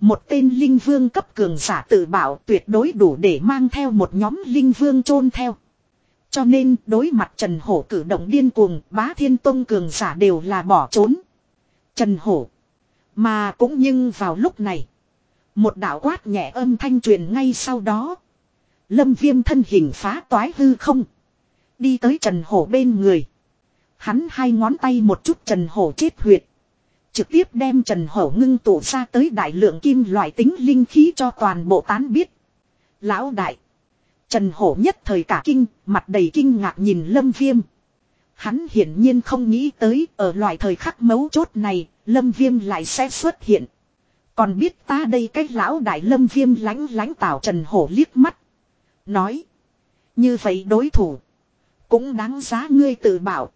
Một tên linh vương cấp cường giả tự bảo tuyệt đối đủ để mang theo một nhóm linh vương chôn theo. Cho nên, đối mặt Trần Hổ cử động điên cuồng, bá thiên tông cường giả đều là bỏ trốn. Trần Hổ. Mà cũng nhưng vào lúc này. Một đạo quát nhẹ âm thanh truyền ngay sau đó. Lâm viêm thân hình phá toái hư không. Đi tới Trần Hổ bên người. Hắn hai ngón tay một chút Trần Hổ chết huyệt. Trực tiếp đem Trần Hổ ngưng tụ ra tới đại lượng kim loại tính linh khí cho toàn bộ tán biết. Lão đại. Trần Hổ nhất thời cả kinh, mặt đầy kinh ngạc nhìn Lâm Viêm. Hắn hiển nhiên không nghĩ tới ở loại thời khắc mấu chốt này, Lâm Viêm lại sẽ xuất hiện. Còn biết ta đây cái lão đại Lâm Viêm lánh lánh tảo Trần Hổ liếc mắt. Nói. Như vậy đối thủ. Cũng đáng giá ngươi tự bảo.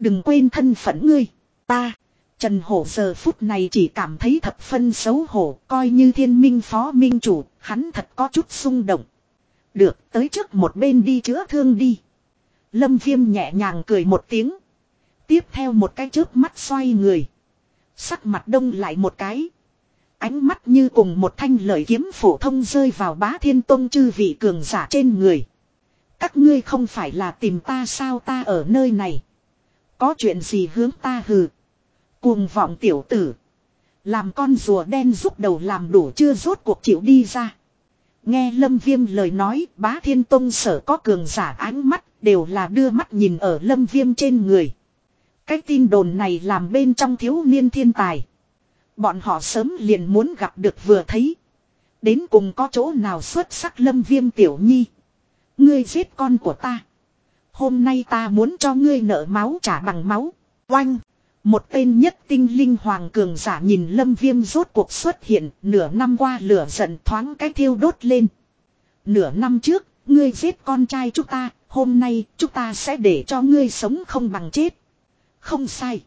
Đừng quên thân phận ngươi. Ta. Trần Hổ giờ phút này chỉ cảm thấy thập phân xấu hổ. Coi như thiên minh phó minh chủ. Hắn thật có chút xung động. Được, tới trước một bên đi chữa thương đi. Lâm viêm nhẹ nhàng cười một tiếng. Tiếp theo một cái chớp mắt xoay người. Sắc mặt đông lại một cái. Ánh mắt như cùng một thanh lời kiếm phổ thông rơi vào bá thiên tông chư vị cường giả trên người. Các ngươi không phải là tìm ta sao ta ở nơi này. Có chuyện gì hướng ta hừ. Cuồng vọng tiểu tử. Làm con rùa đen rút đầu làm đủ chưa rốt cuộc chịu đi ra. Nghe Lâm Viêm lời nói, bá thiên tông sở có cường giả ánh mắt, đều là đưa mắt nhìn ở Lâm Viêm trên người. Cái tin đồn này làm bên trong thiếu niên thiên tài. Bọn họ sớm liền muốn gặp được vừa thấy. Đến cùng có chỗ nào xuất sắc Lâm Viêm tiểu nhi. Ngươi giết con của ta. Hôm nay ta muốn cho ngươi nợ máu trả bằng máu. Oanh. Một tên nhất tinh linh hoàng cường giả nhìn lâm viêm rốt cuộc xuất hiện nửa năm qua lửa giận thoáng cái thiêu đốt lên. Nửa năm trước, ngươi giết con trai chúng ta, hôm nay chúng ta sẽ để cho ngươi sống không bằng chết. Không sai.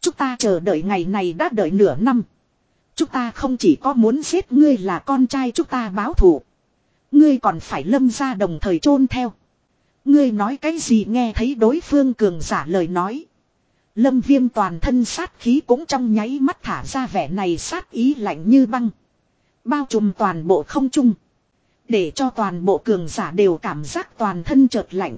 Chúng ta chờ đợi ngày này đã đợi nửa năm. Chúng ta không chỉ có muốn giết ngươi là con trai chúng ta báo thù. Ngươi còn phải lâm ra đồng thời chôn theo. Ngươi nói cái gì nghe thấy đối phương cường giả lời nói. Lâm viêm toàn thân sát khí cũng trong nháy mắt thả ra vẻ này sát ý lạnh như băng. Bao trùm toàn bộ không trung. Để cho toàn bộ cường giả đều cảm giác toàn thân chợt lạnh.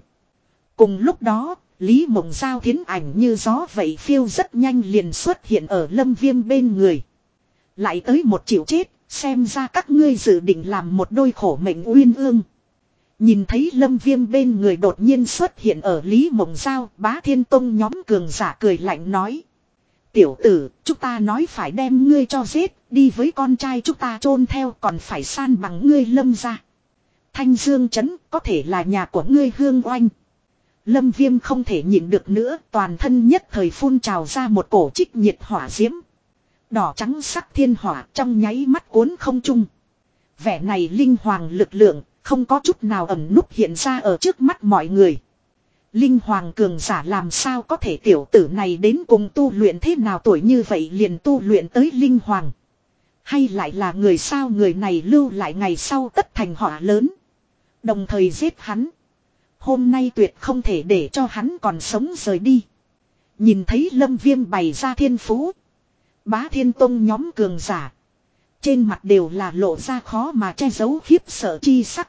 Cùng lúc đó, Lý Mộng Giao thiến ảnh như gió vậy phiêu rất nhanh liền xuất hiện ở lâm viêm bên người. Lại tới một triệu chết, xem ra các ngươi dự định làm một đôi khổ mệnh uyên ương. Nhìn thấy lâm viêm bên người đột nhiên xuất hiện ở Lý Mộng Giao, bá thiên tông nhóm cường giả cười lạnh nói. Tiểu tử, chúng ta nói phải đem ngươi cho giết, đi với con trai chúng ta chôn theo còn phải san bằng ngươi lâm ra. Thanh Dương Trấn có thể là nhà của ngươi hương oanh. Lâm viêm không thể nhịn được nữa, toàn thân nhất thời phun trào ra một cổ trích nhiệt hỏa diễm. Đỏ trắng sắc thiên hỏa trong nháy mắt cuốn không chung. Vẻ này linh hoàng lực lượng, không có chút nào ẩn núp hiện ra ở trước mắt mọi người. Linh hoàng cường giả làm sao có thể tiểu tử này đến cùng tu luyện thế nào tuổi như vậy liền tu luyện tới linh hoàng. Hay lại là người sao người này lưu lại ngày sau tất thành họa lớn. Đồng thời giết hắn. Hôm nay tuyệt không thể để cho hắn còn sống rời đi. Nhìn thấy lâm viêm bày ra thiên phú. Bá thiên tông nhóm cường giả. Trên mặt đều là lộ ra khó mà che giấu khiếp sợ chi sắc.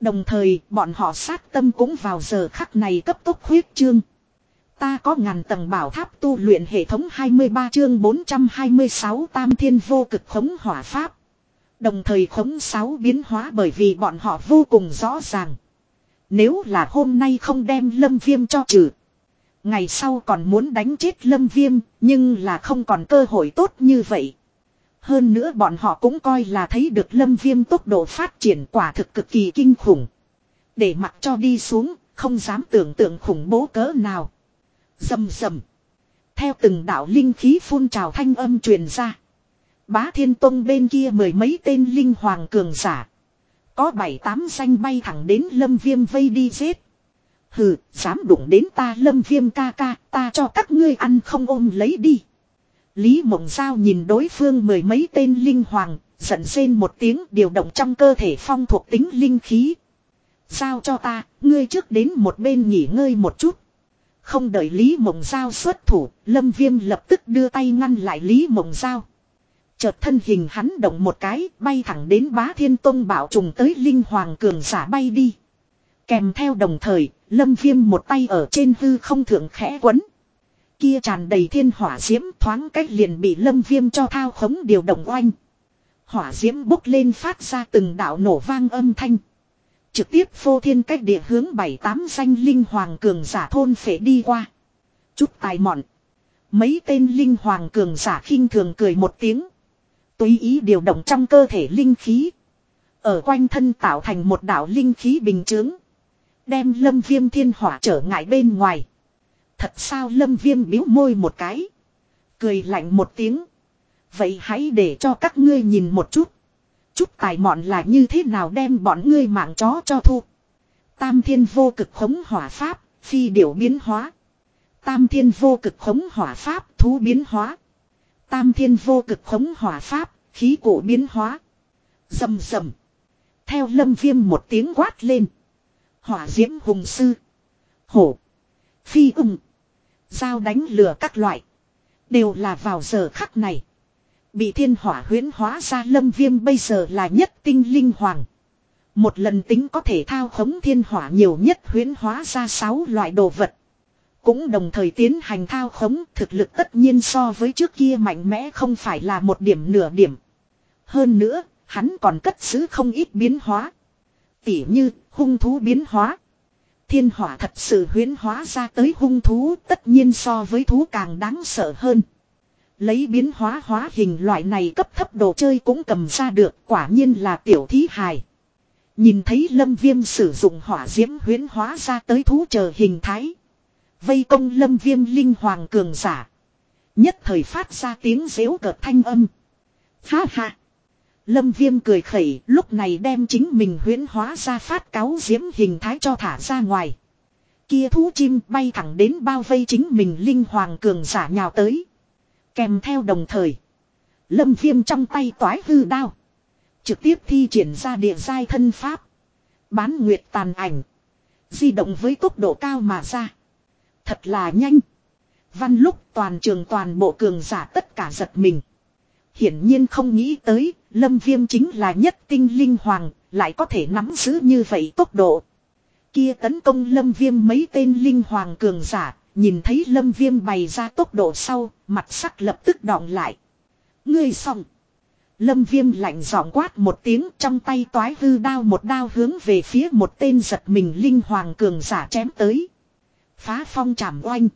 Đồng thời, bọn họ sát tâm cũng vào giờ khắc này cấp tốc huyết chương. Ta có ngàn tầng bảo tháp tu luyện hệ thống 23 chương 426 tam thiên vô cực khống hỏa pháp. Đồng thời khống sáu biến hóa bởi vì bọn họ vô cùng rõ ràng. Nếu là hôm nay không đem lâm viêm cho trừ. Ngày sau còn muốn đánh chết lâm viêm, nhưng là không còn cơ hội tốt như vậy. Hơn nữa bọn họ cũng coi là thấy được lâm viêm tốc độ phát triển quả thực cực kỳ kinh khủng. Để mặc cho đi xuống, không dám tưởng tượng khủng bố cỡ nào. Dầm dầm. theo từng đạo linh khí phun trào thanh âm truyền ra. Bá thiên tông bên kia mười mấy tên linh hoàng cường giả. Có bảy tám danh bay thẳng đến lâm viêm vây đi giết. Hừ, dám đụng đến ta lâm viêm ca ca, ta cho các ngươi ăn không ôm lấy đi. Lý Mộng Giao nhìn đối phương mười mấy tên linh hoàng, giận rên một tiếng điều động trong cơ thể phong thuộc tính linh khí. Giao cho ta, ngươi trước đến một bên nghỉ ngơi một chút. Không đợi Lý Mộng Giao xuất thủ, Lâm Viêm lập tức đưa tay ngăn lại Lý Mộng Giao. Chợt thân hình hắn động một cái, bay thẳng đến bá thiên tông bảo trùng tới Linh Hoàng cường giả bay đi. Kèm theo đồng thời, Lâm Viêm một tay ở trên hư không thượng khẽ quấn. Kia tràn đầy thiên hỏa diễm thoáng cách liền bị Lâm Viêm cho thao khống điều động oanh. Hỏa diễm bốc lên phát ra từng đạo nổ vang âm thanh. Trực tiếp phô thiên cách địa hướng bảy tám danh linh hoàng cường giả thôn phệ đi qua. Chút tài mọn. Mấy tên linh hoàng cường giả khinh thường cười một tiếng. Tùy ý điều động trong cơ thể linh khí. Ở quanh thân tạo thành một đạo linh khí bình chướng. Đem lâm viêm thiên hỏa trở ngại bên ngoài. Thật sao lâm viêm biếu môi một cái. Cười lạnh một tiếng. Vậy hãy để cho các ngươi nhìn một chút. Chút tài mọn là như thế nào đem bọn ngươi mạng chó cho thu. Tam thiên vô cực khống hỏa pháp, phi điểu biến hóa. Tam thiên vô cực khống hỏa pháp, thú biến hóa. Tam thiên vô cực khống hỏa pháp, khí cổ biến hóa. Dầm dầm. Theo lâm viêm một tiếng quát lên. Hỏa diễm hùng sư. Hổ. Phi ung. Dao đánh lửa các loại. Đều là vào giờ khắc này. Bị thiên hỏa huyến hóa ra lâm viêm bây giờ là nhất tinh linh hoàng. Một lần tính có thể thao khống thiên hỏa nhiều nhất huyến hóa ra 6 loại đồ vật. Cũng đồng thời tiến hành thao khống thực lực tất nhiên so với trước kia mạnh mẽ không phải là một điểm nửa điểm. Hơn nữa, hắn còn cất giữ không ít biến hóa. Tỉ như, hung thú biến hóa. Thiên hỏa thật sự huyến hóa ra tới hung thú, tất nhiên so với thú càng đáng sợ hơn. Lấy biến hóa hóa hình loại này cấp thấp đồ chơi cũng cầm ra được, quả nhiên là tiểu thí hài. Nhìn thấy lâm viêm sử dụng hỏa diễm huyến hóa ra tới thú chờ hình thái. Vây công lâm viêm linh hoàng cường giả. Nhất thời phát ra tiếng dễu cợt thanh âm. Ha ha. Lâm viêm cười khẩy, lúc này đem chính mình huyễn hóa ra phát cáo diễm hình thái cho thả ra ngoài. Kia thú chim bay thẳng đến bao vây chính mình linh hoàng cường giả nhào tới. Kèm theo đồng thời. Lâm viêm trong tay toái hư đao. Trực tiếp thi triển ra địa giai thân pháp. Bán nguyệt tàn ảnh. Di động với tốc độ cao mà ra. Thật là nhanh. Văn lúc toàn trường toàn bộ cường giả tất cả giật mình. Hiển nhiên không nghĩ tới, lâm viêm chính là nhất tinh linh hoàng, lại có thể nắm giữ như vậy tốc độ. Kia tấn công lâm viêm mấy tên linh hoàng cường giả, nhìn thấy lâm viêm bày ra tốc độ sau, mặt sắc lập tức đọng lại. Ngươi xong. Lâm viêm lạnh giọng quát một tiếng trong tay toái hư đao một đao hướng về phía một tên giật mình linh hoàng cường giả chém tới. Phá phong chảm oanh.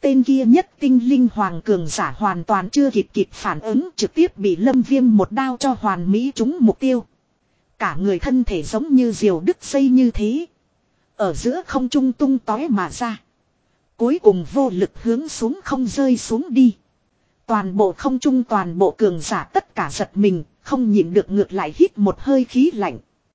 Tên kia nhất tinh linh hoàng cường giả hoàn toàn chưa kịp kịp phản ứng trực tiếp bị lâm viêm một đao cho hoàn mỹ trúng mục tiêu. Cả người thân thể giống như diều đứt xây như thế. Ở giữa không trung tung tói mà ra. Cuối cùng vô lực hướng xuống không rơi xuống đi. Toàn bộ không trung toàn bộ cường giả tất cả giật mình, không nhịn được ngược lại hít một hơi khí lạnh.